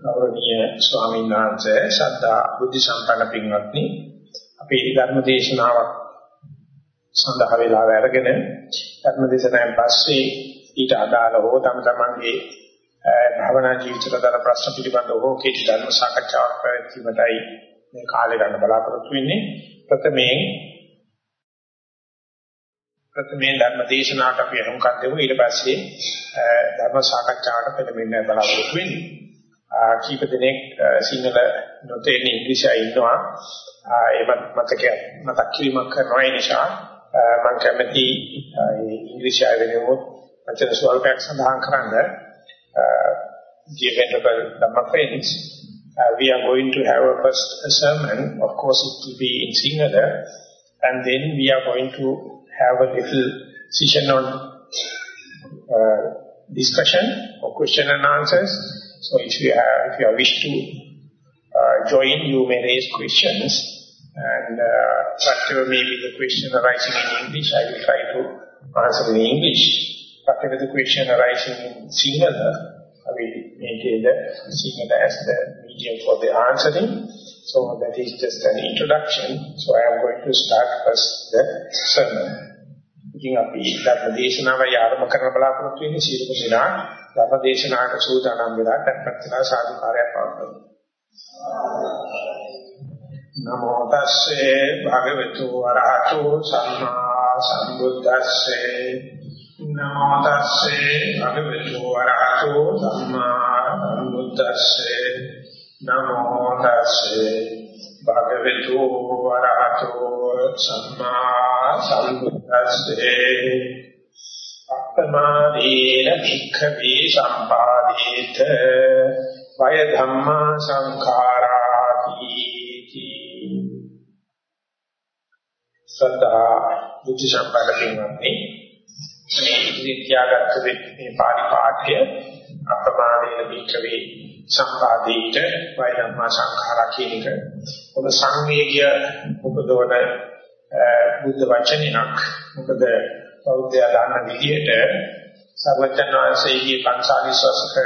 ගෞරවනීය ස්වාමීන් වහන්සේ ශ්‍රද්ධා බුද්ධ සම්පන්න පින්වත්නි. අපේ ධර්ම දේශනාවක් සඳහා වේලාව අරගෙන ධර්ම දේශනාවෙන් පස්සේ ඊට අදාළ හෝ තම තමන්ගේ භවනා ජීවිතවල දර ප්‍රශ්න පිළිබඳව හෝ කීටි ධර්ම සාකච්ඡාවක් පැවැත්වීමටයි මේ කාලය ගන්න බලාපොරොත්තු වෙන්නේ. ප්‍රථමයෙන් ප්‍රථමයෙන් ධර්ම දේශනාවට අපි අනුකම්ප දෙමු. ඊට පස්සේ ධර්ම සාකච්ඡාවට පෙළඹෙන්න බලාපොරොත්තු වෙන්නේ. කීප දෙනෙක් සිංහල නොතේන ඉංග්‍රීසි ඉන්නවා ඒවත් මතක මතක් කිරීමක් කරනවා ඒ නිසා මම කැමති ඉංග්‍රීසි වෙනුවට වචන ස්වල්පයක් සඳහන් කරන්න dear venerable Dhamma friends uh, we are going to have a first a sermon of course it will be in Sinhala and then we are going to have a little session on uh, discussion or question and answers So if you have, if you wish to uh, join, you may raise questions. And uh, whatever may be the question arising in English, I will try to answer in English. Whatever the question arising in Sinhala, I will maintain the Sinhala as the medium for the answering. So that is just an introduction. So I am going to start first the sermon. ඉතින් අපි ධර්ම දේශනාවයි ආරම්භ කරන්න බලාපොරොත්තු වෙන්නේ සියලුම දෙනා ධර්ම දේශනාවට සූදානම් වෙලා tempත් වෙලා සාදුකාරයක් පවත්වමු. නමෝ තස්සේ භගවතු වරහතෝ සම්මා සම්බුද්දස්සේ නමෝ තස්සේ භගවතු වරහතෝ සම්මා සම්බුද්දස්සේ නමෝ තස්සේ භගවතු වරහතෝ සම්මා සම්බුද්දස්සේ. අප්‍රමාදේන භික්ඛවේ සම්පාදේත. වය ධම්මා සංඛාරාති සදා බුද්ධ සම්පන්න පින්වත්නි මේ ඉතිරිත්‍යාගත මේ පාරි පාඨය අප්‍රමාදේන භික්ඛවේ සම්පාදේත වය ධම්මා සංඛාරා කියන එක ඔබ සංවේගය උපදවන බුද්ධ වචනයක් මොකද බෞද්ධයා දන්න විදිහට සර්වචන් වහන්සේගේ 540 වසක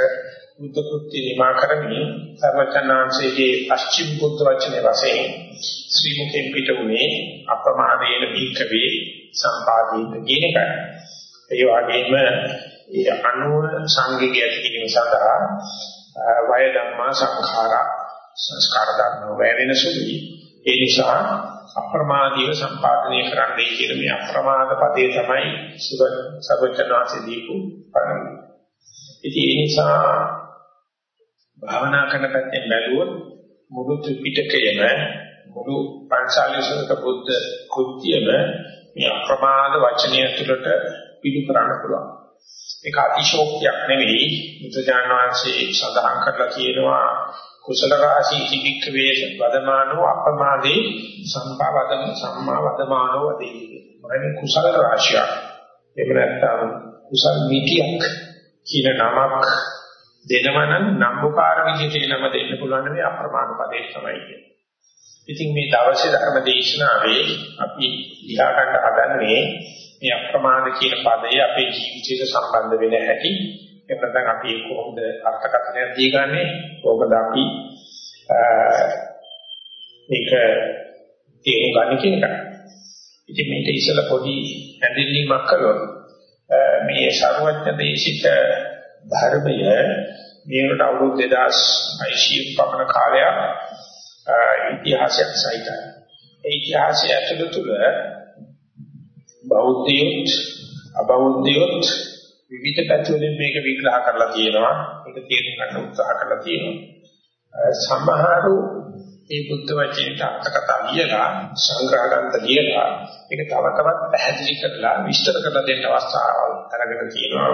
බුද්ධ කෘත්‍ය නිමා කරමින් සර්වචන් වහන්සේගේ පස්චිම බුද්ධ වචනේ වශයෙන් ශ්‍රී මුඛෙන් පිට වුණේ අප්‍රමාදේන භීකවේ සම්පාදීත කියන එකයි. ඒ වගේම ඒ අනුව සංගීය කිරීම සඳහා වය ධම්මා සංඛාරා සංස්කාර ධර්ම වෙන සුළුයි. ඒ නිසා අප්‍රමාදීව සම්පාදනය කරන්නයි කියන මේ අප්‍රමාද පදේ තමයි සුර සබචනාසේ දීපු පරම. ඉතින් ඒ නිසා භාවනා කරන පැත්තෙන් බැලුවොත් මුළු ත්‍රිපිටකයම මුළු පංචාලිසක බුද්ධ කෘත්‍යම මේ අප්‍රමාද වචනය තුළට පිළි කරන්න පුළුවන්. ඒක අතිශෝක්තියක් නෙවෙයි මුද්‍රජාන වහන්සේ සඳහන් කරලා කියනවා කුසල රාශී තිබික්ක වේස වදමානෝ අපමාදේ සම්පා වදම සම්මා වදමානෝ වදේ. මොකද කුසල රාශියක්. එහෙම නැත්නම් කුසල් මිතියක් කියන නමක් දෙනවනම් නම්බුකාර විදිහට නම දෙන්න පුළුවන් මේ අප්‍රමාණ පදේ තමයි කියන්නේ. ඉතින් මේ දවසේ ධර්ම දේශනාවේ අපි ලියා ගන්න හදන්නේ මේ අප්‍රමාණ කියන පදය අපේ ජීවිතයට සම්බන්ධ වෙන හැටි එහෙම නැත්නම් අපි කොහොමද අර්ථකථනයක් දීගන්නේ කොහොමද අපි මේක තේරුම් ගන්න කියන එක. ඉතින් මේක ඉස්සලා පොඩි හැඳින්වීමක් කළොත් මේ ਸਰවඥ දේශිත ධර්මය මේකට අවුරුදු 2500 පමණ කාලයක් ඉතිහාසයක් සහිතයි. ඒ ඉතිහාසය ඇතුළත තුළ බෞද්ධයොත් අබෞද්ධයොත් විවිධ පැතිවලින් මේක විග්‍රහ කරලා තියෙනවා. ඒක තේරුම් ගන්න උත්සාහ කරලා තියෙනවා. සමහරු මේ බුද්ධ වචනයට අර්ථකථන ලියලා සංග්‍රහගන්ත ලියලා ඒක තව තවත් පැහැදිලි කරලා විස්තර කරලා දෙන්න අවස්ථාවල් අරගෙන තියෙනවා.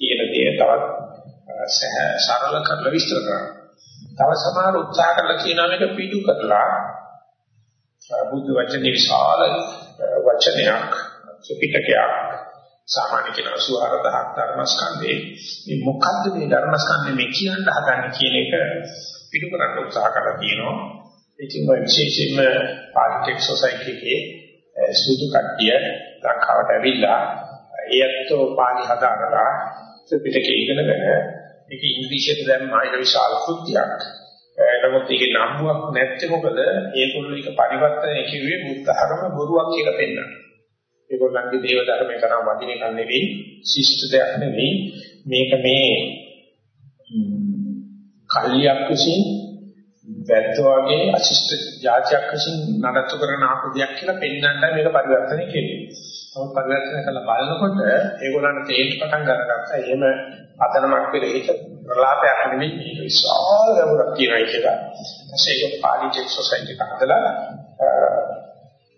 කියන දේ තවත් සරල කරලා විස්තර කරනවා. තව සමහර උත්සාහ කරලා කියනවා මේක පිටු කරලා බුද්ධ වචනේ විශාල වචනයක් ත්‍රිපිටකයක් සාමාන්‍ය කියන 84000ක් ධර්මස්කන්ධේ මේ මොකද්ද මේ ධර්මස්කන්ධේ මේ කියන්න හදන්නේ කියන එක පිටු කරන්න උත්සාහ කරලා තියෙනවා. ඉතින් ඔය විශේෂයෙන්ම පාලිටෙක් සොසයිටි එකේ සුදු කට්ටිය ලංකාවට ඇවිල්ලා ඒත්ෝ පාලි හදාගලා ත්‍රිපිටකේ ඉගෙනගෙන ඒක ඉංග්‍රීසියට දැම්මා ඒක විශාල කෘත්‍යයක්. නමුත් ඒකේ නම්බුවක් නැත්තේ මොකද? ඒගොල්ලෝ ඒක පරිවර්තනය කිව්වේ බුද්ධ ධර්ම බොරුවක් කියලා පෙන්නනවා. ඒගොල්ලන්ගේ දේව ධර්මේ කරා වදින එක නෙවෙයි, ශිෂ්ට දෙයක් නෙවෙයි. මේක මේ කල්ලියක් විසින් වැද්ද වගේ අශිෂ්ට જાතියක් විසින් නඩත්තු කරන ආපු දෙයක් කියලා පෙන්වන්නයි මේක පරිවර්තනය කෙරෙන්නේ. නමුත් පරිවර්තනය කළා බලනකොට ඒගොල්ලන්ට තේින්න පටන් ගන්නගත්තා. එහෙම අතනමක් පිළ ඒක ප්‍රලාපයක් නෙමෙයි මේක විශාල ගැඹුරක් තියෙනවා කියලා. ඊට ඒක පාලි ටෙක් සොසයිටි එකට හදලා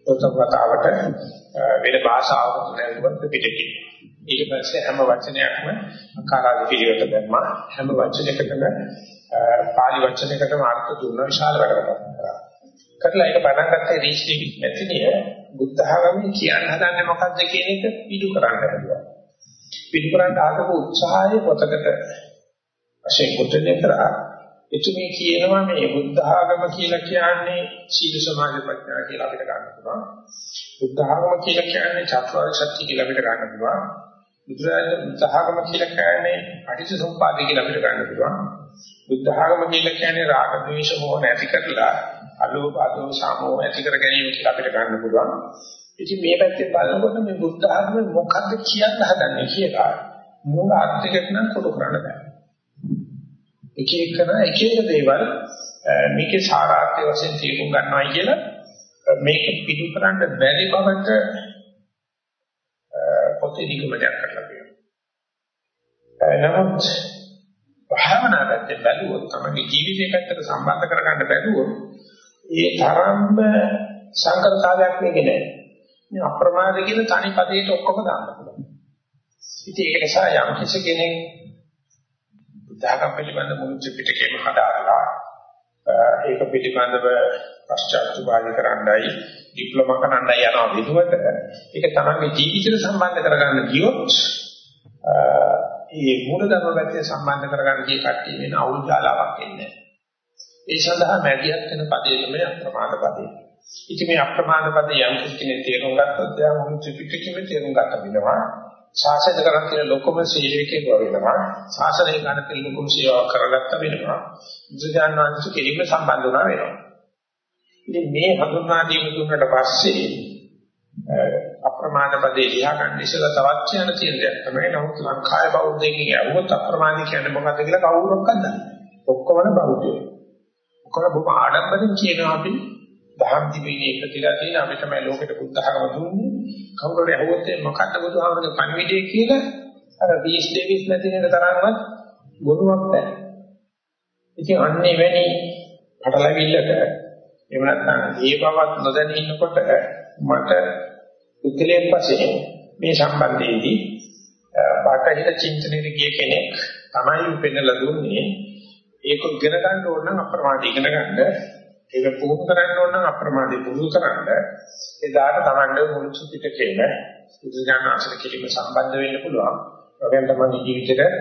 උත්තරවතාවට වෙන භාෂාවකට දැනුවත් පිටකේ. ඊට පස්සේ හැම වචනයක්ම අකාරාදි පිළිවෙත දැම්මා. හැම වචනයකටම පාලි වචනයකටම අර්ථ දුන්න විශාල වැඩකට කරා. කරලා ඒක පටන් ගත්තේ රීස්ටික් නැතිනිය බුද්ධ ආගමේ කියන්න හදන්නේ මොකක්ද කියන එක පිටු කරන්න හදුවා. පිටු කරන්න ආගම උත්සාහය පොතකට වශයෙන් කොටන්නේ කරා. එතුමේ කියනවා මේ බුද්ධ ආගම කියලා කියන්නේ සීල සමාධි ප්‍රඥා කියලා අපිට ගන්න පුළුවන්. බුද්ධ ආගම කියලා කියන්නේ චතුරාර්ය සත්‍ය කියලා අපිට ගන්න පුළුවන්. බුදුරජාණන් බුද්ධ ආගම කියලා කියන්නේ පටිච්චසමුප්පාදය කියලා අපිට ගන්න පුළුවන්. බුද්ධ ආගම කියලා කියන්නේ රාග ද්වේෂ මොහ නැති කරලා අලෝභ අදෝ සමෝ ඇති කර ගැනීම කියලා අපිට ගන්න පුළුවන්. ඉතින් මේ පැත්තෙන් බලනකොට මේ බුද්ධ ආගම මොකක්ද කියන්න හදන්නේ කියලා මූල අර්ථයකට නම් කොට කරන්න බෑ. එක එකන එක එක දේවල් මේකේ සාරාර්ථය වශයෙන් තේරුම් ගන්නවයි කියලා මේක පිටු කරන්න බැරි බවට පොතේ නිගමනයක් කරලා තියෙනවා. නමුත් භාවනා පැත්තෙන් බැලුවොත් තමයි ජීවිතේ පැත්තට සම්බන්ධ කරගන්න බැලුවොත් ඒ තරම්ම සංකල්පතාවයක් මේක නෑ. මේ අප්‍රමාද කියන තනි පදයට ඔක්කොම දාන්න පුළුවන්. ඉතින් ඒක නිසා යම් කිසි කෙනෙක් බුද්ධඝම පිළිබඳ මුළු ත්‍රිපිටකයම හදාරලා ඒක පිළිබඳව පශ්චාත්තුපාදි කරන්නයි ඩිප්ලෝමා කරන්නයි යනවා විදුවට ඒක තමයි ජීවිතේට සම්බන්ධ කරගන්න ගියොත් ඒ මූලධර්ම පැත්තේ සම්බන්ධ කරගන්න ගිය කට්ටිය වෙන අවුල් ජාලාවක් එන්නේ ඒ සඳහා මැදිහත් වෙන පදේ තමයි අප්‍රමාද පදේ. ඉතින් මේ අප්‍රමාද පදේ යම් කෙනෙක් තේරුම් ගත්තොත් එයා මුළු ත්‍රිපිටකෙම තේරුම් ගන්න වෙනවා. ශාසනය කරන් කියන ලොකම සීලයකේ වෙනවා. ශාසනය ගන්න කියන ලොකම සේවාව කරගත්ත වෙනවා. බුදුජාන විශ්ව කෙලින්ම සම්බන්ධ වුණා වෙනවා. ඉතින් මේ හඳුන්වා දීම දුන්නට පස්සේ අප්‍රමාද පදේ ලියා ගන්න ඉස්සෙල්ලා තවත් කියන තියෙන දෙයක් තමයි නමුත් ලංකාවේ බෞද්ධයෙක්ගෙන් ඇහුවොත් අප්‍රමාද කියන්නේ මොකද්ද කියලා කවුරක්වත් දන්නේ නැහැ. ඔක්කොම බෞද්ධයෝ. ඔක්කොම බොහොම ආඩම්බරෙන් කියනවා අපි දහම් දිවිනේ එකතිලා තියෙන අපි තමයි ලෝකෙට බුද්ධ ධර්ම දුන්නේ. කවුරුහරි ඇහුවොත් මොකද්ද බුදුහාමරගේ පණිවිඩය කියලා? අර වීස් ඩේවිස් නැති නේද තරම්වත් බොරුවක් නැහැ. ඉතින් අන්නේ වෙණි පටලවිල්ලක එහෙම නැත්නම් ඒ බවක් නොදැනී ඉන්නකොට මට උත්ලේක් වශයෙන් මේ සම්බන්ධයේදී බාහිර චින්තනයේ ගිය කෙනෙක් තමයි උපෙන්නලා දුන්නේ. ඒක ඉගෙන ගන්න ඕන නම් අප්‍රමාද ඉගෙන ගන්න. ඒක පුහුණු කරන්න ඕන නම් අප්‍රමාදී පුහුණු කරන්න එදාට Tamande මුළු සුපිටකේම සුදුජානනාසන කිරීම සම්බන්ධ වෙන්න පුළුවන්. ඒකෙන් තමයි ජීවිතේට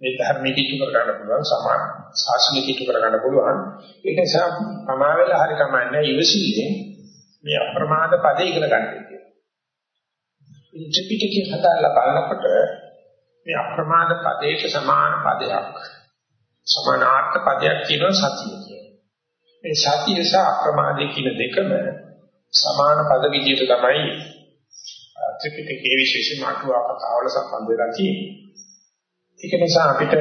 මේ ධර්මයේ කිතු කර ගන්න පුළුවන් සමාන ශාසනය කිතු කර ගන්න පුළුවන්. ඒක නිසා තමා වෙලා හරි කමන්නේ ඉවසීමෙන් මේ අප්‍රමාද පදේ ඉගෙන ගන්න කියලා. ඉතින් ත්‍රිපිටකේ හදාලා බලනකොට මේ අප්‍රමාද පදේට සමාන පදයක් සමානාර්ථ පදයක් කියනවා සතිය කියලා. මේ සතිය සහ අප්‍රමාදයේ කියන දෙකම සමාන පද විදිහට තමයි ත්‍රිපිටකයේ විශේෂම අටුවා කතාවල සම්බන්ධ වෙලා තියෙන්නේ. ඒක නිසා අපිට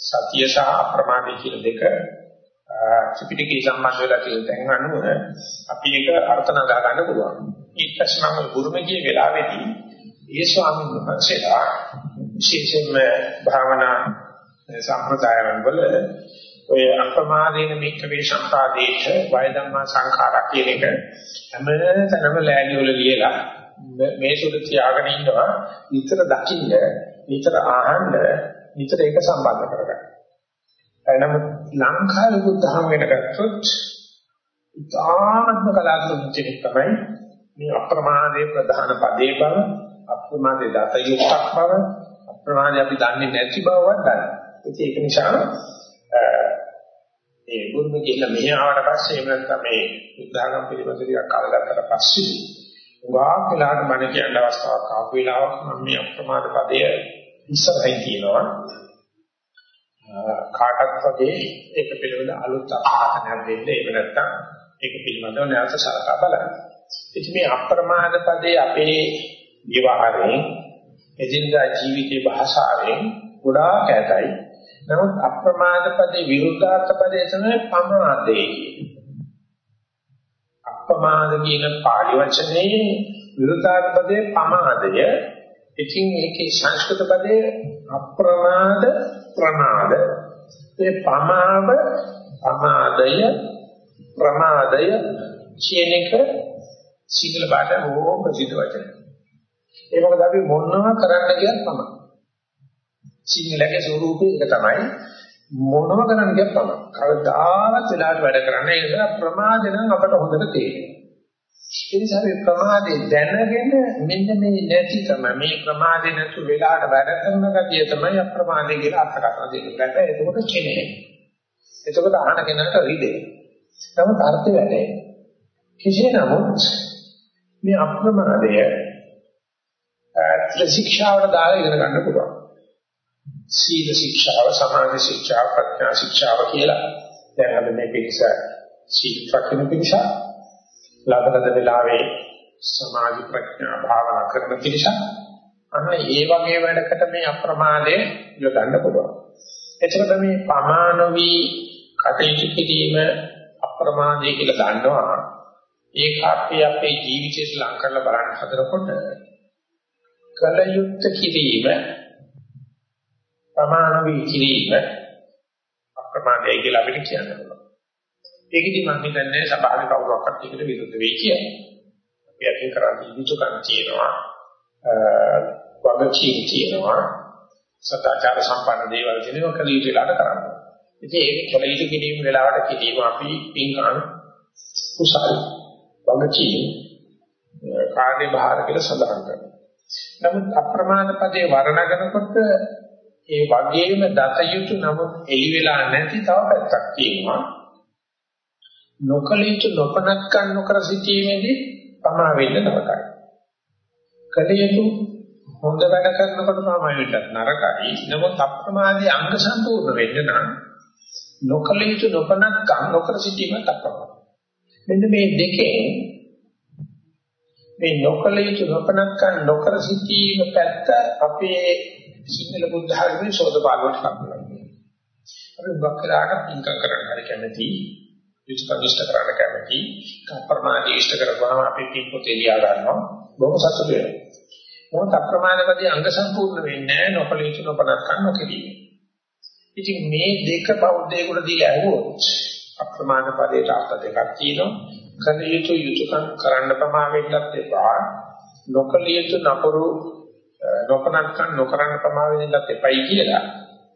සතිය සහ අප්‍රමාදයේ කියන දෙක ත්‍රිපිටකයේ සම්බන්ධ වෙලා තියෙන තැන් අනුව අපි ඒක අර්ථ නගා ගන්න පුළුවන්. ඊට පස්සේ මම ගුරුමගේ වෙලාවේදී ඒ ස්වාමීන් වහන්සේලා විශේෂයෙන්ම භාවනා සම්ප්‍රදායන් වල ඔය අප්‍රමාදේන මික්කවේ සම්පාදේට වය ධම්මා සංඛාරා කියන එක හැමතැනම ලෑලි වල ලියලා මේ සුදු තියාගෙන ඉන්නවා විතර දකින්න විතර ආහන්න විතර ඒක සම්බන්ධ කරගන්න. එනමුත් ලංකාවේ බුද්ධහම වෙන ගත්තොත් ඉතාමත්ම කලාත්මක කෙනෙක් තමයි මේ අප්‍රමාදයේ ප්‍රධාන පදේ බව අප්‍රමාදයේ දත යුක්තක් බව අප්‍රමාදයේ අපි දන්නේ නැති බවවත් දන්නවා. ඒක නිසා ඒ ගුරුම කියලා මෙහි ආවට පස්සේ එහෙම නැත්නම් මේ බුද්ධාගම පිළිබඳ ටිකක් කල්ගත්තට පස්සේ උගා කියලාට මම කියන අවස්ථාවක් ආපු වෙලාවක් මම මේ අප්‍රමාද පදය ඉස්සරහින් කියනවා කාටත් වගේ ඒක පිළිබඳ අලුත් අර්ථකථනයක් දෙන්න එහෙම නැත්නම් ඒක පිළිබඳව නැවත සලකා බලන්න. ඉතින් මේ අප්‍රමාද පදේ අපේ විවහාරයෙන් එදිනදා ජීවිතේ භාෂාවෙන් ගොඩාක් ඈතයි. නමුත් අප්‍රමාද පදේ විරුද්ධාර්ථ පදේ තමයි පමාදේ. අප්‍රමාද කියන පාලි වචනේ විරුද්ධාර්ථ පදේ පමාදය. ඉතින් ඒකේ සංස්කෘත පදේ අප්‍රමාද ප්‍රමාද. ඒ පමාව පමාදය ප්‍රමාදය කියන එක සිංහල භාෂාවේ බොහොම ප්‍රසිද්ධ වචනයක්. ඒ මොකද අපි මොනවා කරන්න කියත් තමයි. සිංහලයේ ස්වරූපය එක තමයි මොනව කරන්න කියත් තමයි. කවදාවත් වෙලාවට වැඩ කරන්න ඒ නිසා ප්‍රමාද නම් අපට හොඳට තේරෙනවා. ඒ නිසා මේ ප්‍රමාදේ දැනගෙන මෙන්න මේ නැතිකම මේ ප්‍රමාදේ නැතු වෙලාවට වැඩ කරන ගතිය තමයි අප්‍රමාදේ කියලා අර්ථකථන දෙන්නේ. එතකොට කෙනේ. එතකොට අහන කෙනාට රිදේ. නමුත් අර්ථය වැඩේ. කෙසේ නමුත් මේ අප්‍රමාදය ත්‍රිශික්ෂාවට දාලා ඉගෙන ගන්න පුළුවන්. සීල ශික්ෂාව, සමාධි ශික්ෂාව, ප්‍රඥා ශික්ෂාව කියලා දැන් අපි මේ පිළිස සීල රකින්න පිළිස ලබනද වෙලාවේ සමාධි ප්‍රඥා භාවනා කරන පිළිස අන්න ඒ වගේ වැඩකට මේ අප්‍රමාදය යොදන්න පුළුවන්. එතකොට මේ පමානවි කටයුතු කිරීම අප්‍රමාදය කියලා දන්නවා. ඒක අපි අපේ ජීවිතයට ලං කරලා බලන්න හදනකොට කලයුත්ත කිරීම ප්‍රමාණ වී කිරීම අප්‍රමාදයි කියලා අපිට කියන්න පුළුවන්. ඒකෙදි මම හිතන්නේ සභාවේ කවුරක්වත් එකට විරුද්ධ වෙයි කියලා. අපි අකින් කරන්නේ යුතුයකම් තියෙනවා. වගකීම් තියෙනවා. සදාචාර සම්පන්න දේවල් තියෙනවා කලිය වෙලාට කරන්න. ඉතින් ඒක කලිය කිරීම වෙලාවට කිරීම අපි පින්කම් කුසල් වගකීම් කාර්ය භාර කියලා සඳහන් කරනවා. නමුත් අප්‍රමාද පදේ වර්ණනනකොට ඒ වගේම දත යුතු නමුත් එළි වෙලා නැති තව පැත්තක් තියෙනවා. නොකලිත නොපනක්කන් නොකර සිටීමේදී පමා වෙන්න නරකයි. කලියතු හොඳ වැඩ කරනකොට තමයි වෙන්නත් නරකයි. නමුත් අප්‍රමාදී අංග සම්පූර්ණ වෙන්න නම් නොකලිත නොපනක්කන් නොකර සිටීම තප්පම. මෙන්න මේ දෙකෙන් මේ නොකල යුතු නොපනක්කන් නොකර සිටීම පැත්ත අපේ සිංහල බුද්ධ ධර්මයේ සෝදපාලවට ලක්වනවා. අපි වක්‍රාට පින්ක කරන්න හරි කැමති, විචකනිෂ්ඨ කරන්න කැමති, අප්‍රමාදී ඉෂ්ඨ කරපුවාම අපි පින් පොතේ ලියා ගන්නවා. බොහොම සතුටු වෙනවා. මොකද අප්‍රමාදපදී අංග සම්පූර්ණ වෙන්නේ නැහැ නොකල යුතු නොපනක්කන් නොකිරීම. ඉතින් මේ දෙක බෞද්ධයෙකුට දීලා ඇහුවොත් අප්‍රමාණ පදයට අර්ථ දෙකක් තියෙනවා. කල යුතු යුතුයකම් කරන්න ප්‍රමා වෙන්නත් එපා. නොකල යුතු නපුරු නොකනක්කන් නොකරන්න ප්‍රමා වෙන්නත් එපයි කියලා.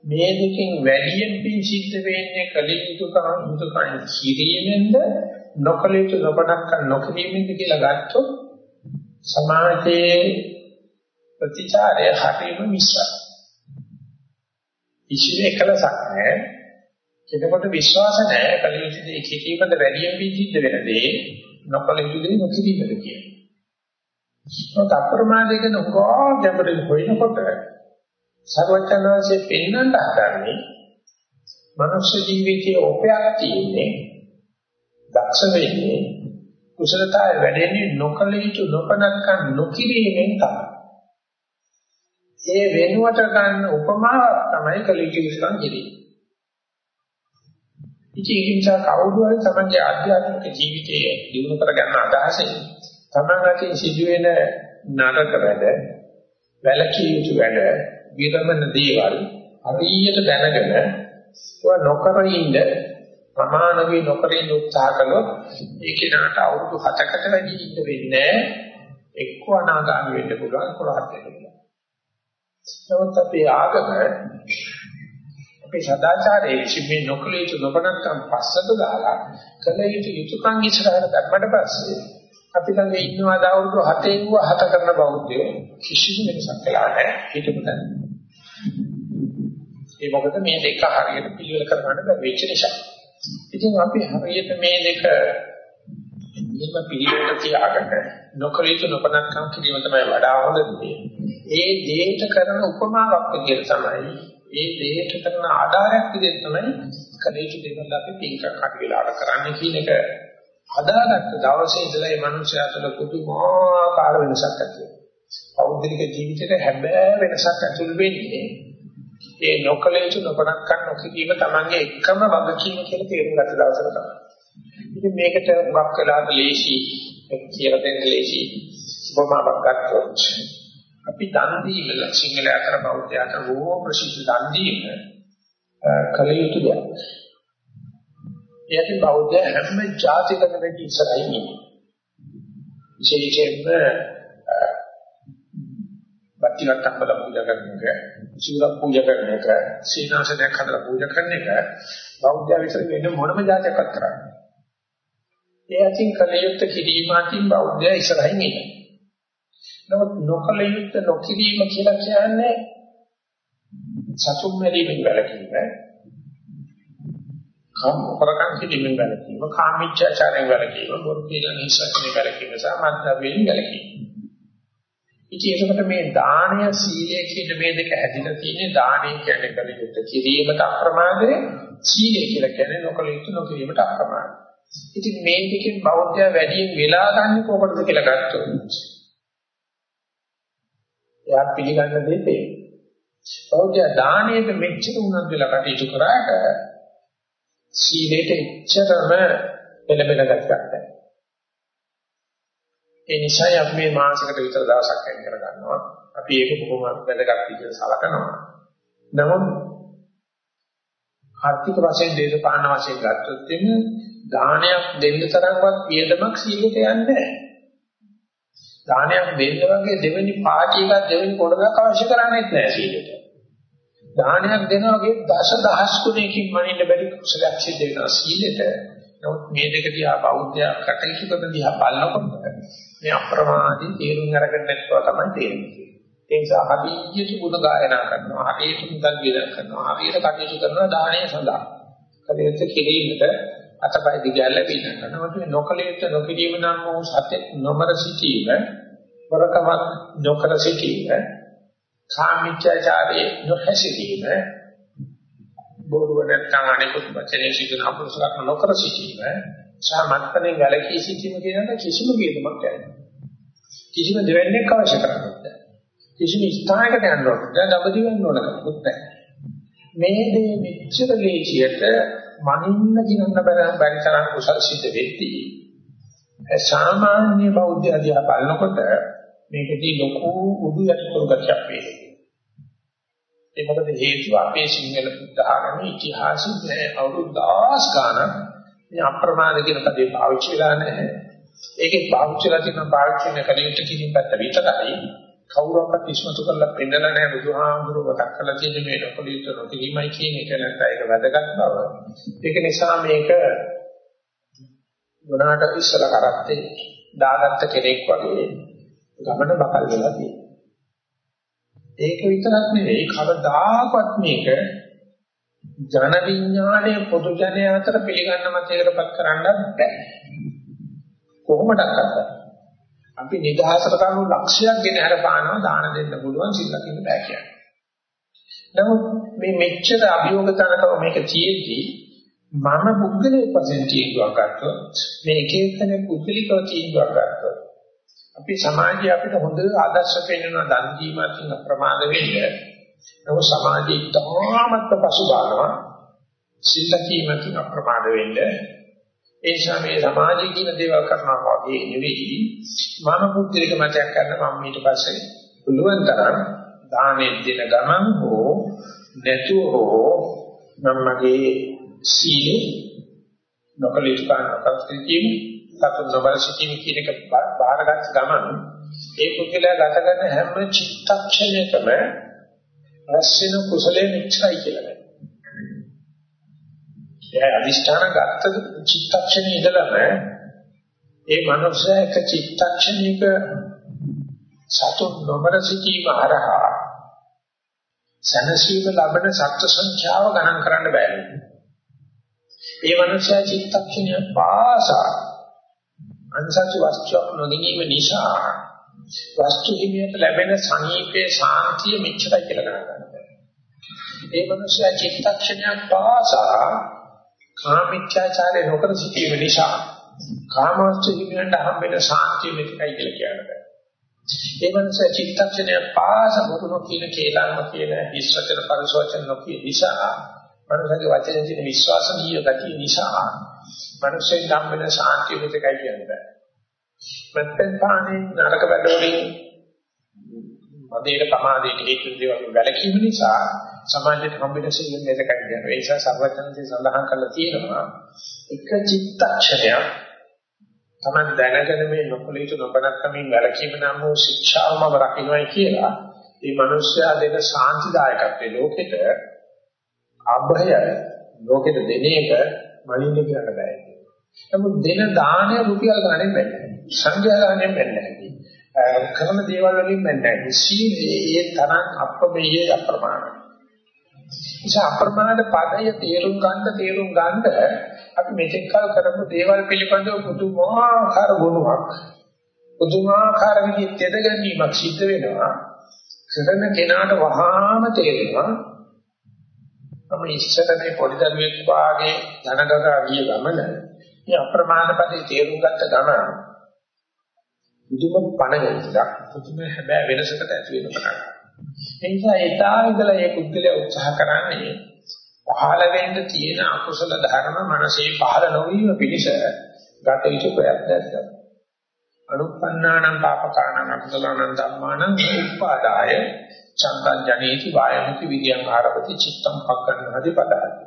මේ දෙකෙන් වැඩියෙන් පින් සිද්ධ වෙන්නේ කල යුතුයකම් යුතුයකම් කිරීමෙන්ද නොකල යුතු නොකනක්කන් නොකිරීමෙන්ද කියලා ගත්තොත් සමාජයේ ප්‍රතිචාරය හරිම මිශ්‍රයි. ඉතින් එකලසක් නැහැ එතකොට විශ්වාස නැහැ කලියුතු දේ කිරීමද වැඩියෙන් විචිත්ත වෙන දේ නොකලියුතු දේ නොකිරීමද කියන්නේ. මොකද අප්‍රමාදයෙන් නොකෝ ගැඹුරින් හොයනකොට සර්වඥාන්සේ පෙන්වන්න හදන්නේ මනුෂ්‍ය ජීවිතයේ ඔපයක් තියෙන්නේ දක්ෂ වෙන්නේ කුසලතාවය වැඩෙන්නේ නොකලියුතු නොපනක්කන් නොකිරීමෙන් තමයි. ඒ වෙනුවට ගන්න උපමාවක් තමයි කලියුතු විශ්වාස කිරීම. ඉතින් ඒක නිසා කවුරු හරි තමන්ගේ ආධ්‍යාත්මික ජීවිතයේ දිනු කර ගන්න අදහසෙන් තමන්ගේ සිදුවෙන නරක වැඩ, වැලකී යුතු වැඩ, විරමන දේවල් හරියට දැනගෙන ඒවා නොකර ඉන්න ප්‍රමාණවි නොකර ඉන්න උත්සාහ කළොත් ඒ කෙනාට අවුරුදු 7කට වැඩි ඉන්න වෙන්නේ එක්ක අනාගාමී වෙන්න පුළුවන් කොහොමද වෙන්න පුළුවන්. නමුත් අපේ ආගම අපේ සදාචාරයේ විසින් මේ නොකල යුතු නොපනක්කම් පස්සට දාලා කල යුතු යුතුයකම් ඉස්සරහට ගන්නට පස්සේ අපි ළඟ ඉන්නවා දවුරුදු 7 ඉව 7 කරන බෞද්ධයෝ කිසිදු වෙනසක් කළා නැහැ හිතපු දැන. ඒ මොකද මේ දෙක හරියට පිළිවෙල කරගන්න බැරි වෙච්ච නිසා. ඉතින් අපි හරියට මේ දෙක නියම පිළිවෙල තියාගන්න නොකල යුතු නොපනක්කම් කිරීම තමයි වඩා හොඳ දේ. ඒ දේට කරන උපමාවක් විදිහට තමයි ඒ දෙයට කරන ආධාරයක් විදිහට තමයි කලේතු දෙවල් අපි පින්කක් හරි වෙලාවට කරන්න කියන එක හදාගත්ත දවසේ ඉඳලා මේ මනුස්සයා තුළ පුදුමාකාර වෙනසක් ඇති වෙනවා. පෞද්ගලික ජීවිතේට හැබෑ වෙනසක් ඇතුල් වෙන්නේ ඒ නොකලේතු නොපනක්කන් නොකිරීම තමන්ගේ එකම වගකීම කියලා තේරුම් ගත්ත දවසට තමයි. ඉතින් මේකට උගක් වෙලාට ලේසි කියලා දෙන්න ලේසි උපමාවක් ගත්තොත් අපි දන් දීම සිංහල අතර බෞද්ධ අතර බොහෝ ප්‍රසිද්ධ දන් දීම කල යුතු දෙයක්. ඒකේ බෞද්ධ හැම ජාතිකකම වැඩි ඉස්සරහින් ඉන්නේ. විශේෂයෙන්ම බත්තිලක් අම්බල පූජා කරන එක, සිවුරක් පූජා කරන එක, සීනාසනයක් හදලා පූජා කරන එක බෞද්ධ විතර වෙන මොනම ජාතියක්වත් කරන්නේ. ඒ අතින් කලියුත් කිරීම අතින් බෞද්ධය ඉස්සරහින් ඉන්නේ. නමුත් නොකල යුත්තේ නොකිරීම කියලා කියන්නේ සතුම් මෙරීමෙන් වැළකීම. කාම කරකම් කිරීමෙන් වැළකීම, කාමීච්ඡාචාරයෙන් වැළකීම, බොරු කියලා නිසකනේ වැළකීම සහ මද්දවෙන් වැළකීම. ඉතින් ඒකට මේ දානය සීලය කියන මේ දෙක හැදිලා තියෙන්නේ දානය කියන්නේ කල යුත්තේ කිරීමට අප්‍රමාදය, සීලය කියලා කියන්නේ නොකල යුත්තේ නොකිරීමට අප්‍රමාදය. ඉතින් මේ දෙකෙන් බෞද්ධය වැඩියෙන් වෙලා ගන්න කොහොමද කියලා ගත්තොත් එයා පිළිගන්න දේ තේරෙයි. බෞද්ධ දාණයට මෙච්චර උනන්දු වෙලා කටයුතු කරාට සීලයට එච්චරම එළඹෙන ගැටයක් නැහැ. ඒ නිසා අපි මේ මාසයකට විතර දවසක් වෙන් කර ගන්නවා. අපි ඒක බොහොම වැදගත් විදිහට සලකනවා. නමුත් ආර්ථික වශයෙන් දේශපාලන වශයෙන් ගත්තොත් එන්න දානයක් දෙන්න තරම්වත් වියදමක් සීලයට යන්නේ නැහැ. දානයක් දෙන්න වගේ දෙවෙනි පාටි එකක් දෙවෙනි කොටසක් අවශ්‍ය කරන්නේ නැහැ සීලයට. දානයක් දෙනවා වගේ දස දහස් ගුණයකින් මනින්න බැරි කුසලයක් සිද්ධ වෙනවා සීලයට. නමුත් මේ දෙක දිහා බෞද්ධයා කටයුතු කරන දිහා බලනකොට මේ අප්‍රමාදී තේරුම් අරගෙන නැත්නම් තමයි තේරෙන්නේ. ඒ නිසා හදිසියෙ ගුණ ගායනා කරනවා, හරියට මුදල් වියදම් කරනවා, හරියට කටයුතු කරනවා දානය සඳහා. කටයුතු කිරීමට අතපය දිගැල්ල පිළිගන්න කරනවා. මේ නොකලිට නොකිරීම නම් වූ සත්‍ය නොමර සිටීම, වරකමක් නොකර සිටීම, කාමීච්ඡාචාරයේ නොහැසිරීම, බොරුව නැත්නම් අනිකුත් වචනේ සිදුන අපුරුසලක් නොකර සිටීම, සාමත්පනේ වැළකී සිටීම කියන කිසිම වේදමක් නැහැ. කිසිම දෙවන්නේක් අවශ්‍ය කරන්නේ නැහැ. කිසිම ස්ථානයකට යන්න ඕනේ නැහැ. දඹදිව යන්න ඕන කමකුත් නැහැ. මේ දේ මෙච්චර ලේසියට මනින්න කියන්න බැරි තරම් කුසල් සිද්ධ වෙද්දී සාමාන්‍ය බෞද්ධ අධ්‍යා බලනකොට මේකදී ලොකු උඩු යටිකුරු ගතියක් වෙනවා. ඒ මොකද හේතුව අපේ සිංහල බුද්ධ ආගමේ ඉතිහාසයේ අවුරුදු 10 ගානක් මේ අප්‍රමාද කියන පදේ පාවිච්චි වෙලා නැහැ. ඒකේ පාවිච්චි වෙලා තියෙන පාවිච්චි වෙන කලියට කිසිම පැත්ත විතරයි කවුරක්වත් ඉස්මතු කරලා පෙන්නලා නැහැ බුදුහාමුදුරුවෝ මතක් කරලා තියෙන මේ නොකලිත නොතිගීමයි කියන එක නැත්නම් ඒක වැදගත් බව. ඒක නිසා මේක ගුණාට ඉස්සල කරත්තේ දාගත්ත කෙනෙක් වගේ ගමන බකල් වෙලා තියෙනවා. ඒක විතරක් නෙවෙයි කවදාකවත් මේක ජන විඥානයේ පොදු ජනය අතර පිළිගන්න මතයකටපත් කරන්න බෑ. කොහොමදක්වත් අපි නිදහසට කරනු ලක්ෂයක් ගෙන හර පානවා දාන දෙන්න පුළුවන් සිල් ලකින්න බෑ කියන්නේ. නමුත් මේ මෙච්චර අභියෝගතනකව මේක තියෙද්දි මම පුද්ගලයෙක් වශයෙන් තීන්දුවක් ගත්තොත් මේ එක එකනේ පුද්ගලිකව තීන්දුවක් ගත්තොත් අපි සමාජයේ අපිට හොඳ ආදර්ශ පෙන්වන දන් දීමකින් අප්‍රමාද වෙන්න. නමුත් සමාජයේ තාමත් පසුබානවා සිල් ලකීමකින් අප්‍රමාද වෙන්න. ඒ නිසා මේ සමාජයේ කියන දේවල් කරනවා වගේ නෙවෙයි. මම පුද්ගලික මතයක් ගන්න මම ඊට පස්සේ පුළුවන් තරම් දානෙ දෙන ගමන් හෝ නැතුව හෝ මම මගේ සීල නොකලිත පානකස්තිකීම් තතු නොබල සිටීම කියන එක බාරගත් ගමන් ඒ පුද්ගලයා ගත කරන හැම චිත්තක්ෂණයකම රැස් වෙන කුසලයේ මිච්ඡයි කියලා එයා අදිෂ්ඨාන ගත්ත චිත්තක්ෂණේ ඉඳලම ඒ මනුස්සයා එක චිත්තක්ෂණයක සතුන් නොබර සිටීම හරහා සනසීම ලබන සත්‍ය සංඛ්‍යාව ගණන් කරන්න බෑ. ඒ මනුස්සයා චිත්තක්ෂණය පාසා අන්සතු වස්තුවක් නොගැනීම නිසා වස්තු හිමියට ලැබෙන සනීපේ සාන්තිය මෙච්චරයි කියලා ගණන් කරනවා. ඒ මනුස්සයා චිත්තක්ෂණයක් පාසා කාමීච්ඡාචාරය නොකර සිටීම නිසා කාමවස්තු හිමිනට හම්බෙන සාන්තිය මෙතකයි කියලා කියනවා. ඒ මනුස්සයා චිත්තක්ෂණයක් පාසා මොකද කියන කේලම්ම කියන විශ්වචන පරිසෝචන නොකිය නිසා මනුස්සයාගේ වචනේ තියෙන විශ්වාසනීය ගතිය නිසා මනුස්සයෙක් හම්බෙන සාන්තිය මෙතකයි කියන්නේ. මත්පැන් පානේ නරක වැඩවලින් මදේට ප්‍රමාදයට හේතු දේවල් වැළකීම නිසා සමාජයට හම්බෙන සිල්ලෙන් දෙකක් ගන්නවා. ඒ නිසා සර්වඥන්සේ සඳහන් කරලා තියෙනවා එක චිත්තක්ෂණයක් තමයි දැනගෙන මේ නොකලිත නොබනක්කමින් වැළකීම නම් වූ ශික්ෂාවම රකින්නයි කියලා. මේ මිනිස්යා දෙන සාන්තිදායකත්වයේ ලෝකෙට අභය ලෝකෙට දෙන එක මනින්න කියන්න බෑ. නමුත් දෙන දාණය රුපියල් ගණන් බෑ. සංඛ්‍යා ගණන් බෑ නැහැ. කරන දේවල් වලින් බෑ. සීලේ ඒ තරම් අපමෙය අප්‍රමාණයි. නිසා අප්‍රමාණ පදය තේරුම් ගන්න තේරුම් ගන්න අපි මෙතෙක් කල කරපු දේවල් පිළිබඳව පුදුමාකාර ගුණයක් පුදුමාකාර විදිහට දෙදගැනීමක් සිද්ධ වෙනවා. කරන කෙනාට වහාම තේරෙනවා මම ඉස්සර මේ පොඩි දරුවෙක් වාගේ ධනගගා ගිය ගමන මේ අප්‍රමාණ පදේ තේරුම් ගත්ත ගමන පුදුම පණගතියක් පුදුම හැබැයි වෙනසකට ඇති වෙන පටන් ඒ නිසා ඒතා ඉඳලා මේ පුද්ගලයා උත්සාහ කරන්නේ පහළ වෙන්න තියෙන අකුසල ධර්ම මනසේ පහළ නොවීම පිණිස ගත යුතු ප්‍රයත්නයක් ගන්න. අනුපන්නානම් පාපකානම් අකුසලානම් ධම්මානම් උපාදාය චන්දං ජනේති වායමති විද්‍යං ආරපති චිත්තම් පක්කන්න හදි පදාති.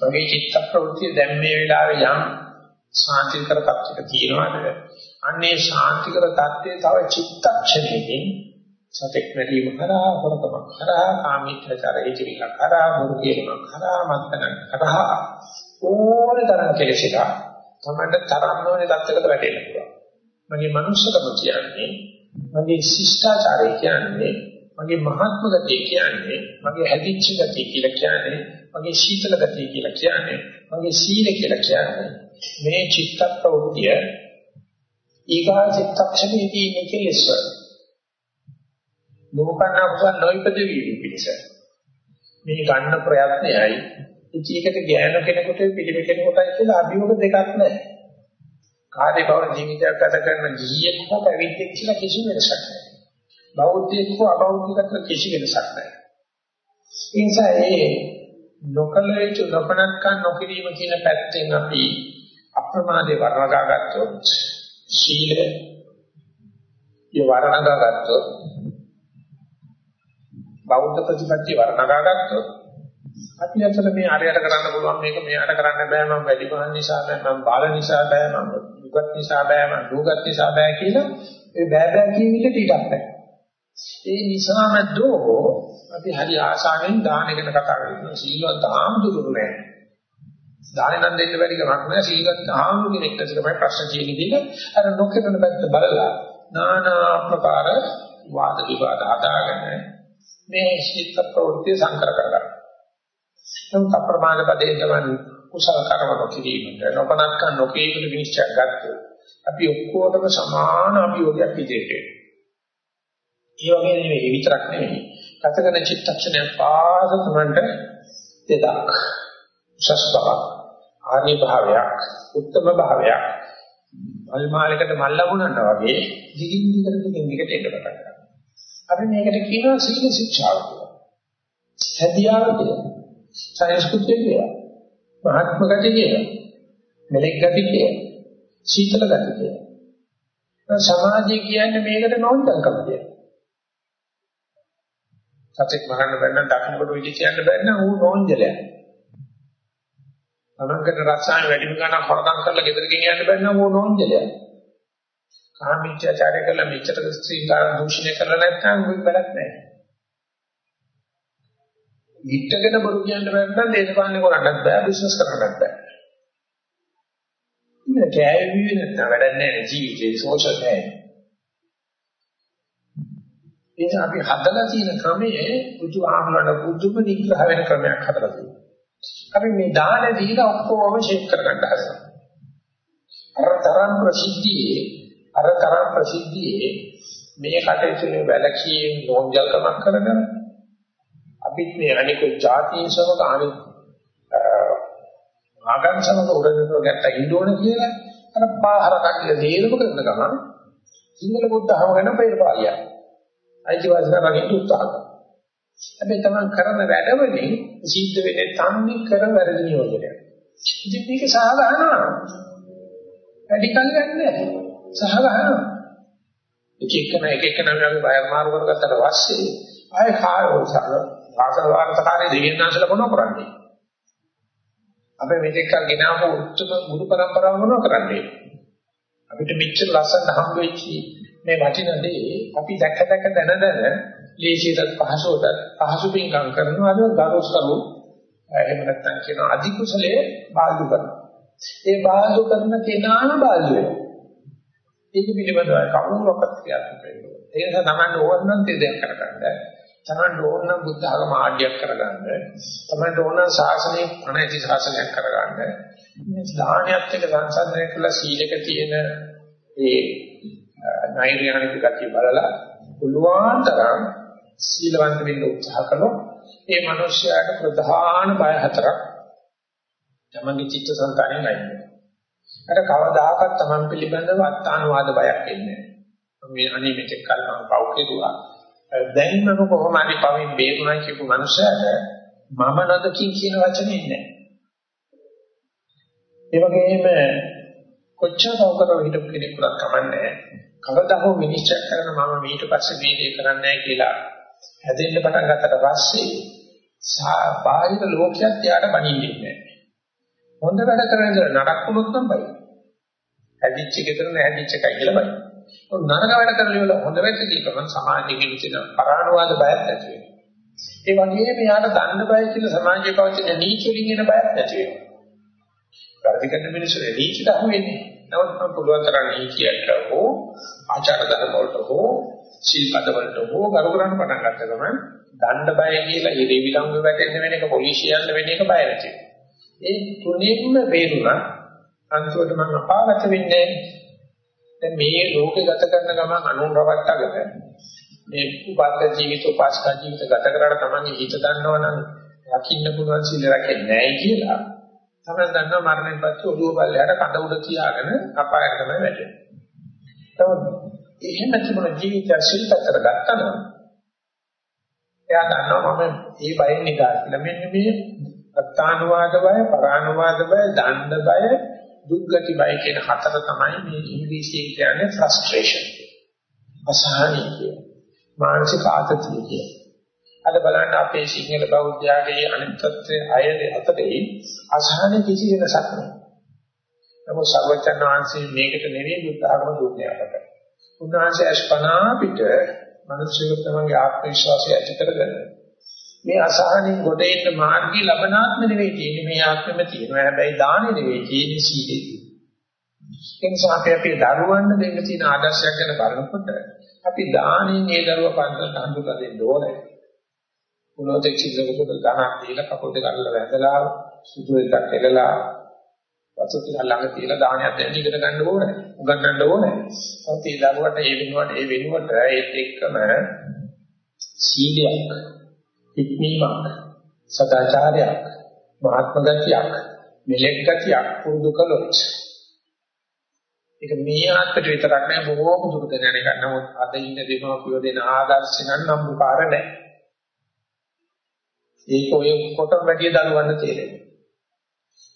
මගේ චිත්ත ප්‍රවෘත්ති දැන් මේ වෙලාවේ යම් ශාන්තිකර තත්ත්වයක තියෙනවාද? අන්නේ ශාන්තිකර තත්ත්වයේ තව චිත්තක්ෂණයකින් සතෙක් මැරීම කරා හොරකම කරා කාමීත්‍යචාරය කිරීම කරා මුරු කියනම කරා මත්තන කරා ඕන තරම් කෙලෙසිලා තමයි තරම් නොවන තත්ත්වයකට වැටෙන්න පුළුවන්. මගේ මනුස්සකම කියන්නේ මගේ ශිෂ්ටාචාරය කියන්නේ මගේ මහත්ම ගතිය කියන්නේ මගේ හැදිච්ච ගතිය කියලා කියන්නේ මගේ සීතල ගතිය කියලා කියන්නේ මගේ සීල කියලා කියන්නේ මේ චිත්ත ප්‍රවෘත්තිය ඊගා චිත්තක්ෂණයේදී ඉන්නේ කෙලෙස් ලෝකන්න අපසන් නොයිපද වීම පිණිස. මේ ගන්න ප්‍රයත්නයයි ඉතිකට ගෑනු කෙනෙකුට පිළිවෙල කෙනෙකුටයි කියලා අභියෝග දෙකක් නැහැ. කාර්ය බව ජීවිතයක් ගත කරන ගිහියෙක් හෝ පැවිද්දෙක් කියලා කිසි වෙනසක් නැහැ. බෞද්ධයෙක් හෝ අබෞද්ධයෙක් කිසි වෙනසක් නැහැ ඒ නිසා ඒ නොකල යුතු නොපනක්කන් නොකිරීම කියන පැත්තෙන් අපි අප්‍රමාදේ වර්ණගා ගත්තොත් සීලය ඒ වර්ණගා ගත්තොත් බෞද්ධ ප්‍රතිපත්තිය වර්ණගා ගත්තොත් අපි අතර මේ ආරයට කරන්න පුළුවන් මේක මෙයාට කරන්න බෑ මම වැඩි මහන් නිසා බෑ මම බාල නිසා බෑ මම දුගත් නිසා බෑ මම දුගත් නිසා බෑ කියලා ඒ බෑ බෑ කියන එක ටිකක් නැහැ. ඒ නිසාම දෝ අපි හරි ආසාවෙන් දාන ගැන කතා කරනවා. සීලවත් ආම්දුරු නෑ. දාන නම් දෙන්න බැරි කමක් නෑ. සීලවත් ආම්දුරු කෙනෙක් තමයි ප්‍රශ්න තියෙන්නේ කියලා අර නොකරන පැත්ත බලලා নানা ආකාර වාද විවාද හදාගෙන මේ ශීත ප්‍රවෘත්ති සංකර කරගන්න. නමුත් අප්‍රමාද පදේ තමයි කුසල කර්ම නොකිරීමට නොපනත්ක නොකීකල විනිශ්චය ගත්තොත් අපි ඔක්කොටම සමාන අභියෝගයක් ඉදිරියට ඒ වගේ නෙවෙයි විතරක් නෙවෙයි ගතකන චිත්තක්ෂණය පාද තමන්ට දෙදක් උසස් බව ආනි භාවයක් උත්තම භාවයක් මල් මාලයකට මල් ලැබුණා වගේ දිගින් දිගට දිගින් දිගට එන්න පටන් ගන්නවා අපි මේකට කියනවා සීල ශික්ෂාව කියලා. හැදියාව කියලා. සංස්කෘතිය කියලා. මහත්ම ගති කියලා. මෙලෙක් ගති කියලා. සීතල ගති කියලා. සමාජය කියන්නේ මේකට නොන්දක්කම කියලා. සතෙක් මරන්න බැන්න දකින්නකොට විදි කියන්න බැන්න ඌ නෝන්ජලයක්. අනංගට රසායන වැඩිම ගන්න හොරකම් කරලා ගෙදර ගෙනියන්න බැන්න ඌ නෝන්ජලයක්. කාමීත්‍යචාරය කළා මෙච්චර ස්ත්‍රීකාර දූෂණය කරලා නැත්නම් මොකක් වැඩක් නැහැ. විත්තගෙන බරු කියන්න බැන්නම් දේශපාලනය කරන්නත් බෑ බිස්නස් කරන්නත් බෑ. ඉතින් කෑවි නැත්නම් වැඩක් නැහැ ජීවිතේ සෝෂල් නැහැ. ඒක අපි හදලා තියෙන ක්‍රමයේ බුදු ආමරණ බුදුම නිග්‍රහ වෙන ක්‍රමයක් හදලා තියෙනවා. අපි මේ දාන දීලා ඔක්කොම ෂේප් කරගන්න හදනවා. අර තරම් ප්‍රසිද්ධියේ අර තරම් ප්‍රසිද්ධියේ මේ කටයුතු වැලකීම් නෝන්ජල්කමක් කරගෙන අපිත් මේ අනිකුත් ජාතීන් සමග අනිත් ආගම් සමග උරදෙනව ගැත්ත ඉන්න ඕන කියලා අර පාහර කට්ටිය දේරම කරන ගමන් සිංහල බුද්ධ ධර්ම ගැන පෙරපාලියක්. අයිතිවාසිකම් වගේ උත්සාහ කරනවා. හැබැයි තමන් කරන වැඩවලින් සිද්ධ වෙන්නේ තන්නේ කර වැරදි නියෝජනයක්. ඉතින් මේක සාහගහනවා. වැඩි කල් ගන්නෑ. සාහගහනවා. එක එකන එක එකන මේ බය මාරු කරගත්තට පස්සේ ආයේ කායෝ සාර ආසල වාර්තකාරී දෙවියන් වහන්සේලා මොනව කරන්නේ? අපි මෙතෙක් කල් ගෙනාවු උත්තම බුදු පරම්පරාව මොනව කරන්නේ? අපිට මෙච්චර ලස්සන හම්බ වෙච්චි මේ වටින දේ අපි දැක දැක දන දන ලේසියට පහසුවට පහසු පින්කම් කරනවා අද ගරුසරු එහෙම නැත්නම් කියන අධි කුසලයේ බාල්දු කරනවා. ඒ බාල්දු කරන කෙනාම බාල්දු වෙනවා. ඒක පිළිබඳව කවුරුවක්වත් කියන්න බැහැ. ඒ නිසා තමන්ට ඕන නම් දෙයක් කරගන්න. තමන්ට ඕන නම් බුද්ධ ආගම ආඩ්‍යයක් කරගන්න. තමන්ට ඕන නම් ශාසනය අනේති ශාසනයක් කරගන්න. මේ දානයත් එක්ක සංසන්දනය කළ සීලක තියෙන ඒ නෛර්යානික ගතිය බලලා පුළුවන් තරම් සීලවන්ත වෙන්න උත්සාහ කළොත් ඒ මිනිස්යාට ප්‍රධාන බය හතරක් තමන්ගේ චිත්තසංතානෙන් අයින් වෙනවා. අර කවදාකවත් තමන් පිළිබඳව අත්තානුවාද බයක් එන්නේ නැහැ. මේ අනේ මෙතෙක් කල් මම පව් කෙරුවා. දැන් මම කොහොම හරි පවෙන් බේරුණා කියපු මනුස්සයාට මම නොදකින් කියන වචනේ නැහැ. ඒ වගේම කොච්චර කවකරව හිටපු කෙනෙකුට කමන්නේ කවදා හෝ විනිශ්චය කරන මම ඊට පස්සේ මේ දේ කරන්නේ නැහැ කියලා හැදෙන්න පටන් ගත්තට පස්සේ බාහිර ලෝකයක් යාට බනින්නේ නැහැ. හොඳ වැඩ කරන ඉඳලා නරක වුණොත් නම් බයි. හැදිච්ච ගෙදර නැහැදිච්ච එකයි කියලා බයි. ඔන්න නරක වැඩ කරන ඉවල හොඳ වැඩ කිව්වම සමාජයේ තියෙන පරාණවාද බයක් නැති වෙනවා. ඒ වගේම යාට දන්න බය කියලා සමාජයේ පවතින නීති වලින් එන බයක් නැති වෙනවා. වැඩි කරන මිනිස්සු නීතියට අහු වෙන්නේ. නමුත් මම පුළුවන් තරම් නීතියට හෝ ආචාර ධර්ම වලට හෝ සිල්පද වලට හෝ කරු කරන්න පටන් ගත්ත ගමන් දණ්ඩ බය කියලා ඉරේ විලංගු වැටෙන්න වෙන එක පොලිසියෙන් වෙන එක බය නැති. ඒ තුනින්ම වේරුණා අන්තිමට මම අපාගත වෙන්නේ දැන් මේ ලෝකේ ගත කරන ගමන් අනුරවට්ටගෙන මේ උපාත ජීවිත උපාසක ජීවිත ගත කරලා තමයි හිත දන්නවනම් රකින්න පුළුවන් සිල් රැකෙන්නේ නැහැ කියලා තමයි දන්නවා මරණයෙන් පස්සේ ඔළුව පල්ලයට කඳ උඩ තියාගෙන අපායට තමයි වැටෙන්නේ. එහෙම තිබුණ ජීවිතය ශිල්පතර ගත්තනම් එයා දන්නවා මම මේ බයෙන් නිදා කියලා. මෙන්න මේ අත්තානුවාද බය, පරානුවාද බය, දණ්ඩ බය, දුක්ගති බය කියන හතර තමයි මේ ඉංග්‍රීසියෙන් කියන්නේ ෆ්‍රස්ට්‍රේෂන් අසහනය කියන මානසික ආතතිය කියන. අද බලන්න අපේ සිංහල බෞද්ධයාගේ අනිත් තත්ත්වයේ අය අතරේ අසහන කිසි වෙනසක් නැහැ. නමුත් සර්වචන් වහන්සේ මේකට නෙවෙයි බුද්ධ ආගම දුන්නේ අපට. උන්වහන්සේ අස්පනා පිට මිනිස්සුන්ට තමන්ගේ ආත්ම විශ්වාසය ඇති කරගන්න. මේ අසහනින් ගොඩ එන්න මාර්ගය ලබනාත්ම නෙවෙයි තියෙන්නේ මේ ආත්මෙම තියෙනවා. හැබැයි දානෙ නෙවෙයි තියෙන්නේ සීලේ. ඒ නිසා අපි අපේ දරුවන්ට දෙන්න තියෙන ආදර්ශයක් ගැන බලනකොට අපි දානෙන් ඒ දරුවා පන්සලට හඳුලා දෙන්න ඕනේ. මොනවද කිසිලකට දානක් දීලා කපොල් දෙක අල්ලලා වැදලා සුදු එකක් එලලා වතු ටික ළඟ තියලා දානයක් දෙන්න ඉගෙන ගන්න ඕනේ. උගන්වන්න ඕනේ. ඒත් ඒ දරුවට ඒ වෙනුවට ඒ වෙනුවට ඒත් එක්කම සීලයක්, ඉක්මීමක්, සදාචාරයක්, මහත්ම ගතියක්, මෙලෙක් ගතියක් පුරුදු කළොත් ඒක මේ ආත්මට විතරක් නෑ බොහෝම දුරට යන එක. නමුත් අද ඉන්න දෙමව්පියෝ දෙන ආදර්ශ නම් නම්බුකාර නෑ. ඒක ඔය කොටම වැඩි දරුවන්න තේරෙන්නේ.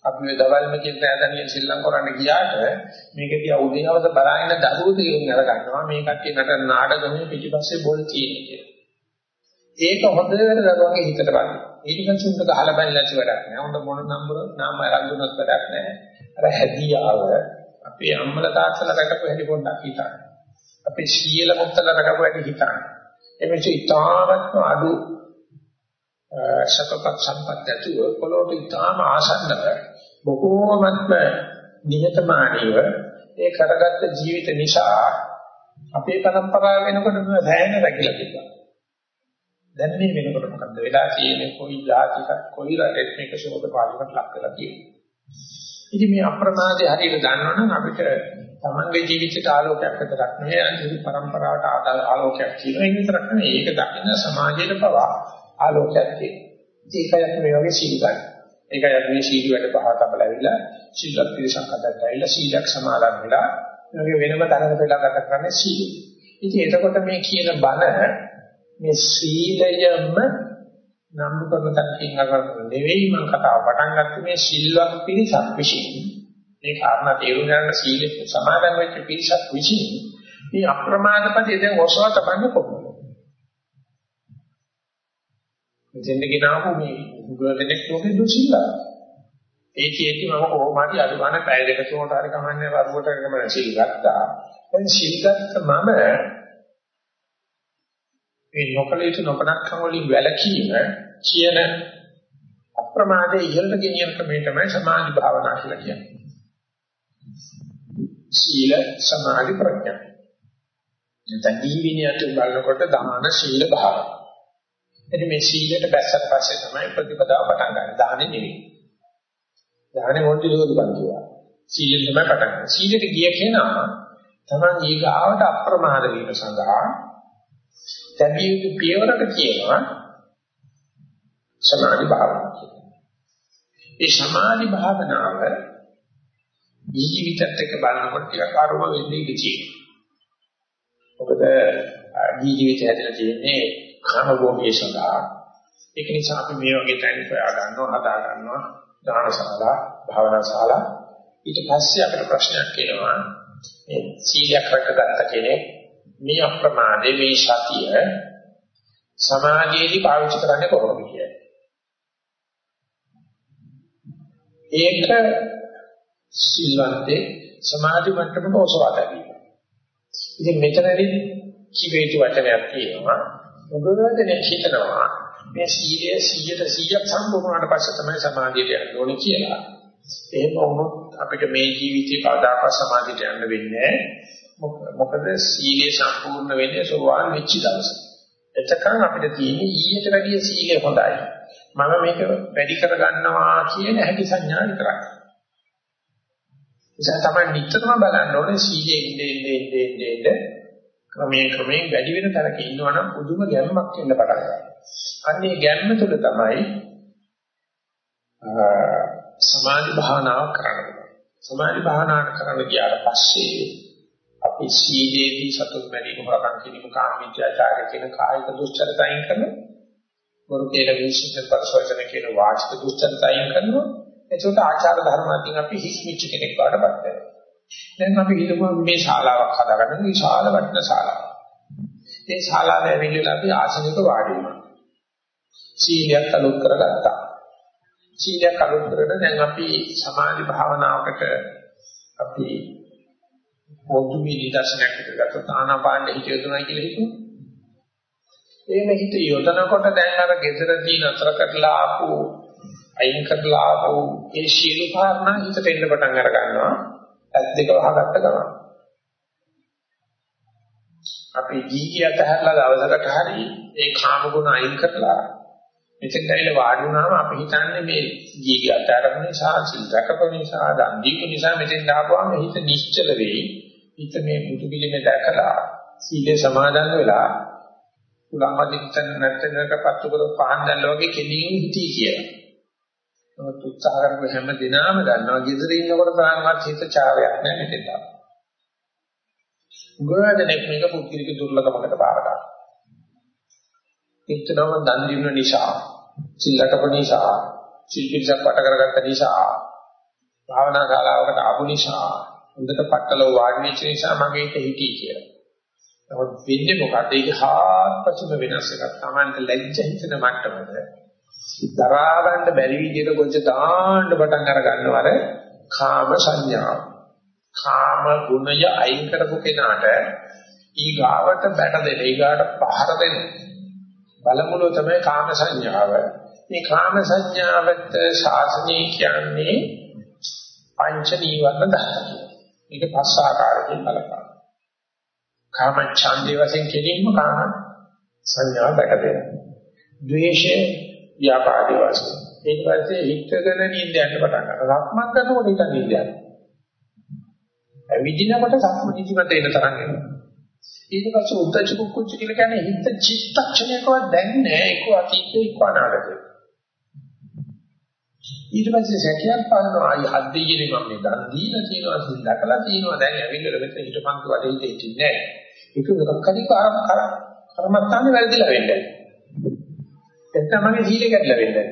අපි මේ දවල්ම කියන තෑදනිය සිල්ලම් කරන්න ගියාට මේක දිහා උදේවස බලාගෙන දරුවෝ තේරුම් අරගන්නවා මේ කට්ටිය නටන නාටකමේ පිටිපස්සේ බොල් තියෙන්නේ ඒක හොඳට දරුවන්ගේ හිතට ගන්න. ඊට පස්සේ උන්ට ගහලා බැලලා නැති වැඩක් නෑ. උන්ට මොන නම්බර නාම අරන්දුනක් වැඩක් නෑ. අර හැදියාව අපේ අම්මලා තාත්තලා රැකපු හැටි පොඩ්ඩක් හිතන්න. අපේ සීල මුත්තලා රැකපු හැටි හිතන්න. එමෙච්ච ඉතාමත්ම අඩු සපපත් සම්පත් ඇතුව පොළොට ඉතාම ආසන්නව බොහෝමත්ම නිහතමානීව ඒ කරගත්ත ජීවිත නිසා අපේ પરම්පරාව වෙනකොට මේ සෑහෙන රැකිලා තිබුණා. දැන් මේ වෙනකොට මොකද වෙලා තියෙන්නේ කොයි જાතික කොයි රටෙත් මේක සෝද පාලකට ලක් කරලා තියෙන්නේ. ඉතින් මේ අප්‍රමාදේ හරියට දන්නවනම් අපිට තමන්ගේ ජීවිතයට ආලෝකයක් විතරක් නෙවෙයි අනිත් પરම්පරාවට ආලෝකයක් කියන එක විතරක් නෙවෙයි ඒක දකින්න සමාජයට පවා ආලෝකයක් තියෙනවා. ඒකයි මේ වගේ සීල ගන්න. ඒකයි අපි මේ සීල වැඩ පහ තබලාවිලා සීලත් පිළිසක් අදට ඇවිල්ලා සීලයක් සමාදන් වෙලා මේ වෙනම තැනකට වෙලා ගත කරන්නේ සීලය. ඉතින් එතකොට මේ කියන බණ මේ සීලයම නම් කරන තැනකින් අරගෙන නෙවෙයි මම කතාව පටන් ගත්තේ මේ සිල්වත් පිළිසක් විශ්ින්. මේ කාරණා තේරුම් ගන්න සීල සමාදන් වෙච්ච පිළිසක් විශ්ින්. මේ අප්‍රමාදපදී දැන් ඔසවා තබන්න කොහොමද? මෙතෙන්ද ගෙනාවු මේ ගුරුදෙනෙක් ලෝකෙ දුසිල්ලා. ඒ කියෙදි මම කොහොම හරි අනුගාන පැය දෙක තුනට හරි කමන්නේ වරුවට ගමන සිල් ගත්තා. දැන් සිල් ගත්ත මම මේ නොකල යුතු නොකනක්කම් වලින් වැළකීම කියන අප්‍රමාදයේ ඉහළට ගෙනියන ක්‍රමය තමයි සමාධි භාවනා කියලා කියන්නේ. සීල සමාධි ප්‍රඥා. දැන් දීවිනියට බලනකොට දාන සීල භාවනා. එතන මේ සීලයට බැස්සට පස්සේ තමයි ප්‍රතිපදාව පටන් ගන්න. දාහනේ නෙවෙයි. දාහනේ මොන්ටි ලෝකෙ බන්දියා. සීලෙන් තමයි පටන් ගන්න. සීලෙට ගිය කෙනා තමන් ඊගාවට අප්‍රමාද වීම සඳහා තැබිය යුතු පියවරක කියනවා සමාධි භාවනාව කියලා. ඒ සමාධි භාවනාව ජීවිතත් එක්ක බලනකොට ටිකක් අරුම වෙන්නේ ඉතියි. මොකද ජීවිතය ඇතුළේ තියෙන්නේ කාම භෝගයේ සඳහා. ඒක නිසා අපි මේ වගේ තැන් හොයා ගන්නවා හදා ගන්නවා දානශාලා භාවනාශාලා. ඊට පස්සේ අපිට ප්‍රශ්නයක් එනවා. මේ සීලයක් රැකගත්ත කෙනෙක් මේ අප්‍රමාදේ මේ සතිය සමාධියේදී පාවිච්චි කරන්නේ කොහොමද කියන්නේ ඒක සිල්වන්තේ සමාධි මට්ටමක ඔසවා ගැනීම. ඉතින් මෙතනදී කිවේතු වචනයක් තියෙනවා. මොකදනේ හිතනවා මේ සීලය 100ට 100ක් සම්පූර්ණ වුණාට පස්සේ තමයි සමාධියට යන්න ඕනේ කියලා. එහෙම වුණොත් අපිට මේ ජීවිතේ කවදාකවත් සමාධියට යන්න වෙන්නේ මොකද සීලය සම්පූර්ණ වෙන්නේ සෝවාන් වෙච්ච දවසේ. එතකන් අපිට තියෙන්නේ ඊට වැඩිය සීලය හොඳයි. මම මේක වැඩි කර ගන්නවා කියන හැකි සංඥා විතරයි. ඉතින් තමයි නිතරම බලන්න ඕනේ සීලයේ ඉන්නේ ඉන්නේ ඉන්නේ ඉන්නේ ක්‍රමයෙන් ක්‍රමයෙන් වැඩි වෙන තැනක ඉන්නවනම් පුදුම ගැම්මක් එන්න පටන් ගන්නවා. අන්නේ ගැම්ම තුළ තමයි සමාධි භාවනාව කරන්නේ. සමාධි භාවනාව කරන ගියාට පස්සේ අපි සීලේදී සතුට බැලීම හොරකම් කිරීම කාමීත්‍යාචාරය කියන කායික දුස්චරිතයින් කරනවා. වරු කියලා විශේෂ පරිසවචන කියන වාචික දුස්චරිතයින් කරනවා. එතකොට ආචාර ධර්මයන් අපි හිස්මිච්ච කෙනෙක් වඩපත් වෙනවා. දැන් අපි හිතමු මේ ශාලාවක් හදාගන්න මේ ශාල වටින ශාලාවක්. මේ ශාලාවේ ඇවිල්ලා අපි ආසනික වාඩි වුණා. සීලයක් අලුත් කරගත්තා. සීලයක් අලුත් කරගෙන දැන් අපි සමාධි භාවනාවකට අපි පොදු විදිහටසනක් කරගත්ත ආනාපාන හිත යොදනවා කියලා හිතුවා. එහෙම හිත යොදනකොට දැන් අර gedaraදී නතර කරලා ආපු අයින් කරලා ආපු ඒ ශීල කාරණා හිතට එන්න පටන් අර ගන්නවා. ඇස් දෙක වහගත්ත ගමන්. අපි ජීවිතය අතහැරලා දවසකට හරි ඒ කාම ගුණ අයින් කරලා මෙතෙන් ඇවිල්ලා වාඩි වුණාම අපි හිතන්නේ මේ ජීවිතය අතහැරපු නිසා සිල් රැකපු නිසා දන් දීපු නිසා මෙතෙන් ආපුවාම හිත නිශ්චල වෙයි. හිත මේ බුදු පිළිමේ දැකලා සීලේ සමාදන් වෙලා උලම්මදින් නැත්නම් පත්තු කර පහන් දැල්ලා වගේ කෙලින් හිටී කියලා. නමුත් උත්සාහ කරපු හැම දිනම දන්නවා ගෙදර ඉන්නකොට තාමත් හිත චාරයක් නැහැ මෙතෙන්ට. ගොඩනෙක් මේක පුද්ගලික දුර්ලභමකට බාර ගන්නවා. එච්චරම දන් දීම නිසා, සිල්ලකප නිසා, සිල්පිරිසක් වට කරගත්ත නිසා, භාවනා ශාලාවකට ආපු නිසා, හොඳට පట్టල වාඩි වෙච්ච නිසා මගේ හිත හිටී කියලා. නමුත් වෙන්නේ මොකද? ඒක හාත්පසුම වෙනස් එකක්. Tamanට ලැජ්ජ හිතෙන මට්ටමද දරා ගන්න බැරි විදිහට කොච්ච දාන්න පටන් අර ගන්නවර කාම සංඥාව. කාම ගුණය අයින් කරපු කෙනාට ඊගාවට බැට දෙන ඊගාට පහර දෙන බලමුණු තමයි කාම සංඥාව. මේ කාම සංඥාවට ශාසනය කියන්නේ පංච නීවරණ ධර්ම. මේක පස් ආකාරයෙන් බලපාන. කාම ඡන්දේ වශයෙන් කෙලින්ම කාම සංඥාව බැට දෙනවා. ද්වේෂය ව්‍යාපාරී වශයෙන්. ඊට පස්සේ හිතගෙන නිින්ද යන්න පටන් ගන්නවා. සක්මන් කරනකොට හිත නිින්ද යනවා. විදිනකොට සක්ම නිදිමත එන තරම් එනවා. ඊට පස්සේ උද්දච්ච කුච්ච කියලා කියන්නේ හිත චිත්තක්ෂණයකවත් දැන්නේ ඒක අතීතේ එක්ක අනාගතේ. ඊට පස්සේ සැකයක් පානවා ආයි හත් දෙයිනේ මම මේ දන් දීලා තියෙනවා සිල් දැකලා තියෙනවා දැන් ඇවිල්ලා මෙතන හිටපන්තු වැඩේ හිටින්නේ නැහැ. ඒක මොකක්ද කර කර්මස්ථානේ වැරදිලා වෙන්නේ. එතන මගේ සීලය කැඩලා වෙන්නේ.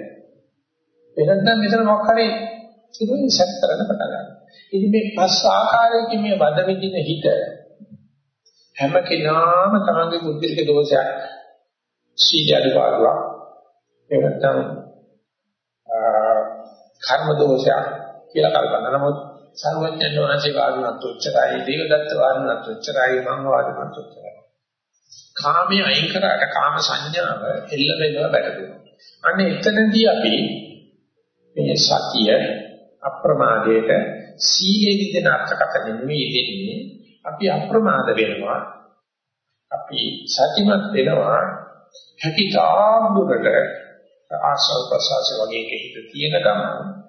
එහෙනම් මෙතන මොකක් හරි කිරුවේ සැක කරන්න පටන් ගන්නවා. ඉතින් මේ පස් ආකාරයකින් මේ වද විදින හිත හැම කෙනාම තමන්ගේ බුද්ධික දෝෂයක් සීල අඩුපාඩුවක් එහෙනම් කර්ම දෝෂයක් කියලා කල්පනා. නමුත් සර්වඥයන් වහන්සේ වාදුනත් උච්චරයි, දේවදත්ත වාදුනත් උච්චරයි, මම වාදුනත් උච්චරයි. කාමයේ අයින් කරාට කාම සංඥාව එල්ල වෙනවා බැටදුනා. අන්න එතනදී අපි මේ සතිය අප්‍රමාදයට සීලේ විදින අර්ථකථන නෙමෙයි දෙන්නේ. අපි අප්‍රමාද වෙනවා. අපි සතිමත් වෙනවා. හැකිතාක් දුරට ආස්වාද ප්‍රසආස වගේ කෙහිත තියෙන ගමන්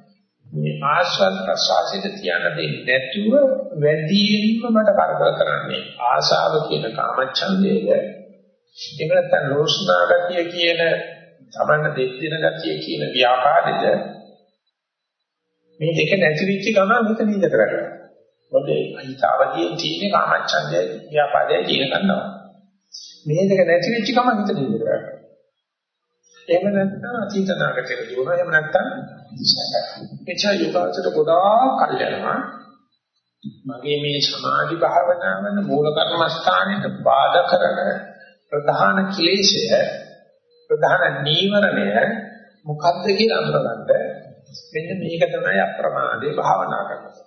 මේ ආස්වාද ප්‍රසආසෙට තියන දෙන්නේ නැතුව වැඩියෙන්ම මට කරදර කරන්නේ. ආසාව කියන කාමච්ඡන්දයේද? එහෙම නැත්නම් ලෝෂ්ණා ගතිය කියන තමන්න දෙක් දෙන ගතිය කියන ව්‍යාපාදෙද මේ දෙක නැති වෙච්ච ගමන් හිත නිදට වැටෙනවා මොකද හිතාවදී තියෙන කාමච්ඡන්දය ව්‍යාපාදය කියන ගන්නවා. මේ දෙක නැති වෙච්ච ගමන් හිත නිදට වැටෙනවා එහෙම නැත්නම් අතීත නාගතේ දුවනවා. එහෙම නැත්නම් එචා යෝගාචර ගොඩාක් කල් යනවා. මගේ මේ සමාධි භාවනාවන මූල කර්මස්ථානෙට බාධා කරන ප්‍රධාන ක්ලේශය ප්‍රධාන නීවරණය මොකද්ද කියලා අඳුරගන්න මෙන්න මේක තමයි අප්‍රමාදේ භාවනා කරනවා.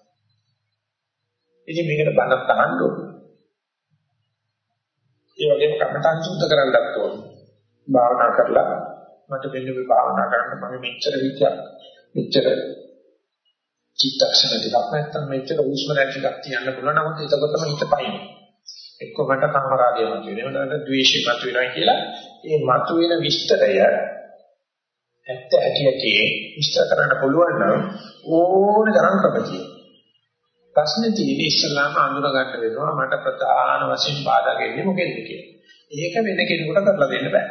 ඉතින් මේකට බණක් අහන්න ඕනේ. ඒ වගේම කමඨං සුද්ධ කරන්නත් ඕනේ. භාවනා කරලා මට මෙන්න මේ භාවනා කරන්න මම මෙච්චර විචාර මෙච්චර චිත්තක්ෂණ ටිකක් නැත්තම් මෙච්චර උස්ම නැති ටිකක් තියන්න පුළුවන් නමුත් එතකොටම හිත පයින් එක්ක මට කාමරාගය මතුවෙනවා නැත්නම් ද්වේෂය මතුවෙනවා කියලා ඒ මතුවෙන විස්තරය ඇත්ත ඇටියටි විස්තර කරන්න පුළුවන් නම් ඕන තරම් ප්‍රපතිය ප්‍රශ්නේ තියෙන්නේ ඉස්සලාම අඳුර ගන්න වෙනවා මට ප්‍රධාන වශයෙන් බාධා වෙන්නේ මොකෙන්ද කියලා. ඒක වෙන කෙනෙකුට කරලා දෙන්න බෑ.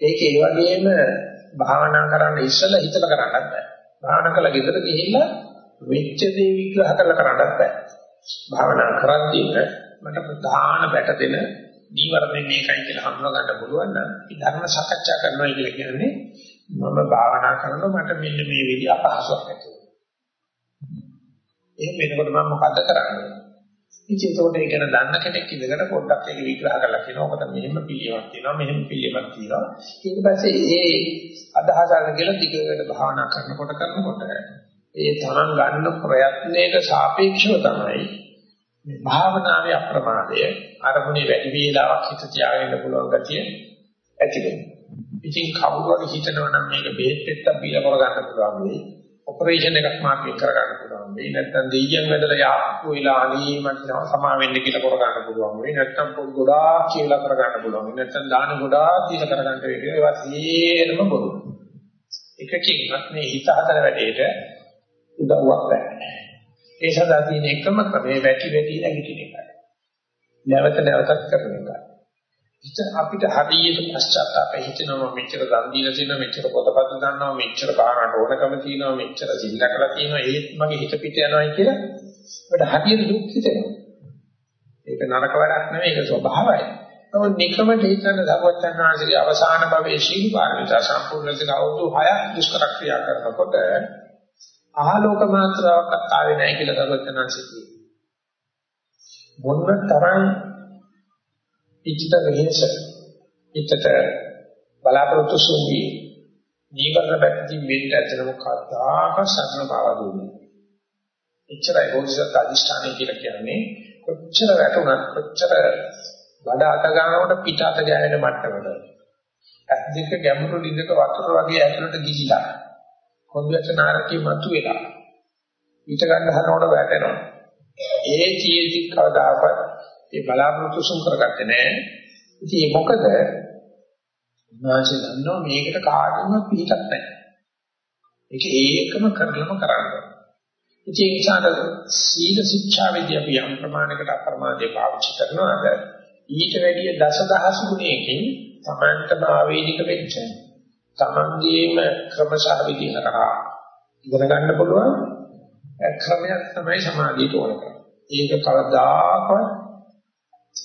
ඒක ඒ වගේම භාවනා කරන්න ඉස්සෙල්ලා හිතලා කරන්නත් බෑ. භාවනා කළා ගෙදර ගිහිල්ලා වෙච්ච දේ විග්‍රහ කරලා කරන්නත් බෑ. භාවනා කරද්දී මට ප්‍රධාන බැට දෙන නීවරණ මේකයි කියලා හඳුනා ගන්න පුළුවන් නම් ධර්ම සාකච්ඡා කරනවා කියලා කියන්නේ මම භාවනා කරනකොට මට මෙන්න මේ විදිහ අපහසුයක් ඇති වෙනවා. එහෙම වෙනකොට මම මොකද කරන්නේ? ඉතින් ඒකට ඒක ගැන දන්න කෙනෙක් ඉඳගෙන පොඩ්ඩක් ඒක විග්‍රහ කරලා කියනවා. ඔබට මෙහෙම පිළියමක් තියෙනවා, මෙහෙම පිළියමක් තියෙනවා. ඊට පස්සේ ඒ අදහස අරගෙන දිගට භාවනා කරනකොට කරනකොට ඒ තරම් ගන්න ප්‍රයත්නයේ සාපේක්ෂව තමයි මේ භාවනාවේ අප්‍රමාදය අරමුණේ වැඩි වේලාවක් හිත තියාගෙන පුළුවන් ගතිය ඇති වෙනවා. ඉතින් කවුරු හරි හිතනවා නම් මේක බෙහෙත් පෙත්තක් බීලා කරගන්න පුළුවන් වෙයි. ඔපරේෂන් එකක් මාර්කේ කරගන්න පුළුවන් වෙයි. නැත්නම් දෙයියන් වැදලා යාප්පු වෙලා අනීමත් සමා වෙන්න කියලා කරගන්න පුළුවන් වෙයි. නැත්නම් පොත් ගොඩාක් කියලා කරගන්න පුළුවන් වෙයි. නැත්නම් දාන ගොඩාක් දීලා කරගන්න වෙයි. ඒවා සියරම බොරු. එකකින්වත් මේ හිත හතර වැඩේට උදව්වක් නැහැ. ඒ සඳහා තියෙන එකම ක්‍රමය වැටි වැටි නැගිටින එකයි. නැවත නැවතත් කරන එකයි. ඉතින් අපිට හරියට පශ්චාත්තාපය හිතෙනවා මෙච්චර දන් දීලා තියෙනවා මෙච්චර පොතපත් දන්නවා මෙච්චර බාහනට ඕනකම තියෙනවා මෙච්චර සිල්ලකලා තියෙනවා ඒත් මගේ හිත පිට යනවායි කියලා අපිට හරියට දුක් හිතෙනවා ඒක නරක වැඩක් නෙවෙයි ඒක ස්වභාවයයි නමුත් නිකමට හිතන ධර්මචන්නාංශගේ අවසාන භවයේ ශීල පාරමිතා සම්පූර්ණ කරන අවුරුදු 6ක් දුෂ්කර ක්‍රියා කරනකොට ආලෝක මාත්‍රාවක් ආවේ නැහැ කියලා ධර්මචන්නාංශ කියනවා මොන තරම් ඉච්ඡිත වෙනස ඉච්ඡත බලාපොරොත්තු සුන්වි. නීවරණ පැත්තකින් වෙන්න ඇතන මොකක්දාක සරණ බව දුන්නේ එච්චරයි බෝධිසත්ව අධිෂ්ඨානය කියලා කියන්නේ. කොච්චර වැටුණත් කොච්චර බඩ අත ගන්නකොට පිට අත ගෑවෙන මට්ටමකට ඇස් දෙක ගැඹුරු ලිඳක වතුර වගේ ඇතුළට ගිහිලා කොන්දේශ නාරකී මතු වෙලා ඊට ගන්න හරනකොට වැටෙනවා. ඒ චීති කවදාකවත් ඒ බලාපොරොත්තු සුන් කරගත්තේ නැහැ. ඉතින් ඒ මොකද? උන්වහන්සේ දන්නවා මේකට කාගෙන්වත් පිටක් නැහැ. ඒක ඒකම කරලම කරන්න. ඉතින් ඒ නිසා සීල ශික්ෂා විද්‍යාව අපි යම් ප්‍රමාණයකට අප්‍රමාදේ පාවිච්චි කරනවාද ඊට වැඩිය දසදහස් ගුණයකින් තමන්ට භාවේනික වෙච්ච තමන්ගේම ක්‍රමශහ විදිහකට ඉගෙන ගන්න පුළුවන් ක්‍රමයක් තමයි සමාධියට ඕන කරන්නේ. ඒක කවදාකවත්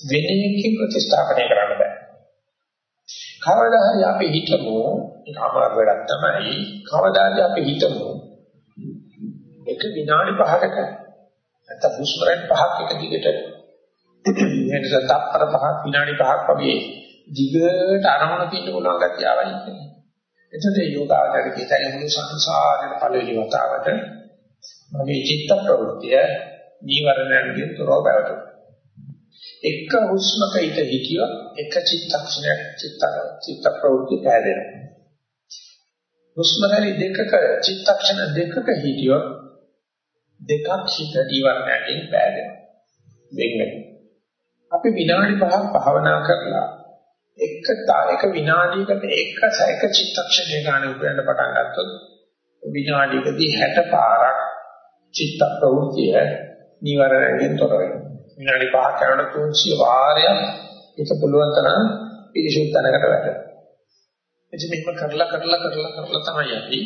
වෙන එකකින් ප්‍රතිස්ථාපනය කරන්න බෑ. කවදා හරි අපි හිතමු ඒක අමාරු වැඩක් තමයි. කවදා හරි අපි හිතමු එක විනාඩි 5කට නැත්නම් හුස්ම රැලි පහක් එක දිගට එනස තප්පර පහක් විනාඩි පහක් වගේ දිගට අරමුණක ඉන්න පුළුවන් ගැතියාවයි කියන්නේ. එතකොට යෝගාවචර කීතයි මුළු සංසාරේ පළවෙනි වතාවට මගේ චිත්ත ප්‍රවෘත්තිය නීවරණයන්ගෙන් තොරව පැවතුණා. එක හුස්මක හිත හිටියොත් එක චිත්තක්ෂණයක් චිත්ත චිත්ත ප්‍රවෘත්ති පෑදෙනවා. හුස්ම රැලි දෙකක චිත්තක්ෂණ දෙකක හිටියොත් දෙකක් හිත නීවරණයන්ගෙන් පෑදෙනවා. වෙන්නේ. අපි විනාඩි 5ක් භාවනා කරලා එක එක විනාඩියකට එක සැක චිත්තක්ෂණය ගන්න උපයන්න පටන් ගත්තොත් විනාඩියකදී 60 පාරක් චිත්ත ප්‍රවෘත්තිය නිවරණයෙන් තොර වෙනවා. විනාඩි 5ක් කරනකොට 300 වාරයක් ඒක පුළුවන් තරම් පිළිසුත් තැනකට වැටෙනවා. එතෙ මෙහෙම කරලා කරලා කරලා කරලා තමයි අපි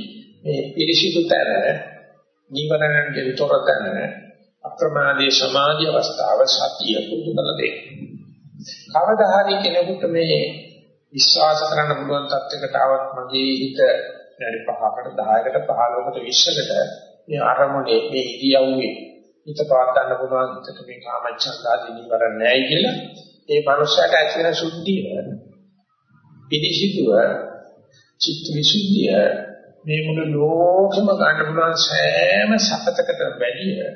මේ පිළිසිදු තැන නිවරණයෙන් තොර තැන අප්‍රමාදී සමාධි අවස්ථාව සතිය පුරුදු කරලා දෙන්නේ. කවදා හරි කෙනෙකුට මේ විශ්වාස කරන්න පුළුවන් තත්යකට આવත් මගේ හිත වැඩි 5කට 10කට 15කට 20කට මේ අරමුණේ මේ ඉරියව්වේ හිත පවත් ගන්න පුළුවන් හිතට මේ කාමච්ඡන්දාදී නිවර නැහැ කියලා. ඒ මනුස්සයාට ඇති වෙන සුද්ධිය පිළිසිතුව චිත්ත විසුද්ධිය මේ මුළු ලෝකෙම ගන්න පුළුවන් සෑම සපතකට වැඩිය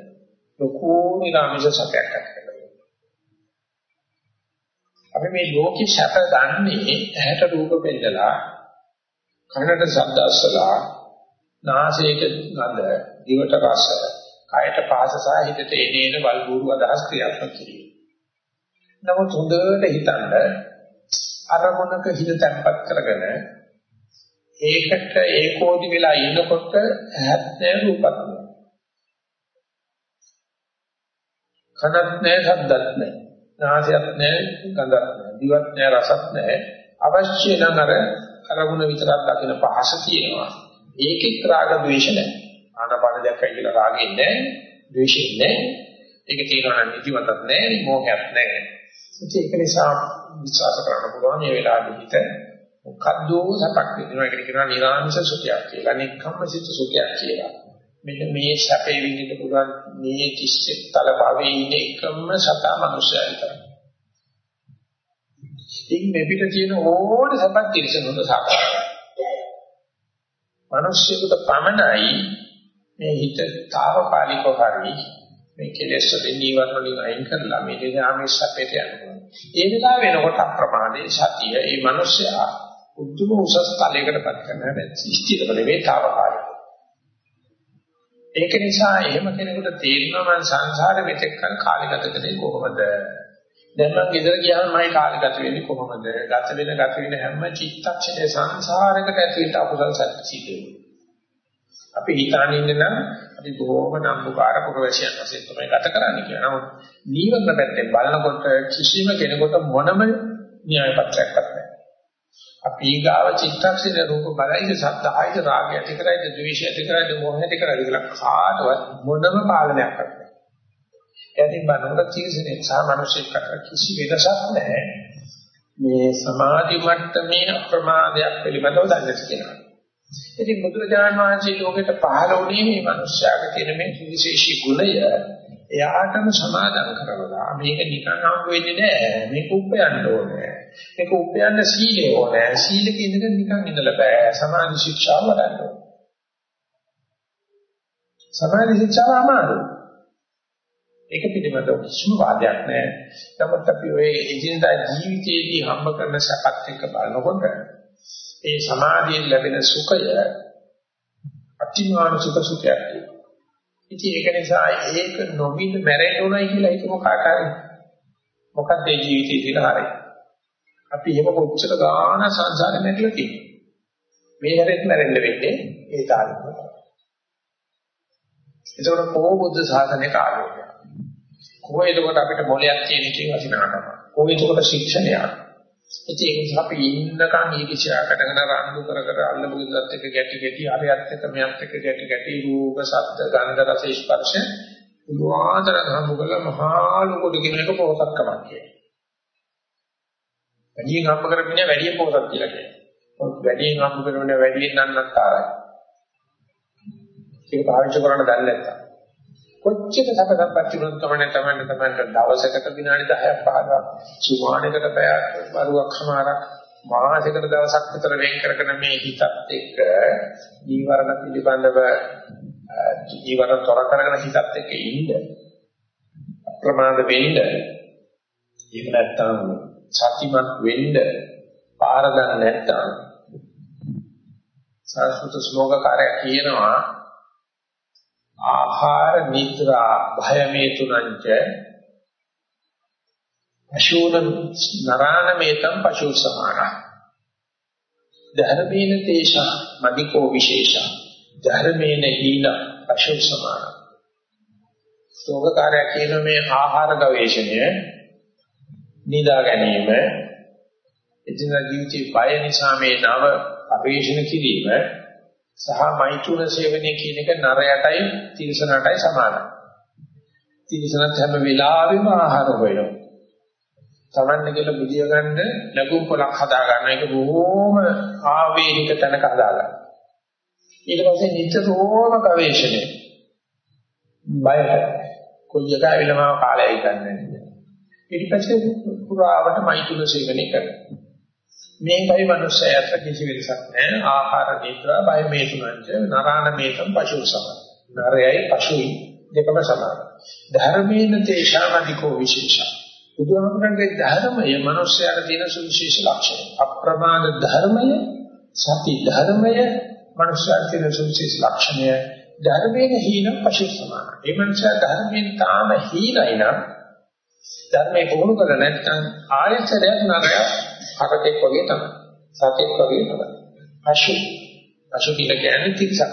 ලොකු නිරාමිෂ සපයක් ඇති අපි මේ ලෝකේ සැප ගන්නේ ඇහැට රූප පෙන්නලා කනට ශබ්ද අසලා නාසයට ගඳ දිවට රස කයට පාස සහ හිතට එනේන වල්බూరు අදහස් ක්‍රියාත්මක කිරීම. නමුත් හොඳට හිතන්න අරමුණක හිත තැම්පත් කරගෙන ඒකට ඒකෝදි වෙලා ඉන්නකොට ඇහත් නැහැ රූපත් නැහැ. කනත් නැහැ ශබ්දත් නැහැ. නාසයත් නැහැ ගඳක් නැහැ. දිවත් නැහැ රසත් නැහැ. අවශ්‍ය නම් අර අරමුණ විතරක් දකින පහස තියෙනවා. ඒකේ රාග ද්වේෂ නැහැ. ආනපාන දැක්කයි කියලා රාගෙ නැහැ, ద్వේෂෙ නැහැ. ඒක තියෙනවා නම් නිදිමතක් නැහැ, මොහයක් නැහැ. ඒක නිසා විශ්වාස කරන්න පුළුවන් මේ වෙලාවෙදි හිත මොකද්ද සපක් වෙනවා. ඒකට කියනවා නිරාංශ සුඛයක් කියලා, නික්කම්මසිත සුඛයක් කියලා. මෙන්න මේ සැපේ විඳින්න පුළුවන් මේ කිස්සෙත් තල භවයේ ඉන්න එකම සතා මනුෂ්‍යය විතරයි. ඉතින් මේ පිට තියෙන ඕන සැපක් තිරසනුද සාකච්ඡා. මනුෂ්‍යයෙකුට පමණයි මේ හිත తాවකාලිකව හරි මේ කෙලෙස් වලින් නිවර්ණ වලින් අයින් කරලා මේ දෙයාමේ සැපයට යනවා. ඒ වෙලාව වෙනකොට අප්‍රමාදේ සතිය ඒ මනුෂ්‍යයා උතුම් උසස් තලයකටපත් කරන හැබැයි ස්ථිරව නෙවෙයි తాවකාලිකව. ඒක නිසා එහෙම කෙනෙකුට තේරෙනවා මම සංසාරෙ මෙතෙක් කල් කාලය ගත කරේ කොහොමද? දැන් මම ගෙදර ගියාම මම කාලය ගත වෙන්නේ කොහොමද? ගත වෙන ගත වෙන හැම චිත්තක්ෂණේ සංසාරයකට ඇතුළට අකුසල සත්‍ය සිද්ධ වෙනවා. අපි හිතාන ඉන්න නම් අපි බොහොම නම්බුකාර පුරවැසියන් වශයෙන් තමයි ගත කරන්නේ කියලා. නමුත් නීවරණ පැත්තෙන් බලනකොට කිසිම කෙනෙකුට මොනම න්‍යාය පත්‍රයක්වත් නැහැ. අපි ඊගාව චිත්තක්ෂණ රූප බලයිද සද්ධායිද රාගය ඇති කරයිද ද්වේෂය ඇති කරයිද මොහය ඇති කරයිද කියලා කාටවත් මොනම පාලනයක් නැහැ. එදින් බලනකොට තීසනේ සහ මිනිස්සෙක් අතර කිසි වෙනසක් නැහැ. මේ සමාධි මට්ටමේ අප්‍රමාදයක් පිළිබඳව දන්නේ කියනවා. ඉතින් බුදුරජාණන් වහන්සේ ලෝකෙට පහළ වුණේ මේ මිනිස්යාගේ තියෙන මේ විශේෂී ගුණය එයාටම සමාදම් කරවලා මේක නිකන් හම්බ වෙන්නේ නැහැ. මේක උපයන්න ඕනේ. මේක උපයන්න සීලය ඕනේ. සීලක ඉඳගෙන නිකන් ඉඳලා බෑ. සමාධි ශික්ෂාව වඩන්න ඕනේ. සමාධි ශික්ෂාව අමාරුයි. ඒක පිළිබඳව කිසිම වාදයක් නැහැ. නමුත් අපි ඔය එදිනදා ජීවිතයේදී හම්බ කරන සපත් එක්ක බලනකොට ඒ සමාධියෙන් ලැබෙන සුඛය අතිමානුෂික සුඛයක් කියනවා ඉතින් ඒක නිසා ඒක නොමින් මැරෙන්න උනායි කියලා හිතමු කාට හරි. මොකක්ද ඒ ජීවිතේ තියෙන හරය. අපි එහෙම කොච්චර ගාන සංසාරේ නැట్లా තියෙනවා. මේ හැරෙත් මැරෙන්න වෙන්නේ ඒ තාලෙම. ඒකෝට කෝ බුද්ධ ශාසනයක ආලෝකය. කෝ එතකොට අපිට මොලයක් තියෙන එකේ වටිනාකම. කෝ එතකොට ශික්ෂණයක්. ඉතින් ඒ නිසා අපි ඉන්නකන් ඊකිචාකටගෙන රණ්ඩු කර කර අල්ලපු ගෙදරත් එක්ක ගැටි ගැටි අරයත් එක්ක මෙයත් එක්ක ගැටි ගැටි රූප ශබ්ද ගන්ධ රස ස්පර්ශ පුදුආතර ගහමු කළ මහා ලොකුට කියන එක පොහොසත්කමක් කියනවා. වැඩියෙන් හම්බ කරපිනේ වැඩියෙන් පොහොසත් කියලා කියනවා. වැඩියෙන් හම්බ කරන්නේ වැඩියෙන් නන්නත් ආරයි. ඒක පාවිච්චි කරන්න දන්නේ නැත්තම්. කොච්චර සැපසම්පත් තිබුණත් කමන්නේ තමයි තමයි දවසකට විනාඩි 10ක් 15ක් සුමානකට පැයක් වරුවක් සමාරක් මාසයකට දවසක් විතර වෙන් කරගෙන මේ හිතත් එක්ක ජීවරණ පිළිබඳව ජීවරණ තොර කරගෙන හිතත් එක්ක ඉන්න ප්‍රමාද වෙන්න. එහෙම නැත්නම් සතිමත් වෙන්න පාර දන්නේ නැත්නම් සංස්කෘත ශ්ලෝකකාරය කියනවා ආහාර නිද්‍රා භය මේ තුනංච අශූන නරාණ මේතම් පශු සමාන ධර්මේන තේෂ මදිකෝ විශේෂ. ධර්මේන හීන පශු සමාන ශ්ලෝකකාරය කියන මේ ආහාර ගවේෂණය නිදා ගැනීම එදින ජීවිතේ බය නිසා මේ නව අපේක්ෂණ කිරීම සහ මෛතුන සේවනයේ කියන එක නරයටයි තිරසනටයි සමානයි. තිරසනත් හැම වෙලාවෙම ආහාර හොයනවා. තමන්න කියලා බුදිය ගන්න ලැබුම් පොලක් හදා ගන්න එක බොහොම ආවේනික තැනක හදා ගන්න. ඊට පස්සේ නිතරම ගවේෂණය. බයයි. කොයි එක ඇවිල්ලාම කාලය හිතන්නේ නැහැ. ඊට පස්සේ පුරාවට මෛතුන සේවනය කරනවා. මේකයි මනුස්සයත් කිසි වෙනසක් නැහැ. ආහාර නිද්‍රා බය මේ තුනන්ට නරාණ මේකම් පශු සම. නරයයි පශුයි දෙකම සමානයි. ධර්මේන තේෂාමදිකෝ විශේෂ. බුදුහාමුදුරන්ගේ ධර්මය මනුස්සයාට තියෙන සුවිශේෂ ලක්ෂණ. අප්‍රමාද ධර්මය සති ධර්මය මනුස්සයාට තියෙන සුවිශේෂ ලක්ෂණය. ධර්මයෙන් හීන පශු සමානයි. මේ මනුස්සයා ධර්මයෙන් තාම හීනයි නම් ධර්මයේ කොහොමද කර නැත්නම් ආයතනයක් නරයක් හරකෙක් වගේ තමයි. සතෙක් වගේ තමයි. පශු. පශු කියලා කියන්නේ තිරසක්.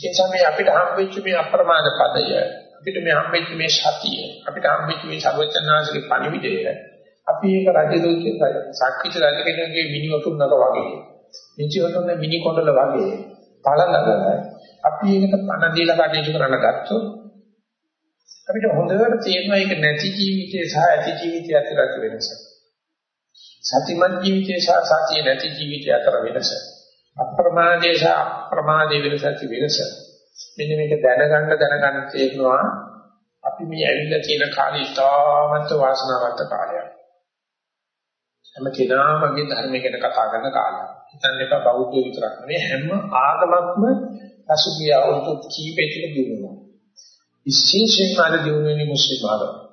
ඒ තමයි අපිට හම්බෙච්ච මේ අප්‍රමාද පදය, අපිට මේ හම්බෙච්ච මේ සතිය, අපිට හම්බෙච්ච මේ සර්වචනාංශගේ පණිවිඩය අපි ඒක රජදූත සාක්කිත රජකෙනෙකුගේ මිනිවතුන්නක වගේ. මිනිවතුන්න මිනි කොණ්ඩල වගේ පළඳගෙන අපි ඒකට පණ දීලා කටයුතු කරන්න ගත්තොත් අපිට හොඳට තේරෙනවා ඒක නැති ජීවිතය සහ ඇති ජීවිතය අතර ඇති වෙනස. සතිමත් ජීවිතය සහ සතිය නැති ජීවිතය අතර වෙනස. අප්‍රමාදයේ සහ අප්‍රමාදයේ වෙනස ඇති වෙනස. මෙන්න මේක දැනගන්න දැනගන්න තේරෙනවා අපි මේ ඇවිල්ලා තියෙන කාලේ ඉතාමත් වාසනාවන්ත කාලයක්. හැම කෙනාමගේ ධර්මයකට කතා කරන කාලයක්. හිතන්න එපා බෞද්ධ විතරක් නෙවෙයි හැම ආගමක්ම පසුගිය අවුරුදු කීපයකට දිනුනවා. විශේෂයෙන්ම අද දිනුනේ මුස්ලිම් ආගම.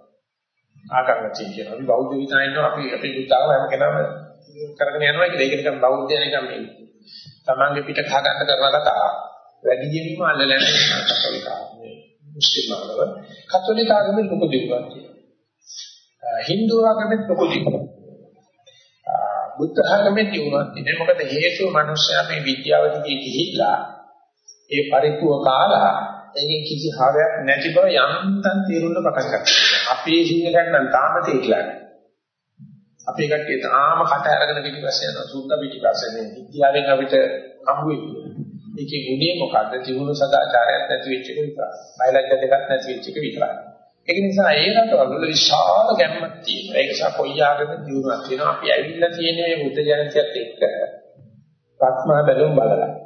ආකරණචින් කියනවා. අපි බෞද්ධ විතරයින්නවා අපි අපේ බුද්ධාගම හැම කෙනාම කරගෙන යනවා කියලා. ඒක නිකන් බෞද්ධය නිකන් මේ තමන්ගේ පිට කහ ගන්න කරන කතා. වැඩි දියුම අල්ලලා නැහැ කතෝලික ආගමේ මුස්ලිම් ආගම. කතෝලික ආගමේ ලොකු දියුමක් තියෙනවා. හින්දු ආගමේ ලොකු දියුමක්. බුද්ධ ආගමේ දියුමක් තියෙනවා. මොකද හේතුව මිනිස්සයා මේ විද්‍යාවදී ගිහිල්ලා ඒ පරිප්පුව කාලා ඒකෙන් කිසි හරයක් නැති බව යන්තම් තේරුන්න පටන් ගන්නවා. අපේ සිංහලයන් නම් තාම තේරිලා නැහැ. අපේ කට්ටිය තාම කට අරගෙන පිටිපස්සේ යනවා. සුද්ධ පිටිපස්සේ මේ විද්‍යාවෙන් අපිට හම්බ වෙන්නේ. ඒකේ ගුණය මොකද්ද? ජීවන සදාචාරයක් නැති වෙච්ච එක විතරයි. බයලජ්‍ය දෙකක් නැති වෙච්ච එක විතරයි. ඒක නිසා ඒ රටවල විශාල ගැම්මක් තියෙනවා. ඒක නිසා කොයි ආගමක දියුණුවක් තියෙනවා. අපි ඇවිල්ලා තියෙන මේ බුද්ධ ජනතියත් එක්ක ප්‍රඥා බැලුම් බලලා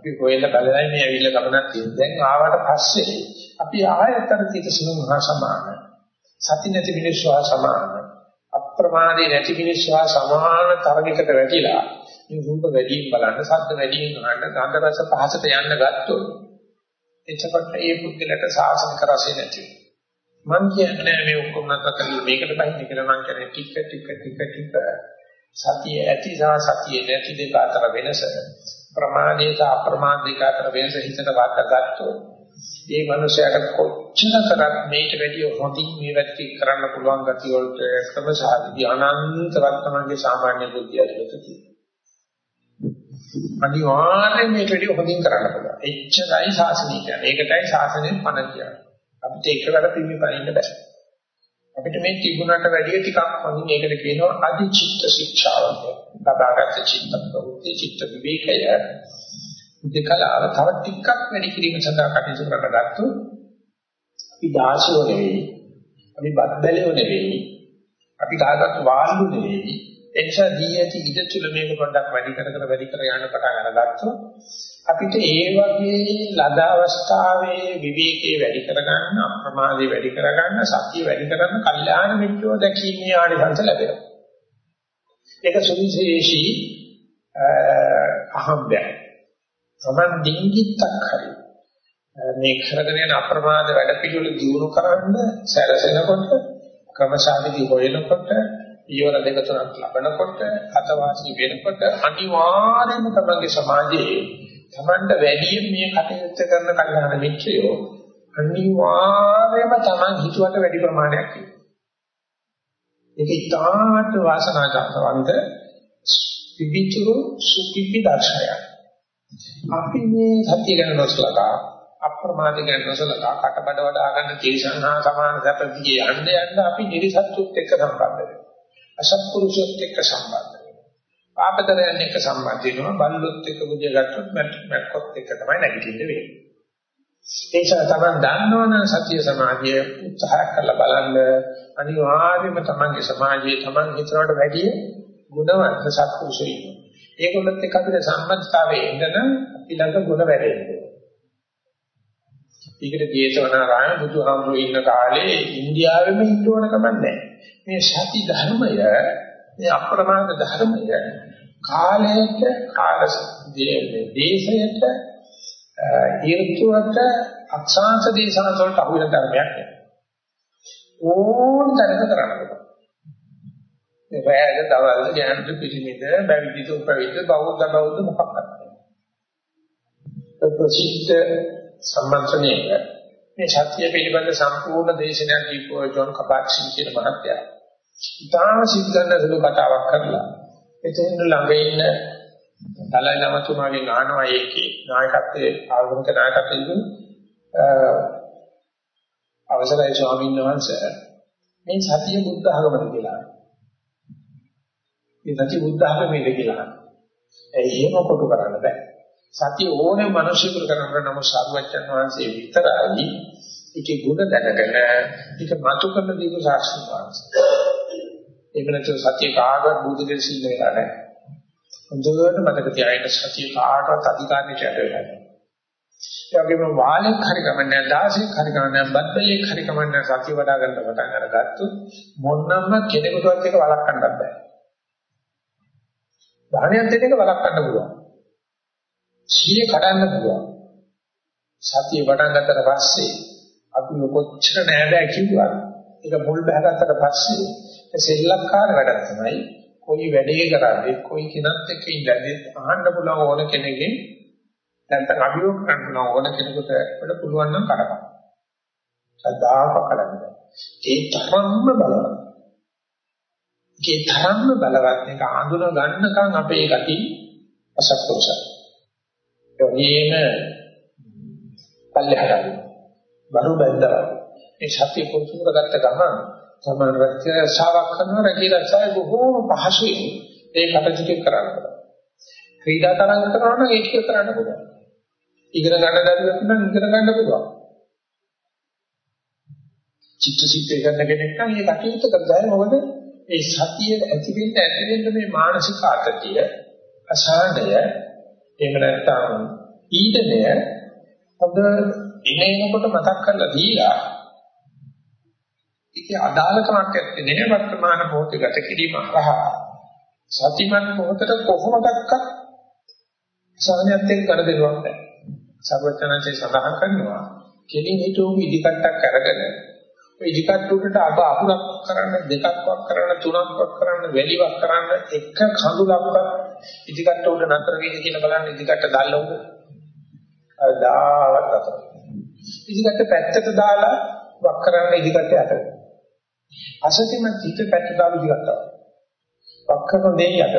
අපි හොයලා බලලා මේ ඇවිල්ලා ගමනක් තියෙන. දැන් ආවට පස්සේ අපි ආයතන තිතසුණු මහා සමාන. සති නැති මිනිස්සු හා සමාන. අප්‍රමාදී නැති මිනිස්සු හා සමාන තරගයකට වැටිලා මේ රූප වැඩියෙන් බලන්න, ශබ්ද වැඩියෙන් අහන්න, ගන්ධ රස පහසට යන්න ගත්තොත් එතකොට ඒ පුද්ගලට සාසනික රසය නැති මම කියන්නේ මේ ඔක්කොම නැතර කරලා මේකට බහින්න කියලා මම කියන්නේ ටික ටික ටික ටික සතිය ඇති සහ සතිය නැති දෙක අතර වෙනස ප්‍රමාදයේ සහ අප්‍රමාදයේ අතර වෙනස හිතට වාතගත්තොත් ඒ මනුස්සයාට කොච්චර කරත් මේට වැඩිය හොඳින් මේ වැඩි කරන්න පුළුවන් ගතිය වලට ක්‍රමසාධි අනන්තවත් තමන්ගේ සාමාන්‍ය බුද්ධිය ඇතුළත තියෙනවා. අනිවාර්යයෙන් මේක වැඩි හොඳින් කරන්න පුළුවන්. එච්චරයි ශාසනය කියන්නේ. ඒකටයි ශාසනයෙන් පණ කියන්නේ. අපිට එකවර පිම්මි පනින්න බෑ. අපිට මේ තිබුණාට වැඩිය ටිකක් හොඳින් ඒකට කියනවා අධිචිත්ත ශික්ෂාව. ලබාගත් චිත්ත ප්‍රවෘත්ති චිත්ත විවේකය දෙකලාව තව ටිකක් වැඩි කිරීම සඳහා කටයුතු කරන්න ගත්තොත් අපි දාසෝ නෙවෙයි. අපි බත් බැලයෝ නෙවෙයි. අපි කාටවත් වාල්ලු නෙවෙයි. එනිසා දී ඇති ඉඳ තුල මේක පොඩ්ඩක් වැඩි කර කර වැඩි කර යන පටන් අරගත්තොත් අපිට ඒ වගේ ලද අවස්ථාවේ විවේකයේ වැඩි කරගන්න අප්‍රමාදයේ වැඩි කරගන්න සතිය වැඩි කරගන්න කල්යාණ මිත්‍රෝ දැකීමේ ආනිසංස ලැබෙනවා. ඒක සුවිශේෂී අහම්බය. සමන් දින්ගිත්තක් හරි මේ කරගෙන යන අප්‍රමාද වැඩ පිළිවෙල දියුණු කරන්න සැරසෙනකොට ක්‍රමශාලිතී හොයනකොට ඊවර දෙක තුනක් ලබනකොට අතවාසී වෙනකොට අනිවාර්යයෙන්ම තමන්ගේ සමාජයේ තමන්ට වැඩියෙන් මේ කටයුත්ත කරන කල්යාණ මිත්‍රයෝ අනිවාර්යයෙන්ම තමන් හිතුවට වැඩි ප්‍රමාණයක් තියෙනවා. ඒක ඉතාමත් වාසනාවන්ත පිවිතුරු සුපිපි දර්ශනයක්. අපි මේ සත්‍ය ගැන නොසලකා අප්‍රමාද ගැන නොසලකා කටබඩ වඩා ගන්න තීසන්හා සමාන සැපදිගේ යන්න යන්න අපි නිර්සත්තුත් එක්ක සම්බන්ධ වෙනවා. අසත්පුරුෂොත් එක්ක සම්බන්ධ වෙනවා. පාපතරයන් එක්ක සම්බන්ධ වෙනවා. බල්ලොත් එක්ක බුදිය ගත්තොත් මැක්කොත් එක්ක තමයි නැගිටින්න වෙන්නේ. ඒ නිසා තමයි දන්නවනම් සත්‍ය සමාධිය උත්සාහ කරලා බලන්න අනිවාර්යයෙන්ම තමන්ගේ සමාජයේ තමන් හිතනවට වැඩිය ගුණවන්ත සත්පුරුෂයෝ ඉන්නවා. ඒගොල්ලොත් එක්ක අපිට සම්බන්ධතාවයේ ඉඳන ඊළඟ ගුණ වැඩෙන්නේ. ඊකට ජේතවනාරාම බුදුහාමුදුරුවෝ ඉන්න කාලේ ඉන්දියාවෙම ඉන්න ඕන කමක් නැහැ. මේ සති ධර්මය මේ අප්‍රමාද ධර්මය කාලයට කාල දේශයට ඊර්තුවට අක්ෂාංශ දේශන වලට අහු වෙන ධර්මයක් නෙවෙයි. ඕන තැනක කරන්න පුළුවන්. මේ වැයද දවල්ද ඥානද පිළිමිද බැවිදි උපවිද බෞද්ධ බෞද්ධ මොකක්ද? ප්‍රසිද්ධ සම්මන්ත්‍රණයක මේ සත්‍ය පිළිබඳ සම්පූර්ණ දේශනයක් දීපෝ ජොන් කපාක්ෂි කියන මහත්තයා. ඉතාම සිද්ධාන්ත සුළු කතාවක් කරලා එතෙන් ළඟ ඉන්න දලයි නමතුමාගෙන් අහනවා ඒකේ නායකත්වයේ ආගමික නායකත්වයෙන් අවසරයි ස්වාමීන් වහන්සේ මේ සතිය බුද්ධ ආගමද කියලා. මේ සතිය බුද්ධ ආගමේද කියලා. ඒ එහෙම කොට කරන්න බෑ. සතිය ඕනේ මිනිසෙකුට කරන්න නම් සාරවත්යන් වහන්සේ විතරයි ඒකේ ගුණ දැනගෙන ඒක මතු කරන දීප සාක්ෂි වහන්සේ. ඒක නැත්නම් සතිය කාගවත් බුදු දෙවියන් සිල් වෙලා නැහැ. හොඳට මතක තියාගන්න සතිය කාටවත් අධිකාරියට යට වෙලා නැහැ. ඒ වගේම වාලෙක් හරි කමන්නේ දාසෙක් හරි කමන්නේ බද්දලෙක් හරි කමන්නේ සතිය වඩා ගන්න පටන් අරගත්තොත් මොනම කෙනෙකුටවත් ඒක වළක්වන්නත් බෑ. ධානයක් දෙන එක වළක්වන්න පුළුවන්. සීය කඩන්න පුළුවන්. සතිය වඩන් ගත්තට පස්සේ අපි කොච්චර නෑදෑ කිව්වත් ඒක මුල් බහගත්තට පස්සේ ඒ සෙල්ලක්කාර වැඩක් තමයි කොයි වැඩේ කරන්නේ කොයි කෙනත් එක්ක ඉඳන්නේ අහන්න පුළුවන් ඕන කෙනෙක්ගෙන් නැත්නම් අභියෝග කරන්න ඕන කෙනෙකුට වල පුළුවන් නම් කරපන්. සදාක කරන්න. ඒ තරම්ම බලවත්. ඒ තරම්ම බලවත් එක ආඳුන ගන්නකම් අපේ ගති අසත්පුරුෂයි. වගේම පල්ලෙහාට බරු බැඳලා මේ සත්‍ය පුරුදු කරගත්ත ගමන් සමාන රක්ෂාවක් කරන රැකී රක්ෂාවේ බොහෝම පහසුයි ඒ කටයුතු කරන්න පුළුවන්. ක්‍රීඩා තරඟ කරනවා නම් ඒක කරන්න පුළුවන්. ඉගෙන ගන්න දරුවෙක් නම් ඉගෙන ගන්න පුළුවන්. චිත්ත සිත් ගන්න කෙනෙක් නම් මේ කටයුතු කරගන්න මොකද ඒ සතිය ඇති වෙන්න ඇති වෙන්න මේ මානසික ආතතිය අසහනය එහෙම නැත්නම් ඊටමය හොඳ ඉනේනකොට මතක් කරලා දීලා ඒකේ අදාළකමක් ඇත්තේ නෙමෙයි වර්තමාන මොහොතේ ගත කිරීම හරහා. සතිමත් මොහොතට කොහොමදක්ක සාහනයත් එක්ක කර දෙනවා නැහැ. සර්වඥාන්සේ සඳහන් කරනවා කෙලින් හිතුවු ඉදිකට්ටක් අරගෙන ඔය ඉදිකට්ට උඩට අබ අහුරක් කරන්න දෙකක් වක් කරන්න තුනක් වක් කරන්න වැලිවක් කරන්න එක කඳුලක්වත් ඉදිකට්ට උඩ නතර වෙයිද කියලා බලන්න ඉදිකට්ට දැල්ල උඩ අදාවත් නතර ඉදිකට්ට පැත්තට දාලා වක් කරන්න ඉදිකට්ට යට අසතිම හිත පැත්තට දාලා ඉදිකට්ට වක් කරන දෙය යට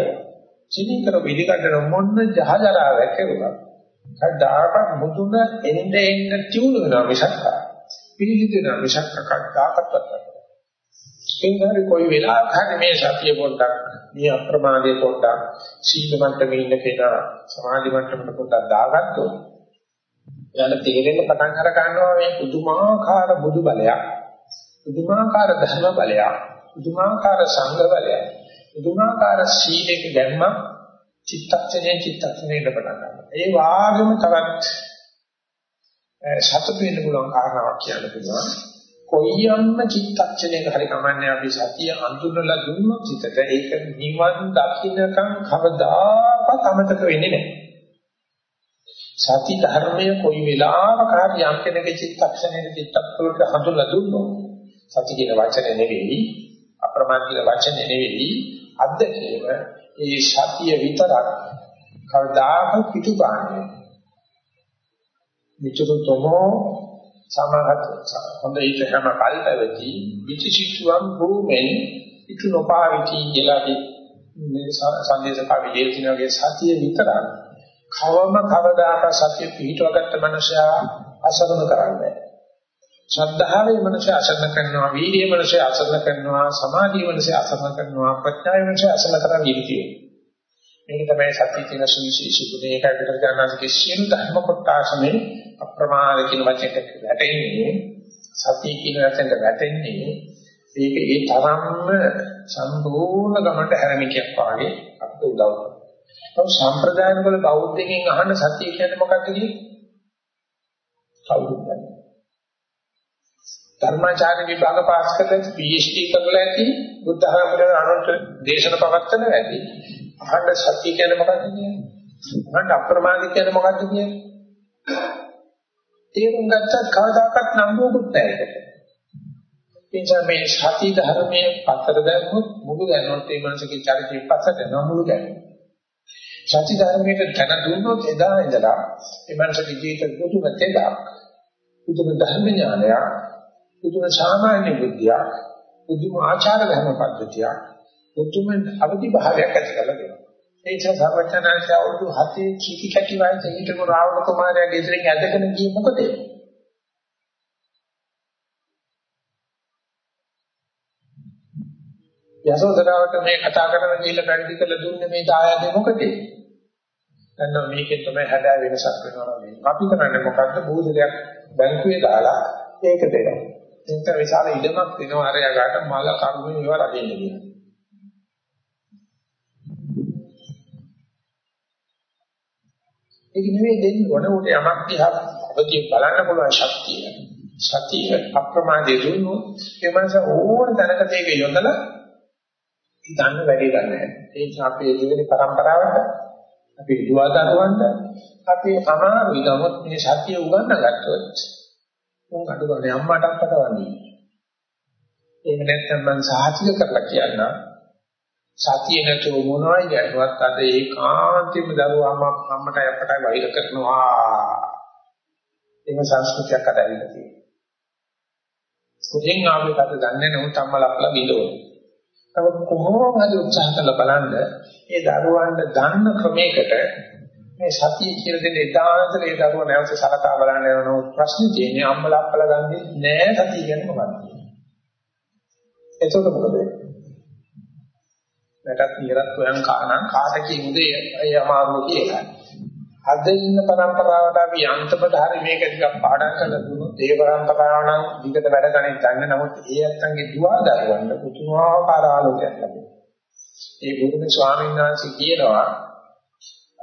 සිනිකර පිළිගන්න මොන්න ජහජරා වැකරුවා. කඩාක මුදුන එන්න එන්න තියුණු වෙනවා මිසක් පිළිගිදෙන මිසක් කඩාකටවත් නැහැ. එංගහරි කොයි වෙලාවක හරි මේ සතිය පොඩ්ඩක් මේ අප්‍රමාදයේ පොඩ්ඩක් සීල මට්ටමේ ඉන්න කෙනා සමාධි මට්ටමට පොඩ්ඩක් දාගත්තොත් එයාට තේරෙන්න පටන් අර ගන්නවා මේ පුදුමාකාර බුදු බලයක් පුදුමාකාර ධර්ම බලයක් පුදුමාකාර සංඝ බලයක් පුදුමාකාර සීලයක ගැම්මක් චිත්තක්ෂණයෙන් චිත්තක්ෂණයට පටන් ගන්නවා. ඒ වාගේම තවත් සතුට වෙන්න පුළුවන් කාරණාවක් කියන්න පුළුවන්. කොයියම්ම චිත්තක්ෂණයක හරි කමන්නේ අපි සතිය අඳුරලා දුන්නොත් චිතට ඒක නිවන් දකින්නකම් කවදාකවත් අමතක වෙන්නේ නැහැ. සති ධර්මය කොයි වෙලාවක හරි යම් කෙනෙක් චිත්තක්ෂණයක චිත්තක්ෂණයට හඳුනලා දුන්නොත් සති කියන වචනේ නෙවෙයි අප්‍රමාණ කියන වචනේ නෙවෙයි. අද්දකේම ඒ සතිය විතරක් කවදාක පිටුපාන්නේ විචුරුතමෝ සමහත් හොඳ ඊට හැම කල්පවදී විචිචිතුම් භූමෙන් ඉතු නොපාවිති කියලාදී මේ සංදේශ කවි දෙවියන්ගේ සතිය විතරක් කවම කවදාක සතිය පිටවගත්ත මනුෂයා අසරණ කරන්නේ ශ්‍රද්ධාවේ මනස අසරණ කරනවා වීර්යයේ මනස අසරණ කරනවා සමාධියේ මනස අසරණ කරනවා ප්‍රඥාවේ මනස අසරණ කරන ඉරිතිය මේක තමයි සත්‍ය කියන සුවිශේෂී ගුණය ඒකයි විතර ගන්නාගේ සියලු ධර්ම කොටාසමේ අප්‍රමාද කියන වචනයට වැටෙන්නේ සත්‍ය කියන වචනයට වැටෙන්නේ මේක ඒ තරම්ම සම්පූර්ණ ගමනට හැරමිකයක් වාගේ අපිට උදව් කරනවා. ඔව් සම්ප්‍රදායන වල බෞද්ධකින් අහන්න සත්‍ය කියන්නේ මොකක්ද කියන්නේ? කවුරුද දන්නේ? ධර්මාචාර්ය විභාග පාස් කරලා PhD කරලා ඇති බුද්ධ ධර්මයෙන් අනුන්ට දේශන පවත්තන ඇති. අහන්න සත්‍ය කියන්නේ මොකක්ද කියන්නේ? අහන්න අප්‍රමාද කියන්නේ මොකක්ද කියන්නේ? තේරුම් ගත්තත් කවදාකවත් නම්බුකුත් නැහැ ඒකට. එනිසා මේ සති ධර්මයේ පතර දැම්මොත් මුළු දැනුවත් මේ මනසකේ චරිතය පස්සට යනවා මුළු දැනුම. සති ධර්මයට දැන දුන්නොත් එදා ඉඳලා මේ මනසකේ ජීවිත පුදුම තෙදක් පුදුම ධර්ම ඥානයක් පුදුම සාමාන්‍ය බුද්ධියක්, පුදුම ආචාර ධර්ම පද්ධතියක්, පුදුම අවදි භාවයක් ඇති කරලා දෙනවා. ඒ නිසා සර්වඥාන්සේ අවුරුදු 7 කීටි කැටි වයසේ හිටපු රාවණ කුමාරයා ගෙදරින් ඇදගෙන ගියේ මොකද? යසෝදරාවට මේ කතා කරන ගිහිල්ලා පැවිදි කරලා දුන්නේ මේ දායාදේ මොකද? දැන් මේකෙන් තමයි හැදෑ වෙනසක් වෙනවා මේ. අපි කරන්නේ මොකද්ද? බෝධලයක් බැංකුවේ දාලා ඒක දෙනවා. එතන විශාල ඉඩමක් දෙනවා අර යගාට මල කරුණු ඒවා රකින්න කියන. ඒක නෙවෙයි දෙන්නේ වන උට යමක් දිහා අවදි බලන්න පුළුවන් ශක්තිය. සතිය අප්‍රමාදයේ දුන්නොත් ඒ මනස ඕන තැනක තේක යොදලා ඉතින් වැඩි ගන්න. ඒ නිසා අපේ ජීවන પરම්පරාවට අපි දුවා දරුවන්ට අපි අමාරුයි නමුත් මේ සතිය උගන්වා ගත්තොත් උන් අඩු ගන්න අම්මාට අප්පට වන්නේ. එහෙම නැත්නම් මං සාහිතික කරලා කියන්න සතිය නැතුව මොනවයි කියනවත් අද ඒකාන්තයෙන්ම දරුවාම අම්මට අප්පට වෛර කරනවා. ඒක සංස්කෘතියක් අදාවිලා තියෙනවා. කොහෙන් ආවේ කද දන්නේ නැවුත් අම්මලා අප්පලා බිඳවන. නමුත් කොහොම හරි උත්සාහ කරලා බලන්න ඒ දරුවන්ට දන්න ක්‍රමයකට මේ සතිය කියලා දෙන්නේ ඊටාන්තර ඒ දරුවා නැවත සලකා බලන්න යනවා ප්‍රශ්න තියෙන්නේ අම්මලා අප්පලා ගන්නේ නෑ සතිය කියන්නේ මොකක්ද එතකොට මොකද නැටත් නිරත් වයන් කාණන් කාට කිව්ද ඒ අමාරුව කියලා. අද ඉන්න પરම්පරාවට අපි අන්තපත හරි මේක ටිකක් පාඩම් කරලා දුන්නොත් ඒ પરම්පරාව නම් විකට වැඩ ගන්න ඉන්නේ නමුත් ඒ අත්තන්ගේ දුවා දරුවන්ට පුතුමාකාර ආලෝකයක් ලැබෙනවා. ඒ ගුරුනි ස්වාමීන් වහන්සේ කියනවා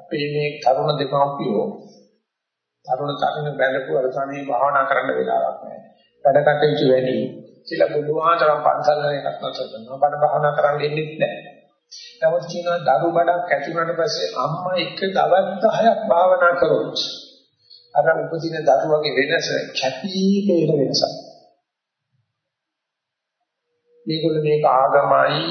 අපේ මේ තරුණ දෙමාපියෝ තරුණ තරුණ බැලපු අරසානේ භාවනා කරන්න වෙලාවක් නැහැ. වැඩ කටයුතු වැඩි. කියලා බුදුහාතරම් පන්සල් වල එකක් නැතර කරනවා. බණ භාවනා කරන්න ඉන්නෙත් නැහැ. නමුත් කියනවා දරු බඩක් ඇති වුණාට පස්සේ අම්මා එක දවස් 10ක් භාවනා කරොත් අර උපදින දරුවගේ වෙනස කැපී පෙනෙන වෙනසක්. මේගොල්ලෝ මේක ආගමයි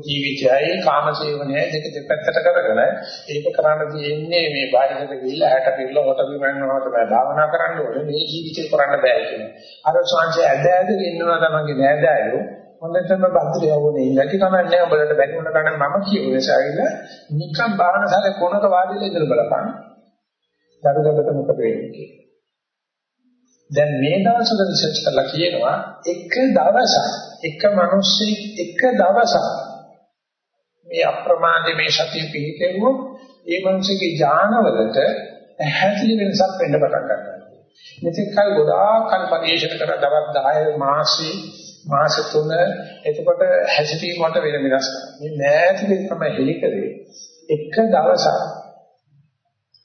ජීවිතයයි කාමසේවනයයි දෙක දෙපැත්තට කරගෙන ඒක කරන්න තියෙන්නේ මේ බාහිරට ගිහිල්ලා හැට පිළිලා හොට බිමන්නවා තමයි භාවනා කරන්න ඕනේ මේ ජීවිතේ කරන්න බෑ කියනවා. අර සංසය ඇද ඇද ඉන්නවා තමන්ගේ නෑදෑයෝ හොඳටම බද්දේ යවුනේ නැති කමන්නේ උඹලට බැරි වුණ ගමන් මම කියු නිසා ඉල නිකන් බාහනසාලේ කොනක වාඩිලා ඉඳලා බලපන්. දරුදකට මොකද වෙන්නේ කියලා. දැන් මේ දවස්වල රිසර්ච් කරලා කියනවා එක දවසක් එක මිනිස්සෙක් එක දවසක් මේ අප්‍රමාදී මේ සතිය පිළිපෙවුවොත් ඒ මිනිස්සුගේ ඥානවලට පැහැදිලි වෙනසක් වෙන්න පටන් ගන්නවා. මෙතෙක් කල ගොඩාක් කල් පරිශන කර දවස් 10 මාසෙ මාස 3 එතකොට හැසිරීම වලට වෙන වෙනස් මේ නැතිලේ තමයි හෙලි කරේ. එක දවසක්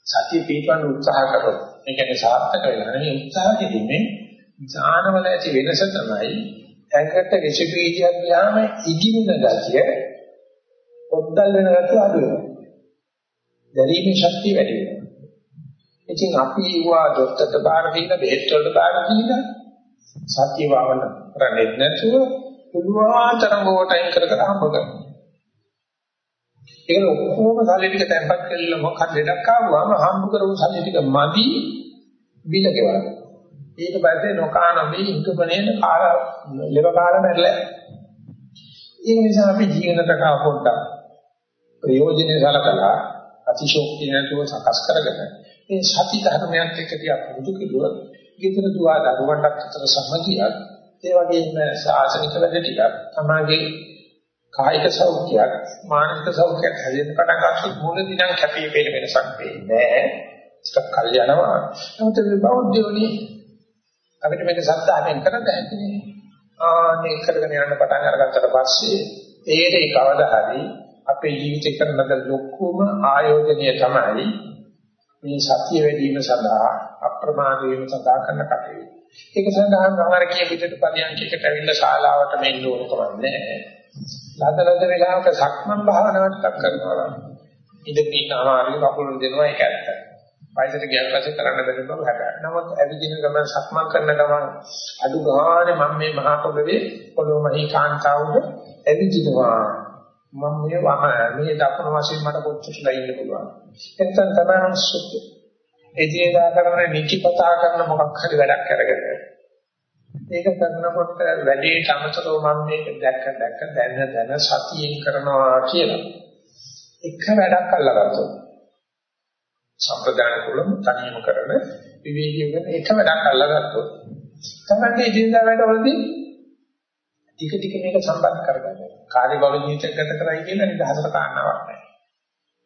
සතිය පිටවන්න උත්සාහ කරොත් ඒ කියන්නේ සාර්ථක වෙලා නෙවෙයි උත්සාහ කිරීමෙන් ඥානවල ඇති වෙනස තමයි ඇඟට විශේෂීජයක් ගියාම ඉදිමින ගතිය පොද්දල් වෙන ගතිය අඩු වෙනවා. දැරීමේ ශක්තිය වැඩි වෙනවා. ඉතින් අපි වා ડોක්ටර්ට බාර දීලා බෙහෙත් වලට බාර දීලා සත්‍ය වවන කරන්නේ නැතුව පුළුවන් තරම් ඕවට අයින් කර කර හම්බ කරනවා. ඒක ඔක්කොම සල්ලි ටික තැන්පත් කරලා මොකක්ද ලෙඩක් ආවම හම්බ කරපු සල්ලි ටික මදි බිල ගෙවන්න. ඊට පස්සේ නොකානොමි ඉක්මනේට කාල ලෙව කාල මැරලා. ඒ නිසා අපි ජීවන රටාව පොඩ්ඩක් ප්‍රයෝජනෙ සලකලා අතිශෝක්තිය නැතුව සකස් කරගෙන මේ සති ධර්මයන් එක්ක තියා පුරුදු කිව්වොත් ගෙදර දුවා දරුවන්ට අතර සමගියක් ඒ වගේම සාසනික වැඩ ටිකක් තමාගේ කායික සෞඛ්‍යයක් මානසික සෞඛ්‍යයක් හැදෙන්න පටන් ගන්නකොට මුලදී නම් කැපී පෙනෙන වෙනසක් වෙන්නේ නැහැ. කල් යනවා නමුත් මේ බෞද්ධයෝනි අපිට මේක සත්‍යාවෙන් කරන්න හැකිනේ ආනේ කරගෙන යන්න පටන් අරගත්තට පස්සේ ඒකේ කවදා හරි අපේ ජීවිතේ කරන ලොකුම ආයෝජනය තමයි මේ සත්‍ය වැඩිම සඳහා අප්‍රමාද වීම සඳහා කරන කටයුතු. ඒක සඳහා සමහර කිය පිටට පරියන්කයකට ඇවිල්ලා ශාලාවට මෙන්න ඕන කරන්නේ ලදලද වෙලාවක සක්මන් භාවනාවක් කරනවා. ඉඳගෙන ඉන්න අමාරුයි කකුල් දෙනවා ඒක ඇත්ත. වයසට ගියන් පස්සේ කරන්න බැරි බව හැබැයි. නමුත් ඇවිදින ගමන් සක්මන් කරන ගමන් අඩු ගානේ මම මේ මහා පොළවේ පොළොව මහී කාන්තාවුද ඇවිදිනවා. මම මේ වම මේ දකුණු වශයෙන් මට කොච්චරලා ඉන්න පුළුවන්. එතෙන් තමයි සුද්ධ. එදිනෙදා කරන නිතිපතා කරන මොකක් හරි වැඩක් අරගෙන. ඒක කරනකොට වැඩේට අමතරව මම මේක දැක්ක දැක්ක දැන දැන සතියෙන් කරනවා කියලා. එක වැඩක් අල්ලගත්තොත්. සම්ප්‍රදාන කුලම තනියම කරන විවේකීව එක වැඩක් අල්ලගත්තොත් තමයි ඉදින්දා වැඩවලදී ටික ටික මේක සම්බන්ධ කරගන්න. කාර්ය බල ජීවිතයක් ගත කරයි කියලා නිදහසට කාරණාවක් නැහැ.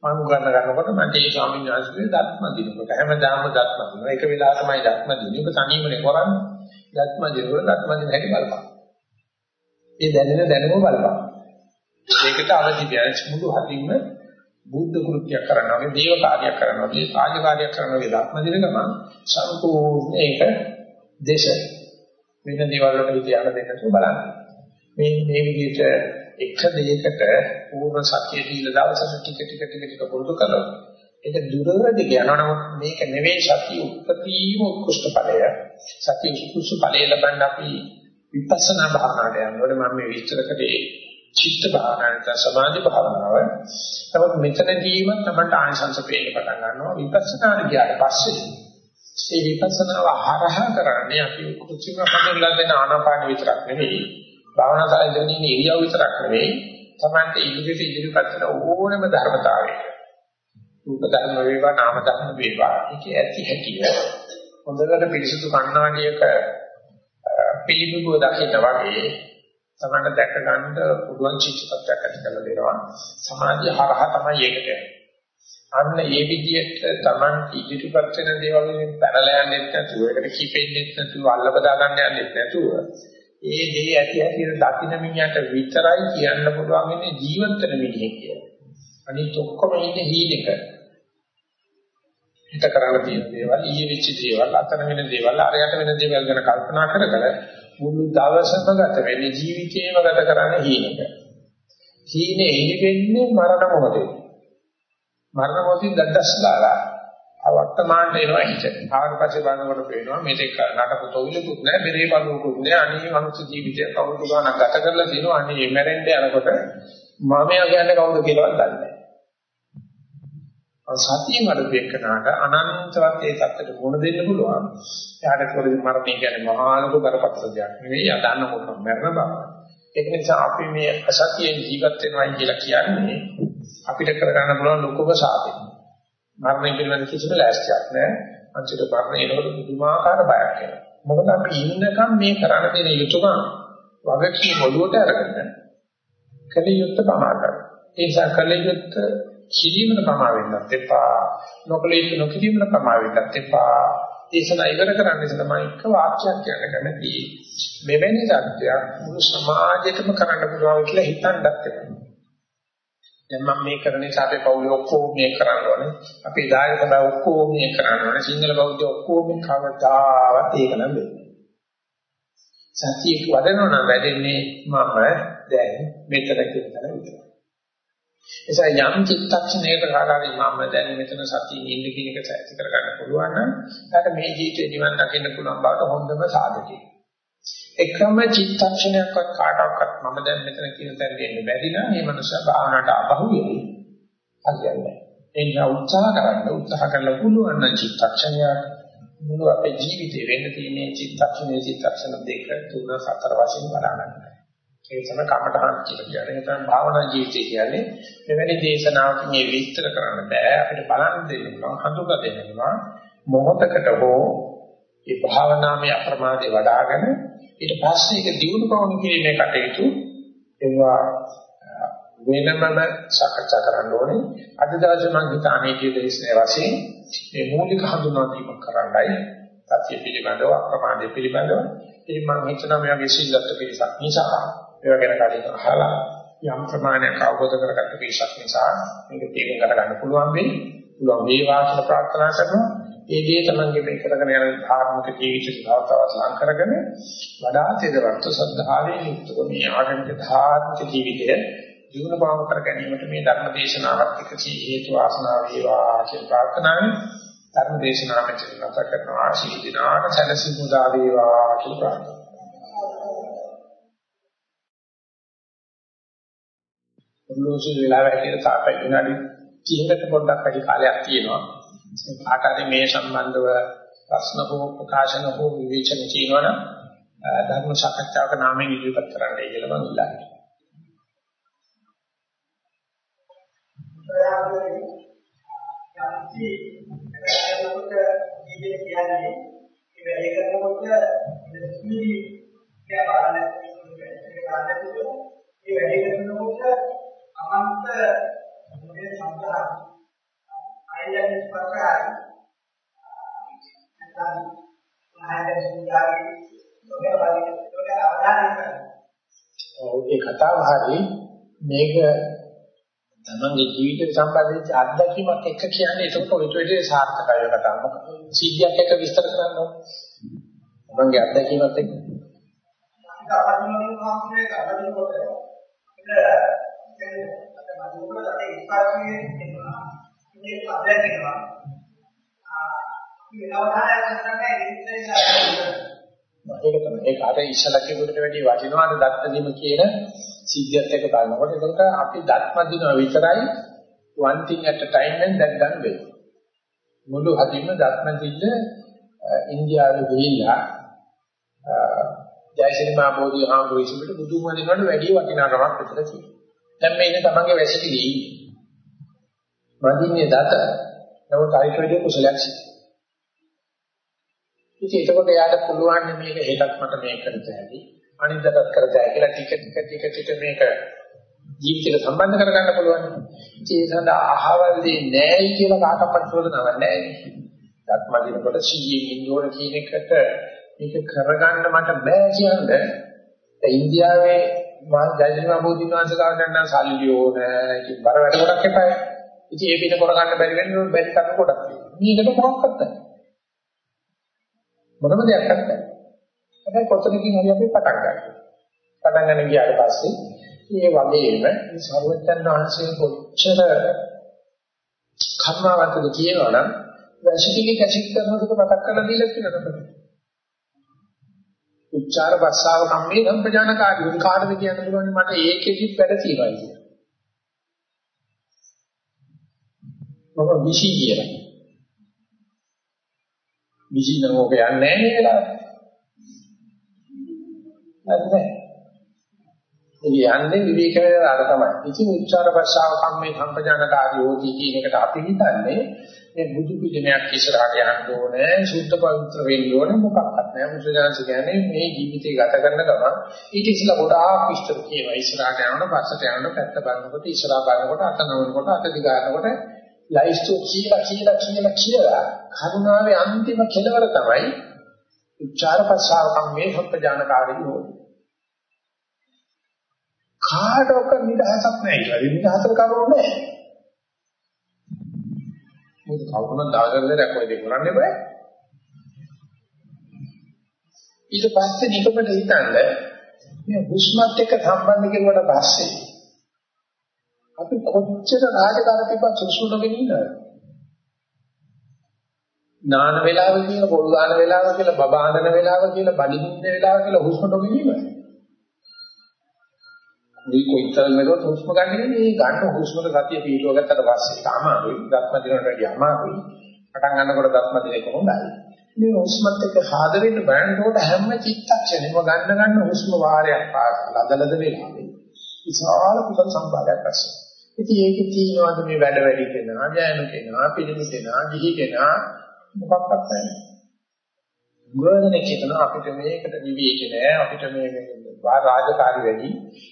මම උගන්න ගන්නකොට මට ඒ ස්වාමීන් වහන්සේ දත්ම දිනකොට හැමදාම දත්ම දිනවා. එක වෙලාව තමයි දත්ම දිනේ. ඔබ තනියමනේ කරන්නේ. දත්ම දිනවල දත්ම දින හැටි බලපන්. ඒ දැනෙන දැනුම බලපන්. ඒකට අවදි බැලන්ස් මුළු හදින්ම බුද්ධ කෘත්‍යයක් කරනවා වගේ දේව කාර්යයක් කරනවා වගේ කාර්ය කාර්යයක් කරනවා වගේ දත්ම දින ගමන් සම්පූර්ණ ඒක දේශය වෙන දේවල් වලට තියන්න දෙන්නට බලන්න. මේ මේ විදිහට එක දෙයකට පූර්ණ සත්‍ය දීලා දවසට ටික ටික ටික ටික පුරුදු කරනවා. ඒක දුරදි යනවා මේක නෙවෙයි සත්‍ය උත්පත්තිම උත්කෘෂ්ඨ ඵලය. සත්‍ය උත්කෘෂ්ඨ ඵලය ලබන්න අපි විපස්සනා භාවනාවට යනකොට මම මේ විස්තර කරේ චිත්ත භාවනාවට සමාධි භාවනාව. නමුත් මෙතනදීම තමයි ආංශංශ පේන්න පටන් ගන්නවා විපස්සනාට ගියාට පස්සේ ඒ විපස්සනාව හරහා කරන්නේ අපි කුචිම හදලා දෙන ආනාපාන විතරක් නෙවෙයි භාවනා කරලා ඉඳන් ඉන්න ඉරියව් විතරක් නෙවෙයි තමන්ට ඉදිරියට ඉදිරියපත් වෙන ඕනම ධර්මතාවයක. රූප ධර්ම වේවා නාම ධර්ම වේවා ඒකේ ඇති හැකිය හොඳට පිරිසුදු කණ්ණාඩියක පිළිබිඹුව දකින්න වගේ තමන්ට දැක ගන්න පුළුවන් චිත්තපත්යක් ඇති කරලා දෙනවා. සමාධිය හරහා තමයි ඒකට අන්න ඒ විදිහට තමන් ඉදිරිපත් වෙන දේවල් වලින් පැනලා යන්නේ නැතුව ඒකට කිපෙන්නේ නැතුව අල්ල බදා ගන්න යන්නේ නැතුව ඒ දේ ඇති ඇති දකින්න මිනිහට විතරයි කියන්න පුළුවන් ඉන්නේ ජීවත් වෙන මිනිහෙක් කියලා. අනිත් ඔක්කොම ඉන්නේ හීනෙක. හිත කරලා තියෙන දේවල්, ඊයේ වෙච්ච දේවල්, අතන වෙන දේවල්, අරයට වෙන දේවල් ගැන කල්පනා කර කර මුළු දවසම ගත වෙන්නේ ජීවිතේම ගත කරන්නේ හීනෙක. හීනේ එළි වෙන්නේ මරණ මොහොතේ. මරණ මොහොතින් දඩස් ගාලා වර්තමානට එනවා හිත. ආවට පස්සේ බලනකොට පේනවා මේක නටපු තොවිලකුත් නැහැ, බෙරේ බලුකුත් නැහැ. අනේ මනුස්ස ජීවිතය කවුරු ගානක් ගත කරලා දිනවා. අනේ මැරෙන්න යනකොට මමයා කියන්නේ කවුද කියලාවත් දන්නේ නැහැ. සතිය මඩපෙන්නට අනන්තවත් ඒ தත්තට මුණ දෙන්න පුළුවන්. එයාට කොහොමද මරණය කියන්නේ මහා ලොකු කරපතර දෙයක් නෙවෙයි. අදන්න මොකක්ද මරණ බව. ඒක නිසා අපි මේ අසතියෙන් ජීවත් වෙනවා කියලා කියන්නේ අපිට කරගන්න පුළුවන් ලොකුම සාපේ. මරණය පිළිබඳ කිසිම ලෑස්තියක් නැහැ. අන්තිමට මරණය එනකොට පුදුමාකාර බයක් එනවා. මොකද අපි ඉන්නකම් මේ කරණ දෙන යුතුයකම් වගකීම් ඔළුවට අරගෙන කලියුත් පමාකරන. ඒ නිසා කලියුත් කිරීමන පමා වෙන්නත් එපා. නොකලියුත් නොකිරීමන පමා වෙන්නත් එපා. දේශනා ඉවර කරන්න ඉස්සෙල්ලා මම එක වාක්‍යයක් කියන්න කැමතියි. මෙවැනි සත්‍යයක් මුළු සමාජෙටම කරන්න පුළුවන් කියලා හිතන්නත් එපා. දැන් මම මේ කරන නිසා අපේ පවුලේ ඔක්කොම මේ කරන්න ඕනේ. අපේ දායක තමයි ඔක්කොම මේ කරන්න ඕනේ. සිංහල බෞද්ධ ඔක්කොම කවදාවත් ඒක නම් වෙන්නේ. සතිය වඩනවා නම් වැඩෙන්නේ මම දැන් මෙතන කියන තැන විතරයි. එසා යම් චිත්තක්ෂණයක කාලාවේ මම දැන් මෙතන සතියින් ඉන්න කියන එක ඇති කර ගන්න පුළුවන් නම් ඊට මේ ජීවිතේ නිවන් දකින්න පුළුවන් බවට හොඳම සාධකයි. එකම චිත්තක්ෂණයක්වත් කාටවත් මම දැන් මෙතන කියන තැන දෙන්න බැරි නම් මේ මනුස්සයා භාවනාවට අබහු වෙයි. හරියන්නේ. ඒ නිසා උත්සාහ කරන්න උත්සාහ කරලා පුළුවන් නම් චිත්තක්ෂණයක් මුළු අපේ ජීවිතේ වෙන්න තියෙන චිත්තක්ෂණයේ චිත්තක්ෂණ දෙක තුන හතර වශයෙන් බලන්න. ඒ තමයි කමඨහන් කියලා කියන්නේ. ඒ තමයි භාවනා ජීවිතය කියන්නේ. මෙවැනි දේශනාවකින් මේ විස්තර කරන්න බෑ. අපිට බලන්න දෙන්න පුළුවන්, හඳුනා දෙන්න පුළුවන්. මොහොතකට හෝ මේ භාවනාවේ අප්‍රමාදේ වඩ아가න ඊට පස්සේ ඒක දියුණු පවුණු කිරීමේ කටයුතු ඒවා වෙනමම සාකච්ඡා කරන්න ඕනේ. අද දවසේ මම හිතානේ කියන දේශනාව වශයෙන් මේ මූලික හඳුනා ගැනීම කරන්නයි සත්‍ය පිළිබඳව අප්‍රමාදයේ පිළිබඳව ඉතින් මම හිතනවා මේ වගේ සිල්ලත් පිළිසක් නිසා ඒවා ගැන කලින් අහලා යම් ප්‍රමාණයක් අවබෝධ කරගත්ත පිළිසක් නිසා මේක තේරුම් ගන්න පුළුවන් වෙයි. පුළුවන් වේවා කියලා ප්‍රාර්ථනා කරනවා. ඒ දේ තමන්ගේ මේ කරගෙන යන ධාර්මික ජීවිත සාර්ථකව ලං කරගෙන වඩා තෙදවත් සද්ධාවෙන් යුක්තව මේ ආගමික ධාර්මික ජීවිතය ජීවන භාව කර ගැනීමට මේ ධර්ම දේශනාවක් එකසී හේතු වාසනා වේවා කියන ප්‍රාර්ථනාවෙන් ධර්ම දේශනාව මෙතන නැත කරනවා ආශී දිනාට සැලසි මුදා වේවා කියලා ප්‍රාර්ථනා. ඔන්නෝසු වෙලාව හැටියට තාපයි විනාඩි 30කට පොඩ්ඩක් වැඩි කාලයක් තියෙනවා. කාට මේ සම්බන්ධව ප්‍රශ්න හෝ ප්‍රකාශන හෝ විවේචන තියෙනවනම් ධර්ම සාකච්ඡාවක නාමයෙන් ඉදිරිපත් කරන්නයි කියලා මම ඉල්ලන්නේ. යම්කි කරනකොට ජීවිතය කියන්නේ ඒ වැඩේ කරනකොට ඉතිරි කියා බලන්න ඒ වැඩේ කරනකොට අමන්ත මොකද සම්ප්‍රදාය අයයන් ස්පර්ශයි නැත්නම් ආයතන සුදාරි ඔය වගේ ඔය අවධානය කරනවා. ඔව් කතාව හරි මේක තමන්ගේ ජීවිතේ සම්බන්ධිත අත්දැකීමක් එක්ක කියන්නේ ඔය විදිහේ සාර්ථකයි කතාව. සිද්ධියක් එක්ක විස්තර කරන්න. තමන්ගේ අත්දැකීමත් එක්ක. අපිට අපිට කරනකොට ඒක අපේ ඉස්පාරයේ මේ අත්දැකීම ඒක තමයි ඒක අර ඉස්සලා කියනකට වැඩි වටිනවාද දත්තදීම කියන සිද්ධියත් එක්ක බලනකොට ඒකට අපි දත්ම දිනවා විතරයි one thing at a time and that done well මුළු හදින්ම දත්ම දින්න ඉන්දියාවේ ගිහිල්ලා ජයශ්‍රී මහ බෝධි හාමුදුරුවෝ ඉස්සරට බුදුම දිනවල වැඩි වටිනාකමක් විතර තියෙනවා. දැන් මේ ඉන්නේ තමන්ගේ වැසිකිලි මදින්නේ දත නමුත් අයිට වැඩි කුසලයක් සිද්ධ ඉතින් එතකොට යාට පුළුවන් මේක හෙටත් මට මේක කරත හැකි අනිද්දාටත් කරත හැකි කියලා ටික ටික ටික ටික මේක ජීවිතේට සම්බන්ධ කරගන්න පුළුවන්. ඒ සඳහා අහවල් දෙන්නේ නැහැයි කියලා කාටවත් චෝදනාවක් නැහැ. ධර්මදිනකොට සීයෙන් ඉන්න ඕන කියන එකට මේක කරගන්න මට බෑ කියන්නේ. ඒ ඉන්දියාවේ මා ජයශ්‍රී බෝධින් වහන්සේ කාගෙන් සල්ලි ඕන ඉතින් බර වැඩ ගොඩක් එපායි. ඉතින් ඒ පිට කරගන්න බැරි වෙන්නේ බැරි කම ගොඩක් තියෙනවා. මේකට මොකක්වත් නැහැ. මොනම දෙයක් නැහැ. හැබැයි කොතනකින් හරි අපි පටන් ගන්නවා. පටන් ගන්න ගියාට පස්සේ මේ වගේම මේ සර්වඥන් වහන්සේ කොච්චර කර්මාවන්තද කියනවනම් වැසිතිගේ කැසික් කරනකොට මතක් කරලා දීලා කියලා උච්චාර භස්සාව කම්මේ සම්පජානකාරී කාටද කියන්න පුළුවන් මට ඒකෙදි වැඩ තියෙනවා කියලා. මොකද විශී කියලා. විශී නම් ඔක යන්නේ නැහැ නේද? නැහැ. ඒ යන්නේ විවේකයේ ආර තමයි. ඉතින් උච්චාර භාෂාව කම්මේ සම්පජානකාරී හොති කියන එකට අපි හිතන්නේ මේ බුදු පිළිමයක් ඉස්සරහට යන්න ඕනේ, සුද්ධ පවිත්‍ර වෙන්න ඕනේ මොකක්වත් නෑ. මුසජාන්ස කියන්නේ මේ ජීවිතය ගත කරන ගමන් ඊට ඉස්සලා ගොඩාක් විස්තර කියනවා. ඉස්සරහට යනකොට, පස්සට යනකොට, පැත්ත බලනකොට, ඉස්සරහා බලනකොට, අත නවනකොට, අත දිගානකොට ලයිස්තු කියලා කියලා කියලා කියලා කරුණාවේ අන්තිම කෙලවර තමයි උච්චාර භාෂාව කම්මේ සම්පජානකාරී හොති. කාටවත් නිදහසක් නැහැ කියලා. නිදහසට කරුණු නැහැ. මොකද කවුරුනම් දාගන්න දෙයක් ඔය දෙක කරන්න බෑ. ඊට පස්සේ නිකමට හිතන්න මේ හුස්මත් එක්ක සම්බන්ධ කෙරුවට පස්සේ අපි කොච්චර රාජකාරී පිටපත් සුසුනගෙන ඉන්නවද? නාන වේලාව කියලා පොල් දාන වේලාව කියලා බබාඳන වේලාව කියලා බඩින්න වේලාව කියලා හුස්ම නොගෙන ඉන්නවද? මේ කොයිතරම් නේද හුස්ම ගන්න මේ ගන්න හුස්මට සතිය පිටව ගත්තට පස්සේ අමාරුයි ධර්ම දිනකට වැඩි අමාරුයි පටන් ගන්නකොට ධර්ම දිනේක හොඳයි මේ හුස්මත් එක්ක හාද වෙන්න බෑනකොට හැම චිත්තක්ෂණෙම ගන්න ගන්න හුස්ම වාරයක් පාසලා ලදලද වෙලාවේ විශාල කුසල සම්පාදයක් ඇස්සේ ඉතින් ඒකේ තියෙනවාද මේ වැඩ වැඩි කෙනා ඥාන කෙනා පිළිමි කෙනා දිහි කෙනා මොකක්වත් නැහැ ගොඩනෙක් හිතන අපිට මේකට විවේක නෑ අපිට මේ රාජකාරී වැඩි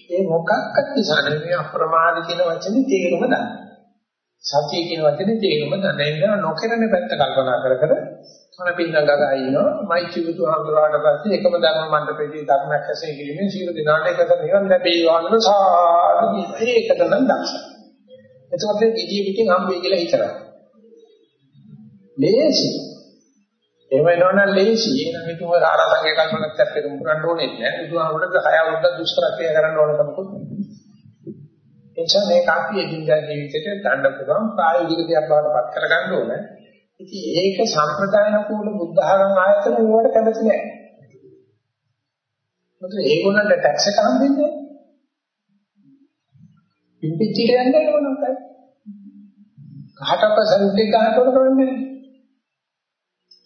ඒ මොකක්වත් නිසා නෙමෙයි අප්‍රමාද කියන වචනේ තේරුම ගන්න. සතිය කියන වචනේ තේරුම ගන්න. ඒක නොකරන පැත්ත කල්පනා කර කර කන පින්න ගගා ඉනවා මයිචි බුදු හඳුරාට පස්සේ එකම ධර්ම මණ්ඩපයේදී ධර්මයක් ඇසේ කිරීමෙන් සීල දිනාට එකට නිවන් ලැබේවා කියන සාදු ඒකට නම් දක්ෂ. එතකොට ගිජී පිටින් හම්බෙයි කියලා හිතනවා. ලේසි එහෙම වෙනවනම් ලේසි. එහෙනම් ඉතින් ඔය ආරාධනගේ කල්පනාත් එක්ක මුරන්න ඕනේ නැහැ. බුදුහාමුදුරට 6 අවුරුද්දක් දුෂ්කරත්වය කරන්න ඕන කමකුත් එනිසා මේ කාපි එදිනදා ජීවිතේට ගන්න පුළුවන් ප්‍රායෝගික දෙයක් බවට පත් කරගන්න ඕන. ඉතින් ඒක සම්ප්‍රදායන කූල බුද්ධ ආගම ආයතන වලට කැමති නැහැ. මොකද ඒගොල්ලන්ට ටැක්ස් එක හම්බෙන්නේ නැහැ. පිටිච්චිට යන්නේ මොනවද? කහටක සල්ලි ගන්නකොට කරන්නේ නැහැ.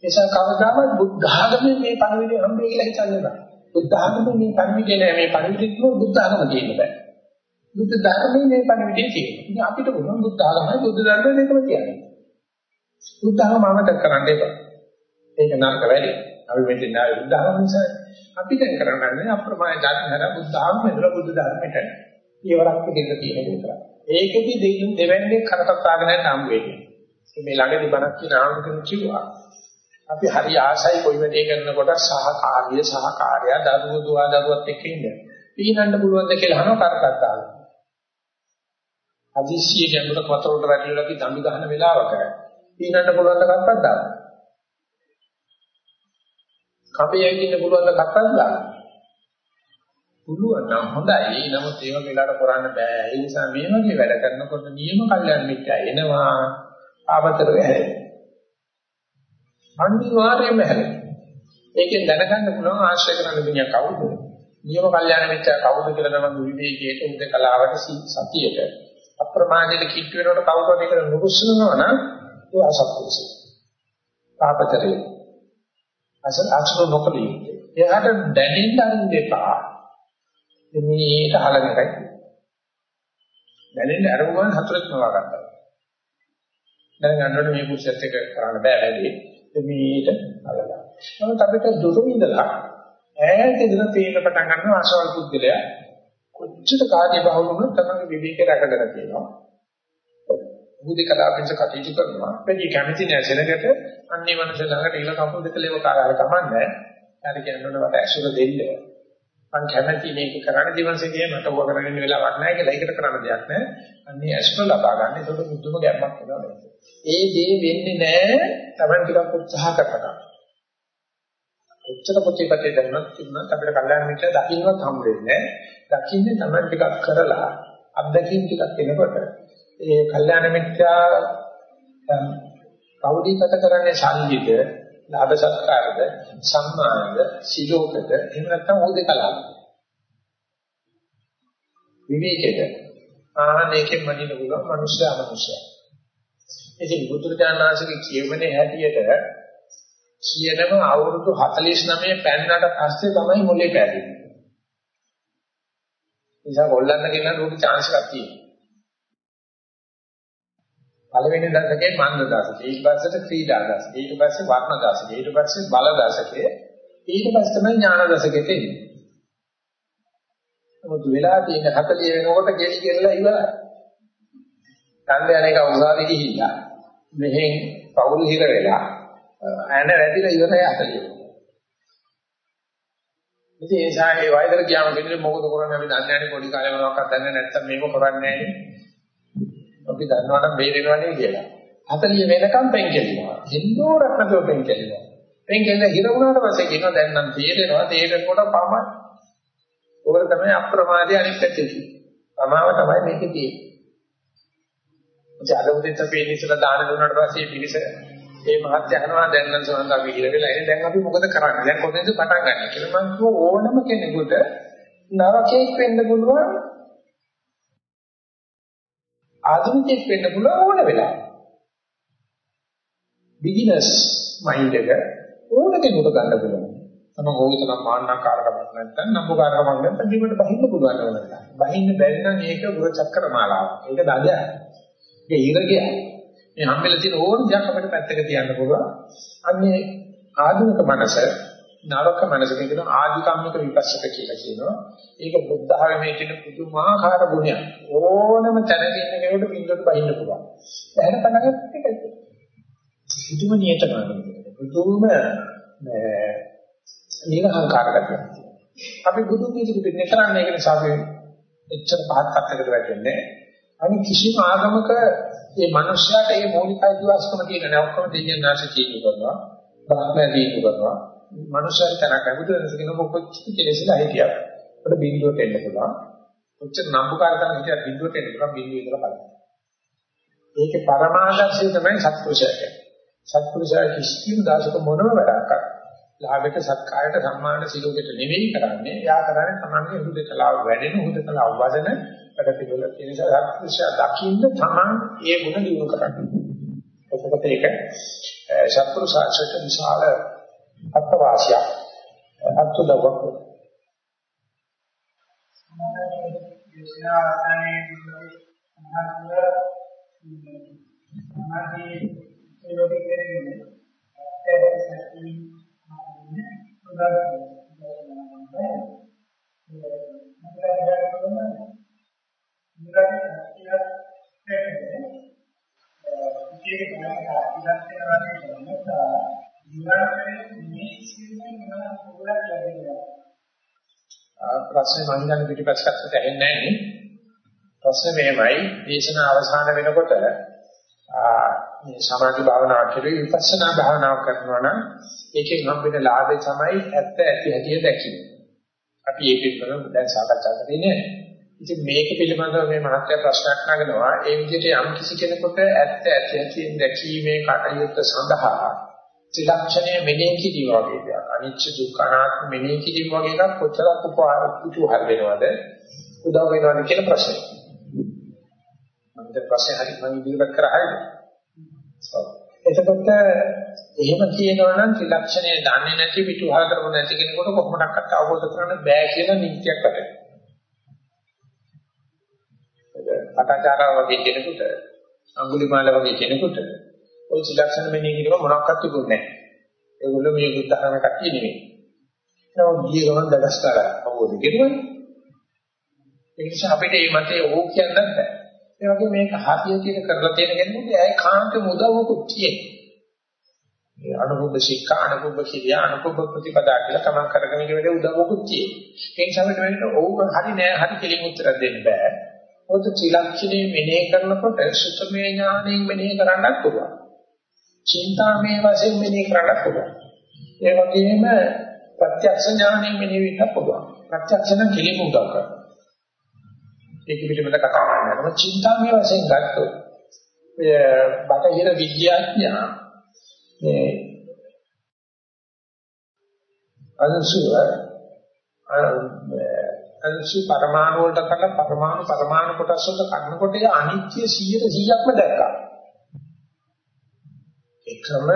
නිසා කවදාවත් බුද්ධ ආගමේ මේ පණිවිඩය හම්බෙයි කියලා හිතන්නේ නැහැ. බුද්ධ ආගමේ මේ පණිවිඩය නෑ මේ පණිවිඩය කිව්වොත් බුද්ධ ආගම කියන්න බෑ. බුද්ධ ධර්මයේ මේ පණිවිඩය තියෙනවා. ඉතින් අපිට පුළුවන් බුද්ධ ආගමයි බුද්ධ ධර්මයේ දෙකම තියන්න. බුද්ධ ආගම අමතක කරන්න එපා. ඒක නරක වැඩි. අපි මෙතන ආවේ බුද්ධ ආගම නිසා අපි දැන් කරන්නේ අප්‍රමාණ ධර්ම හර බුද්ධ ආගම ඉදලා බුද්ධ ධර්මයට ඉවරක් දෙන්න තියෙන විතරයි. ඒකෙදි දෙවන්නේ කරකට ආගෙන යන හම් වෙන්නේ. මේ ළඟදී බණක් කියන ආමකන කිව්වා. අපි හරි ආසයි කොයි වැඩේ කරනකොට සහකාරිය සහකාරය දරුවෝ දුවා දරුවත් එක්ක ඉන්න. පීනන්න පුළුවන් ද කියලා අහනවා කරකත් දාලා. අදිසිය ගැඹුරට වතුරට වැටිලා අපි දඬු ගන්න වෙලාවක පීනන්න පුළුවන් ද කරකත් දාලා. කපේ ඇවිදින්න පුළුවන් ද කරකත් දාලා. පුළුවන් නම් හොඳයි. නමුත් ඒ වගේ වෙලාවට කරන්න බෑ. ඒ නිසා මේ වගේ වැඩ කරනකොට නියම කල්යන මිත්‍යා එනවා. ආවතර වෙහැරේ. අනිවාර්යයෙන්ම හැදෙනවා. ඒකෙන් දැනගන්න පුළුවන් ආශ්‍රය කරන මිනිහා කවුද? නියම කල්යාණ මිත්‍යා කවුද කියලා තමයි විවේකයේ උද කලාවට සතියට අප්‍රමාදයට කිට් වෙනකොට කවුරුද කියලා නුරුස්සනවා නම් ඒ අසත්පුරුෂය. පාපතරේ. අස අසුර නොකලිය. එයාට දැනෙන්න අරින්න එපා. මේක අහගෙන එකයි. දැනෙන්න අරමුණ හතරක් නවා ගන්නවා. දැන් ගන්නකොට මේ කුසෙත් එක කරන්න බෑ වැඩි. මේට අලලා. නමුත් අපිට දුරු ඉඳලා ඈත ඉඳලා තේරෙන පටන් ගන්නවා ආශාවල් පුද්ගලයා කොච්චර කාර්ය බහුල වුණත් තමයි විවේකේ රැකගෙන තියෙනවා. බුද්ධි කලාපෙන්ස කටයුතු කරනවා. වැඩි කැමති නැහැ සෙනගට අන්නේ මනස ළඟට ඉල කපුල් දෙක ලේව කාර්යය කමන්නේ. හරි කියනකොට මට ඇසුර දෙන්න. මං කැමති මේක කරන්න දිවන්සේදී මට ඕක කරගෙන වෙලාවක් නැහැ කියලා ඒකට කරන්න දෙයක් නැහැ. අන්නේ ඇසුර ලබා ගන්න. ඒක බුදුම ගැම්මක් වෙනවා. ඒ දේ වෙන්නේ නැහැ Taman ටිකක් උත්සාහ කරනවා. උච්චත ප්‍රතිපත්තිය දැනුණත් තිබුණත් අපිට කල්යාණ මිත්‍ර දකින්නවත් හම්බ වෙන්නේ නැහැ. දකින්නේ Taman ටිකක් කරලා අත්දැකීම් ටිකක් එනකොට ඒ කල්යාණ මිත්‍යා කවුදීගත කරන්නේ සල්ලිද ලාභ සත්කාරද සම්මානද සිලෝකද එහෙම නැත්නම් උදේකලාද විවේකද ආනේකෙන් මනින්න පුළුවන් මනුෂ්‍යයා මනුෂ්‍යයා ඉතින් බුදුරජාණන් වහන්සේගේ කියවනේ හැටියට කියනම අවුරුදු 49 පෙන්නට පස්සේ තමයි මොලේ පැහැදිලි. නිසා කොල්ලන්න කියන රූප chance එකක් තියෙනවා. පළවෙනි දශකයේ මන්ද දශකයේ ඊට පස්සේ ක්‍රීඩා දශකයේ ඊට පස්සේ වර්ණ දශකයේ ඊට පස්සේ බල දශකයේ ඊට පස්සේ තමයි ඥාන දශකයේ තියෙන්නේ. මොකද වෙලා තියෙන 40 වෙනකොට ගෙලි ගෙලලා ඉවරයි. ඡන්ද යන එක උසාවි ගිහිල්ලා මෙහෙන් පවුල් හිර වෙලා ඇන වැදිලා ඉවරයි 40. ඉතින් ඒ නිසා ඒ වයසට ගියාම කියන්නේ මොකද කරන්නේ අපි දන්නේ නැහැ පොඩි කාලේ මොනවක්වත් දන්නේ නැත්තම් මේක කරන්නේ නැහැ අපි දන්නවා නම් බේරෙනවනේ කියලා. 40 වෙනකම් පෙන් කෙලිනවා හින්දෝරක් නැතුව පෙන් කෙලිනවා පෙන් කෙලින හිර වුණාට පස්සේ කියනවා දැන් නම් තේරෙනවා තේරෙනකොට පමයි ඔබ තමයි අප්‍රමාදී අනිත් පැත්තේ පමාව තමයි මේකේ තියෙන්නේ. ජාල උදේට පෙන්නේ ඉස්සලා දාන දුන්නාට පස්සේ පිළිස ඒ මහත්ය අහනවා දැන් නම් සමහරවිට අපි ඉල වෙලා ඉන්නේ. දැන් අපි මොකද කරන්නේ? දැන් කොහෙන්ද පටන් ගන්න? කියලා මම කිව්ව ඕනම කෙනෙකුට නරකෙක් වෙන්න පුළුවන් ආධුනිකෙක් වෙන්න පුළුවන් ඕන වෙලාව බිග්ිනර්ස් මයින්ඩ් එක ඕන කෙනෙකුට ගන්න පුළුවන්. තම ඕකතරම් මාන්නකාරකමක් නැත්නම් නම්බුකාරකමක් නැත්නම් ජීවිත බහින්න පුළුවන් නේද බහින්න බැරි නම් ඒක ගුරු චක්‍ර මාලාවක් ඒක දඩය ඒක ඉරගිය මේ හම්බෙලා තියෙන ඕන දෙයක් අපිට පැත්තක තියන්න පුළුවන්. අන්නේ ආධුනික මනස නරක මනස කියන ආධිකම්මික විපස්සක කියලා කියනවා. ඒක බුද්ධ ආගමේ තියෙන පුදුමාකාර ගුණයක්. ඕනම තැනක ඉන්න කෙනෙකුට පිළිගන්න බහින්න පුළුවන්. දැන් පණගත් එකයි. පුදුම නියතමානකම. පුදුම නිරහංකාරකතියක්. අපි බුදු කීතුට දෙන්නේ කරන්නේ ඒක නිසා අපි එච්චර පහත් පැත්තකට වැටෙන්නේ. අනිත් කිසිම ආගමක මේ මනුස්සයාට මේ මৌলিক අයිතිවාසිකම තියෙන නෑ ඔක්කොම දෙවියන් නැස තීන්දුව කරනවා බ්‍රහ්මයා තීන්දුව කරනවා මනුස්සයන් තරක අමුතුවෙන්ස කියන කොච්චර කෙලෙසිලා හිටියද? අපිට බිඳුවට එන්න පුළුවන්. කොච්චර නම්බුකාරකම් හිටියද බිඳුවට එන්න පුළුවන් බිඳුව ඉඳලා බලන්න. ඒකේ පරමාදර්ශය තමයි සත්පුරුෂයා කියන්නේ සත්පුරුෂයා කිසිම දාසක මොනම වැඩක් ලාභයට සත්කාරයට සම්මානට සිලෝකයට නෙවෙයි කරන්නේ. යා කරන්නේ තමන්ගේ හුදකලාව වැඩෙන හුදකලාව වදන වැඩ පිළිවෙල. ඒ නිසා සත්පුරුෂයා දකින්න තමන් ඒ ගුණ දිනු කරන්නේ. එතකොට ඒක සත්පුරුෂාචරයට විශාල අත්වාසියක් අත්දවක්. Thank you. ඉඳලා කියලා පැහැදිලි. ඒක තමයි ඉලක්කන වගේ නිසා ඉලක්කනේ මේ සිල්පේ මොනවා පොඩක් ලැබෙනවා. ප්‍රශ්නේ මම හිතන්නේ පිටිපස්සට ඇහෙන්නේ නැහැ නේ. ප්‍රශ්නේ මෙහෙමයි දේශන අවසාන වෙනකොට මේ සමාධි භාවනාව කෙරෙහි විපස්සනා භාවනාව කරනවා නම් ඒකෙන් හම්බෙන ලාභය තමයි ඇත්ත ඇති හැටි දැකීම. අපි ඒක පිළිබඳව දැන් සාකච්ඡා කරන්නේ නැහැ. ඉතින් මේක පිළිබඳව මේ මහත්ය ප්‍රශ්නයක් නගනවා ඒ විදිහට යම් කිසි කෙනෙකුට ඇත්ත ඇති ඇති දැකීමේ කටයුත්ත සඳහා ත්‍රිලක්ෂණය මෙනෙහි කිරීම වගේ දෙයක්. අනිච්ච දුක්ඛ අනාත්ම මෙනෙහි කිරීම වගේ එකක් කොච්චරක් උපහාර කුතුහල වෙනවද? උදව් වෙනවද කියන ප්‍රශ්නය මම දැන් ප්‍රශ්නේ හරි මම ඉදිරියට කරායි එතකොට එහෙම කියනවා නම් ත්‍රිලක්ෂණය දන්නේ නැති පිටුහල් කරපො නැති කෙනෙකුට කොහොමඩක්වත් අවබෝධ කරගන්න බෑ කියන නිත්‍යයක් අතේ අටාචාරා වගේ කෙනෙකුට අඟුලිමාල වගේ කෙනෙකුට ওই සිලක්ෂණ මෙන්නේ කිව්ව මොනක්වත් තිබුණේ නැහැ. ඒගොල්ලෝ මේ බුද්ධ ධර්ම කට්ටිය නෙවෙයි. ඒක ගිය ගමන් දඩස්තර අවබෝධ කෙරුවා. ඒ නිසා අපිට මේ මතේ ඕක කියන්නත් බෑ. ඒ වගේ මේක හතිය කියන කරලා තියෙන කෙනෙකුට ඇයි කාන්ත මුදවකුත් තියෙන්නේ. මේ අනුභව ශික්ෂා අනුභව කිරියා අනුභව ප්‍රතිපදා කියලා තමන් කරගෙන ඉන්න වෙලේ උදව්වකුත් තියෙන්නේ. ඒ නිසා අපිට වෙන්නේ ඕක හරි නෑ හරි කෙලින් උත්තර දෙන්න බෑ. මොකද ත්‍රිලක්ෂණය මෙනෙහි කරනකොට සුතමේ ඥාණයෙන් මෙනෙහි කරන්නත් පුළුවන්. චින්තාමේ වශයෙන් මෙනෙහි කරන්නත් පුළුවන්. ඒ වගේම ප්‍රත්‍යක්ෂ ඥාණයෙන් මෙනෙහි වෙන්නත් පුළුවන්. ප්‍රත්‍යක්ෂ නම් කෙලිම උදව් කරනවා. ඒක පිළිබඳ කතා කරනවා. චින්තාමේ වශයෙන් ගත්තොත් ඔය බටහිර විද්‍යාඥයා මේ අනුසුව අංශු පරමාණු වලට කරලා පරමාණු පරමාණු කොටස් වලට කඩනකොට ඒ අනිත්‍ය 100%ක්ම දැක්කා. එකම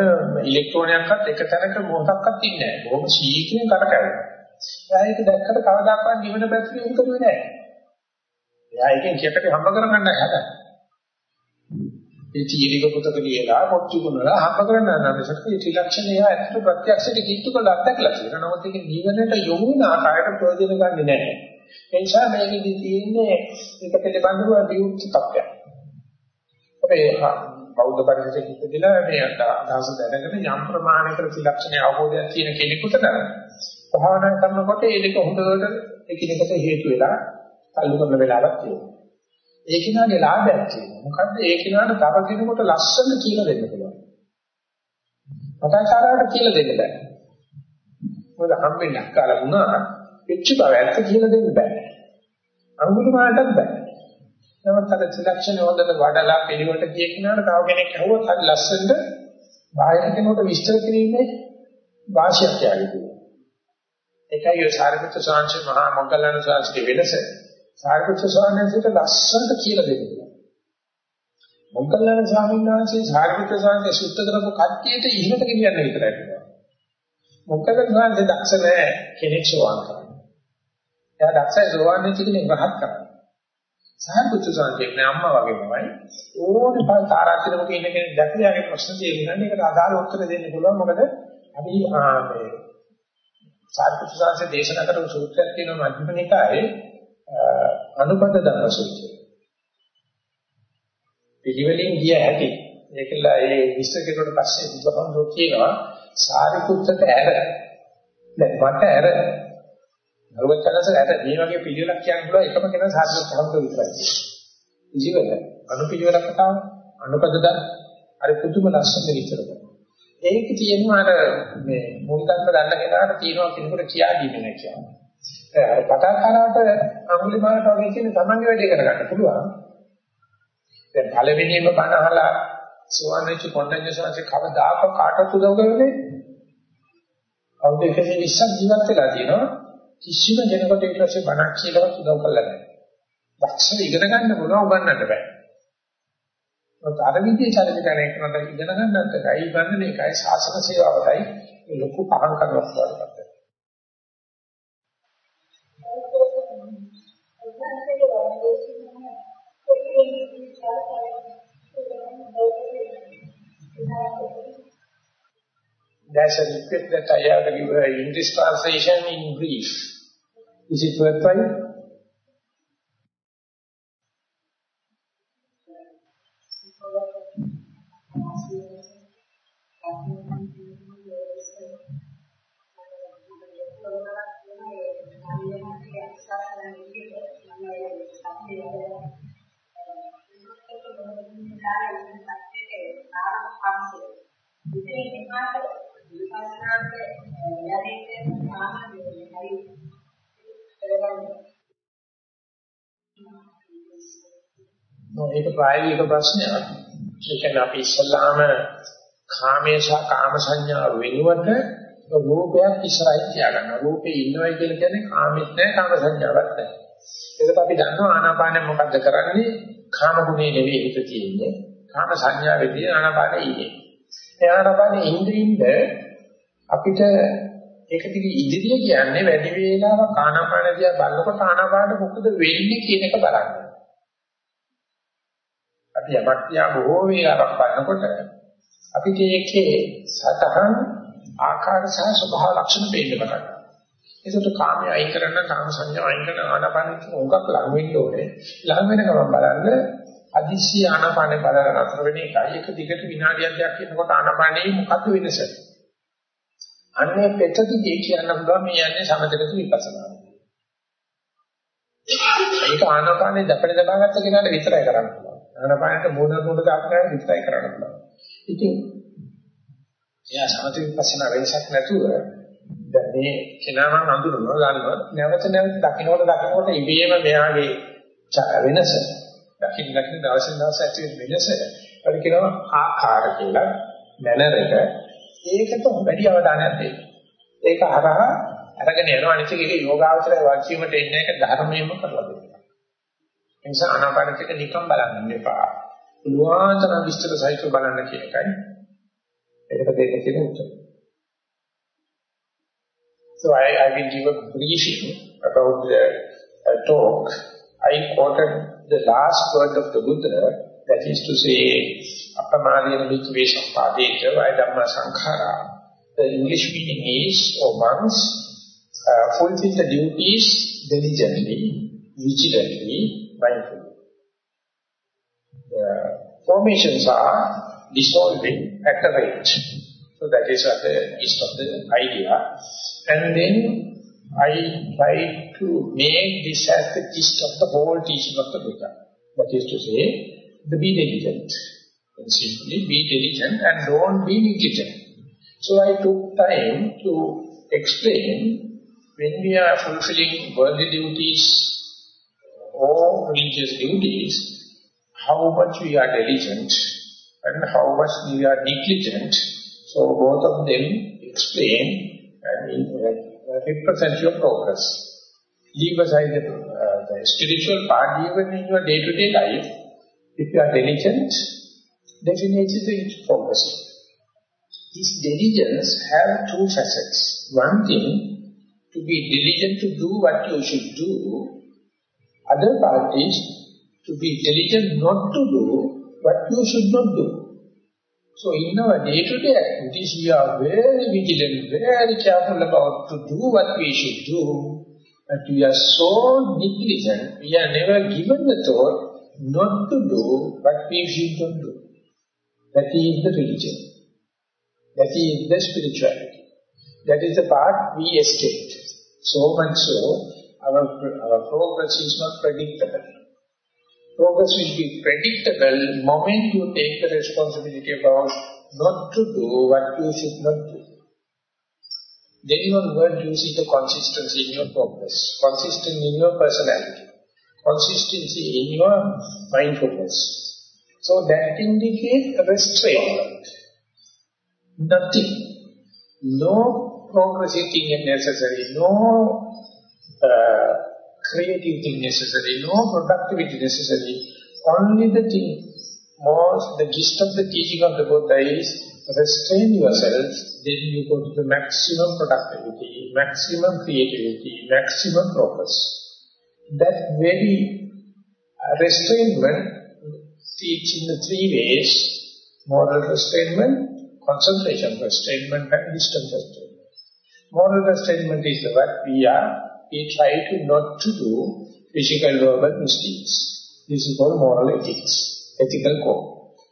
ඉලෙක්ට්‍රෝනයක්වත් එක තැනක මොහොතක්වත් ඉන්නේ නැහැ. බොහොම ශීඝ්‍රයෙන් කරකැවෙනවා. ඒක දැක්කට කවදාකවත් නිවන පැත්තට යොමු කරුවේ නැහැ. එයා එකෙන් කියකට හම්බ කරගන්න හැදන්නේ. ඒ තීරික පොතක ලියලා පොච්චි කුණලා හම්බ කරන්න නම් ශක්තිය ත්‍රිලක්ෂණය ඇත්තට ප්‍රත්‍යක්ෂයට කිට්ටු කරලා අත්දැකලා තියෙනවා. නමුත් ඒක නිවනට යොමු වෙන ආකාරයට ප්‍රයෝජන ගන්නේ නැහැ. ඒ නිසා මේකෙදි තියෙන්නේ ඒක පිළිබඳව විවෘත තත්ත්වයක්. අපේ බෞද්ධ පරිසරයක ඉපදිලා මේ අදහස දැනගෙන යම් ප්‍රමාණයකට ත්‍රිලක්ෂණයේ අවබෝධයක් තියෙන කෙනෙකුට නම් භාවනා කරනකොට ඒක හොඳට එකිනෙකට හේතු වෙලා අල්ලු කරන වෙලාවක් තියෙනවා. ඒ කිනාගේ ලාභයක් තියෙනවා. මොකද්ද ඒ කිනාට තව කෙනෙකුට ලස්සන කියලා දෙන්න පුළුවන්. පටාචාරාවට කියලා දෙන්න බෑ. මොකද හම්බෙන්නේ අක්කාලා වුණා පිච්ච බව ඇත්ත කියලා දෙන්න බෑ. අනුගුණමාලටත් බෑ. නමුත් අර ත්‍රිලක්ෂණ හොඳට වඩලා පිළිවෙලට ගිය කෙනාට තව කෙනෙක් අහුවොත් හරි ලස්සනට බාහිර කෙනෙකුට විස්තර කිරීමේ වාසියක් යාවි. ඒකයි ඔය සාරිපුත්‍ර ස්වාමීන් මහා මොග්ගල්ලාන ස්වාමීන්ගේ වෙනස. සාරිපුත්‍ර ස්වාමීන් වහන්සේට ලස්සනට කියලා දෙන්නේ. මොග්ගල්ලාන ස්වාමීන් වහන්සේ සාරිපුත්‍ර ස්වාමීන් සුද්ධ කරපු කට්ටියට ඉහිමට ගෙනියන්න විතරයි කරන්නේ. මොග්ගල්ලාන ස්වාමීන් දක්ෂ නැහැ කෙනෙක් සෝවාන් කරන්න. එයා දක්ෂයි සෝවාන් වෙච්ච කෙනෙක් රහත් කරන්න. සාරිපුත්‍ර ස්වාමීන් අම්මා වගේ තමයි ඕනේ පල් තාරාතිරමක ඉන්න කෙනෙක් දැකලා යාගේ ප්‍රශ්න තේරුණා. ඒකට අදාළ උත්තර දෙන්න පුළුවන්. මොකද අපි මේ සාරිපුත්‍ර ස්වාමීන් දේශනා කරපු සූත්‍රයක් තියෙනවා මධ්‍යම නිකායේ අනුපද ධර්ම සූත්‍රය. පිළිවෙලින් ගිය හැටි. ඒකල ඒ විස්තර කෙරුවට පස්සේ බුදුහාමුදුරුවෝ කියනවා සාරිපුත්තට ඇර දැන් මට ඇර නරුවචනස ඇර මේ වගේ පිළිවෙලක් කියන්න පුළුවන් එකම කෙනා සාරිපුත්තහමතු විතරයි. ජීවන අනුපිළිවෙලක් කතාව අනුපදද අර පුදුම ලස්සන විතර ඒක තියෙනවා අර මේ මුල් ධර්ම දන්න කෙනාට තියෙනවා කෙනෙකුට කියා දීන්නේ නැහැ කියන්නේ. අර කතාකාරාට අඟුලිමාලට වගේ කියන තමන්ගේ වැඩේ කරගන්න පුළුවන්. දැන් පළවෙනිම බණ අහලා සෝවන් වෙච්ච කොණ්ඩඤ්ඤ සාංශේ කවදාක කාටවත් උදව් කරන්නේ අවුරුදු 120ක් ජීවත් වෙලා තියෙනවා කිසිම කෙනෙකුට ඊට පස්සේ බණක් කියලාවත් උදව් කරලා නැහැ. දක්ෂව ඉගෙන ගන්න පුළුවන් උගන්නන්න බෑ. මොකද අර විදිහේ චරිත ගණන් කරනකොට ඉගෙන ගන්නත් එකයි ගන්න එකයි ශාසන සේවාවයි ලොකු පහන් කරනවා There's a request that I have to give a English translation in brief. Is it worthwhile? ප්‍රායෝගික ප්‍රශ්නයක්. ඒ කියන්නේ අපි ඉස්සල්ලාම කාමයේ සහ කාම සංඥා වෙනුවට රූපයක් ඉස්සරහින් තියාගන්නවා. රූපේ ඉන්නවයි කියලා කියන්නේ කාමෙත් නැහැ කාම සංඥාවක් නැහැ. ඒකට අපි දන්නවා ආනාපානෙ මොකද්ද කරන්නේ? කාම ගුණේ නෙවෙයි හිත තියෙන්නේ. කාම සංඥාවේදී ආනාපානෙ ඉන්නේ. ආනාපානෙ ඉඳින්ද අපිට ඒක දිගේ ඉදිරිය කියන්නේ වැඩි වේලාවක් ආනාපාන දිහා බලනකොට ආනාපාන මොකද වෙන්නේ කියන එක බලන්න. අපි යමක් දිහා බොහෝ වේලාවක් බලනකොට අපිට ඒකේ සතහන් ආකාර සහ ස්වභාව ලක්ෂණ පේන්න පටන් ගන්නවා. ඒකට කාමයේ අයින් කරන්න කාම සංඥා අයින් කරන ආනාපානෙ උඟක් ලඟ වෙන්න ඕනේ. ලඟ වෙන ගමන් බලන්න අදිශි ආනාපානේ බලන අතර වෙන එකයි එක දිගට විනාඩියක් දෙකක් ඉන්නකොට ආනාපානේ මොකද්ද වෙනස? අන්නේ පෙතදිගේ කියන්න පුළුවන් මේ යන්නේ සමතකතු විපස්සනා. ඒක ආනාපානේ දපඩ දබාගත්ත කෙනාට විතරයි කරන්න පුළුවන්. ආනාපානට මූණ මූණ දාපුවාට විතරයි කරන්න පුළුවන්. ඉතින් එයා සමත විපස්සනා වෙනසක් නැතුව දැන් මේ කෙනා මම අඳුරනවා ගන්නවා නැවත නැවත දකින්නකොට දකින්නකොට ඉබේම මෙයාගේ වෙනස දකින්න දකින්න දවසින් දවස ඇති වෙන වෙනස අපි කියනවා ආකාර කියලා මැනර් එක ඒකට වැඩි අවධානයක් දෙන්න. ඒක හරහා අරගෙන යනවා අනිත් එක යෝගාවචරය වාක්‍යීමට එන්න එක ධර්මයෙන්ම කරලා දෙන්න. ඒ නිසා අනාපානසික නිකම් බලන්න එපා. පුළුවන් තරම් විස්තර සහිතව බලන්න කියන එකයි. ඒකට දෙන්න තියෙන උත්තර. So I, I will give a briefing about the uh, talk I quoted the last word of the Buddha, that is to say, Appamadhyana Bhikkhave Sampadeta Vaidhamma Sankhara. The English meaning is, or monks, uh, fulfill the duties diligently, vigilantly, mindfully. The formations are dissolving at the rate. So that is the gist of the idea. And then I try to make this as the gist of the whole teaching of the Buddha. That is to say, the be diligent. And simply be diligent and don't be negligent. So I took time to explain when we are fulfilling worldly duties or religious duties, how much we are diligent and how much we are negligent. So both of them explain and represent your progress. Leave aside the, uh, the spiritual part, even in your day-to-day -day life, if you are diligent, definitely it's progressing. This diligence have two facets. One thing, to be diligent to do what you should do. Other part is to be diligent not to do what you should not do. So in our day-to-day -day activities, we are very vigilant, very careful about to do what we should do. But we are so negligent, we are never given the thought not to do what we should not do. That is the religion. That is the spirituality. That is the part we escaped. So much so, our, our progress is not predictable. Progress will be predictable moment you take the responsibility about not to do what you should not do. Then onward you see the consistency in your progress, consistency in your personality, consistency in your mindfulness. So that indicates restraint. Nothing. No progressive thing necessary, no uh, creative thing necessary, no productivity necessary. Only the thing, most, the gist of the teaching of the Buddha is restrain yourself, then you go to the maximum productivity, maximum creativity, maximum progress. That very uh, restrainment teach in the three ways, moral restrainment, concentration restrainment and wisdom restrainment. Moral restrainment is what we are we try to not to do physical verbal mistakes. This is called moral ethics, ethical code.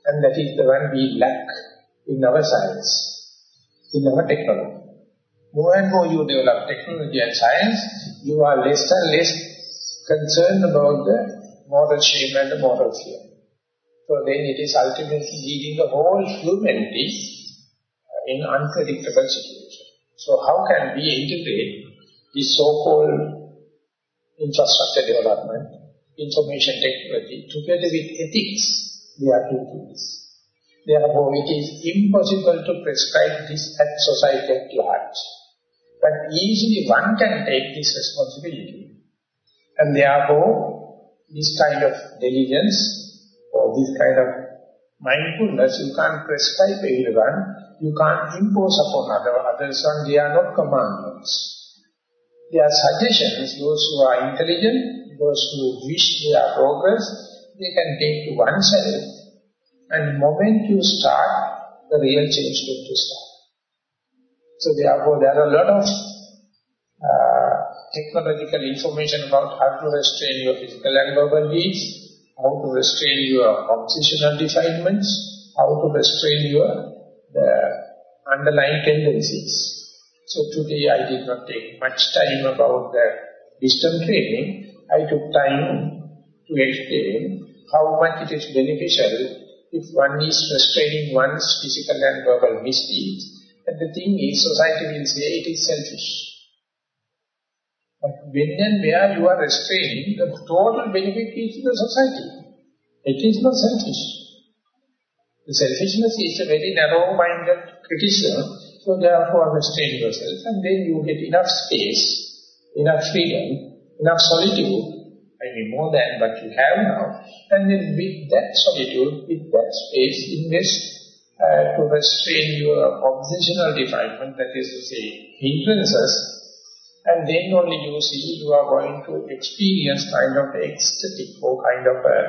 And that is the one we lack in our science, in our technology. More and more you develop technology and science, you are less and less concerned about the moral shame and the moral fear. So then it is ultimately leading the whole humanity uh, in unpredictable situation. So how can we integrate this so-called infrastructure development, information technology, together with ethics, they are two things. Therefore, it is impossible to prescribe this at society at large. But easily one can take this responsibility. And therefore, this kind of diligence or this kind of mindfulness, you can't prescribe everyone, you can't impose upon other, others and they are not commandments. There are suggestions, those who are intelligent, those who wish their progress, they can take to oneself. And moment you start, the real change will to start. So therefore, there are a lot of uh, technological information about how to restrain your physical and verbal needs, how to restrain your oppositional defilements, how to restrain your the underlying tendencies. So today I did not take much time about the wisdom training. I took time to explain how much it is beneficial if one is restraining one's physical and verbal misdeeds. And the thing is, society will say it is selfish. But when and where you are restraining, the total benefit is to the society. It is not selfish. The selfishness is a very narrow-minded criticism so therefore restrain yourself and then you get enough space, enough freedom, enough solitude, I mean more than what you have now. And then with that solitude, with that space, invest uh, to restrain your obsessional defilement, that is to say, hindrances, And then only you see you are going to experience kind of ecstatic or kind of a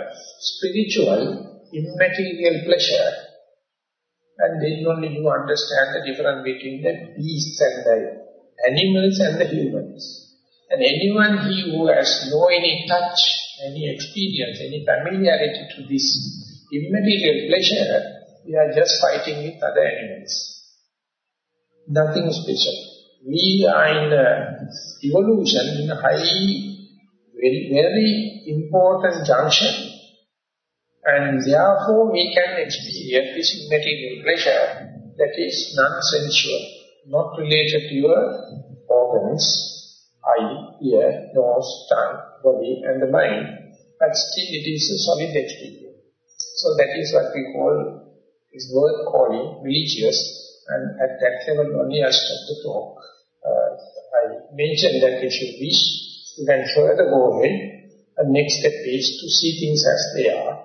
spiritual, immaterial pleasure. And then only you understand the difference between the beasts and the animals and the humans. And anyone he who has no any touch, any experience, any familiarity to this immaterial pleasure, we are just fighting with other animals. Nothing special we are in evolution in a high, very, very important junction. And therefore we can experience this material pleasure that is non-sensual, not related to your organs, eye, ear, nose, tongue, body and the mind. But still it is a solid experience. So that is what we call, is worth calling religious. And at that level only I stop the talk uh, I mentioned that if you wish, you can further go ahead. The next step is to see things as they are,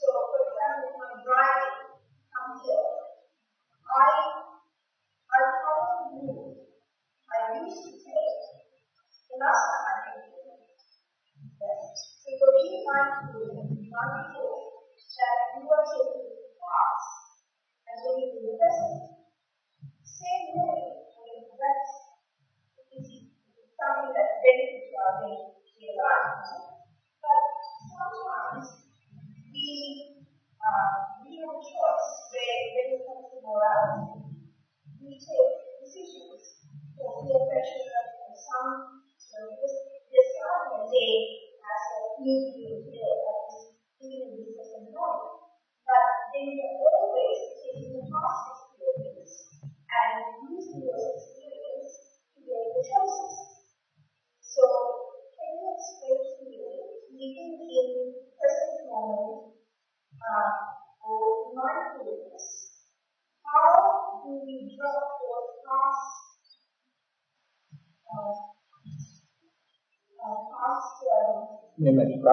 So, for example, I'm driving, here, I, I I used to take the last time mindful that you. are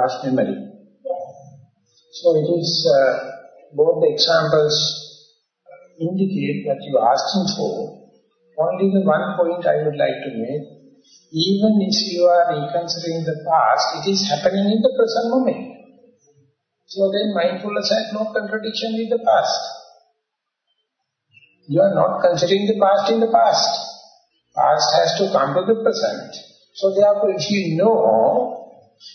past memory? So it is uh, both the examples indicate that you are asking for, only the one point I would like to make, even if you are reconsidering the past, it is happening in the present moment. So then mindfulness has no contradiction with the past. You are not considering the past in the past. Past has to come to the present. So therefore if you know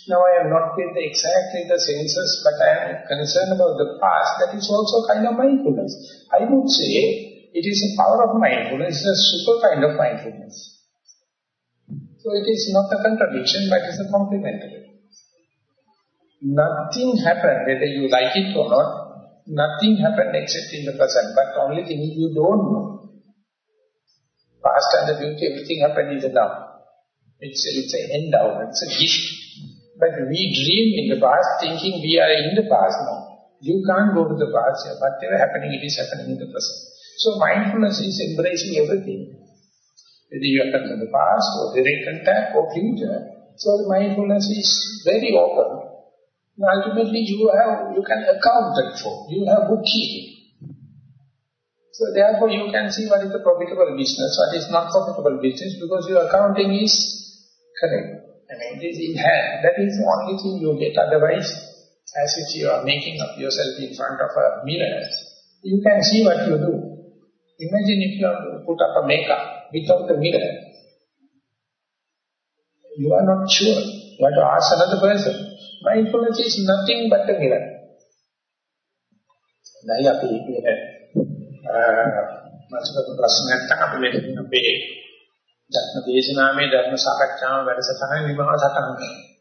now I am not with exactly the senses, but I am concerned about the past. That is also kind of mindfulness. I would say it is a power of mindfulness, a super kind of mindfulness. So it is not a contradiction, but it is a complementary. Nothing happened, whether you like it or not, nothing happened except in the present, but only thing you don't know. Past and the future, everything happened in the now. It's, it's an endowment, it's a gift. But we dream in the past thinking we are in the past now. You can't go to the past. Whatever happening, it is happening in the present. So mindfulness is embracing everything. Whether you are in the past or direct contact or future. So the mindfulness is very open. And ultimately you have, you can account that for. You have bookkeeping. So therefore you can see what is the profitable business, what is not profitable business because your accounting is correct. I mean, it is in hand. That is the only thing you get. Otherwise, as if you are making up yourself in front of a mirror, you can see what you do. Imagine if you put up a makeup without the mirror. You are not sure. You have to ask another person. Mindfulness is nothing but a mirror. දැන් අපි මේ මාසක ප්‍රශ්නයක් තමයි අපි මේ අපේ ධර්ම දේශනාවේ ධර්ම සාකච්ඡාව වැඩසටහන විභාග සටහන කරනවා.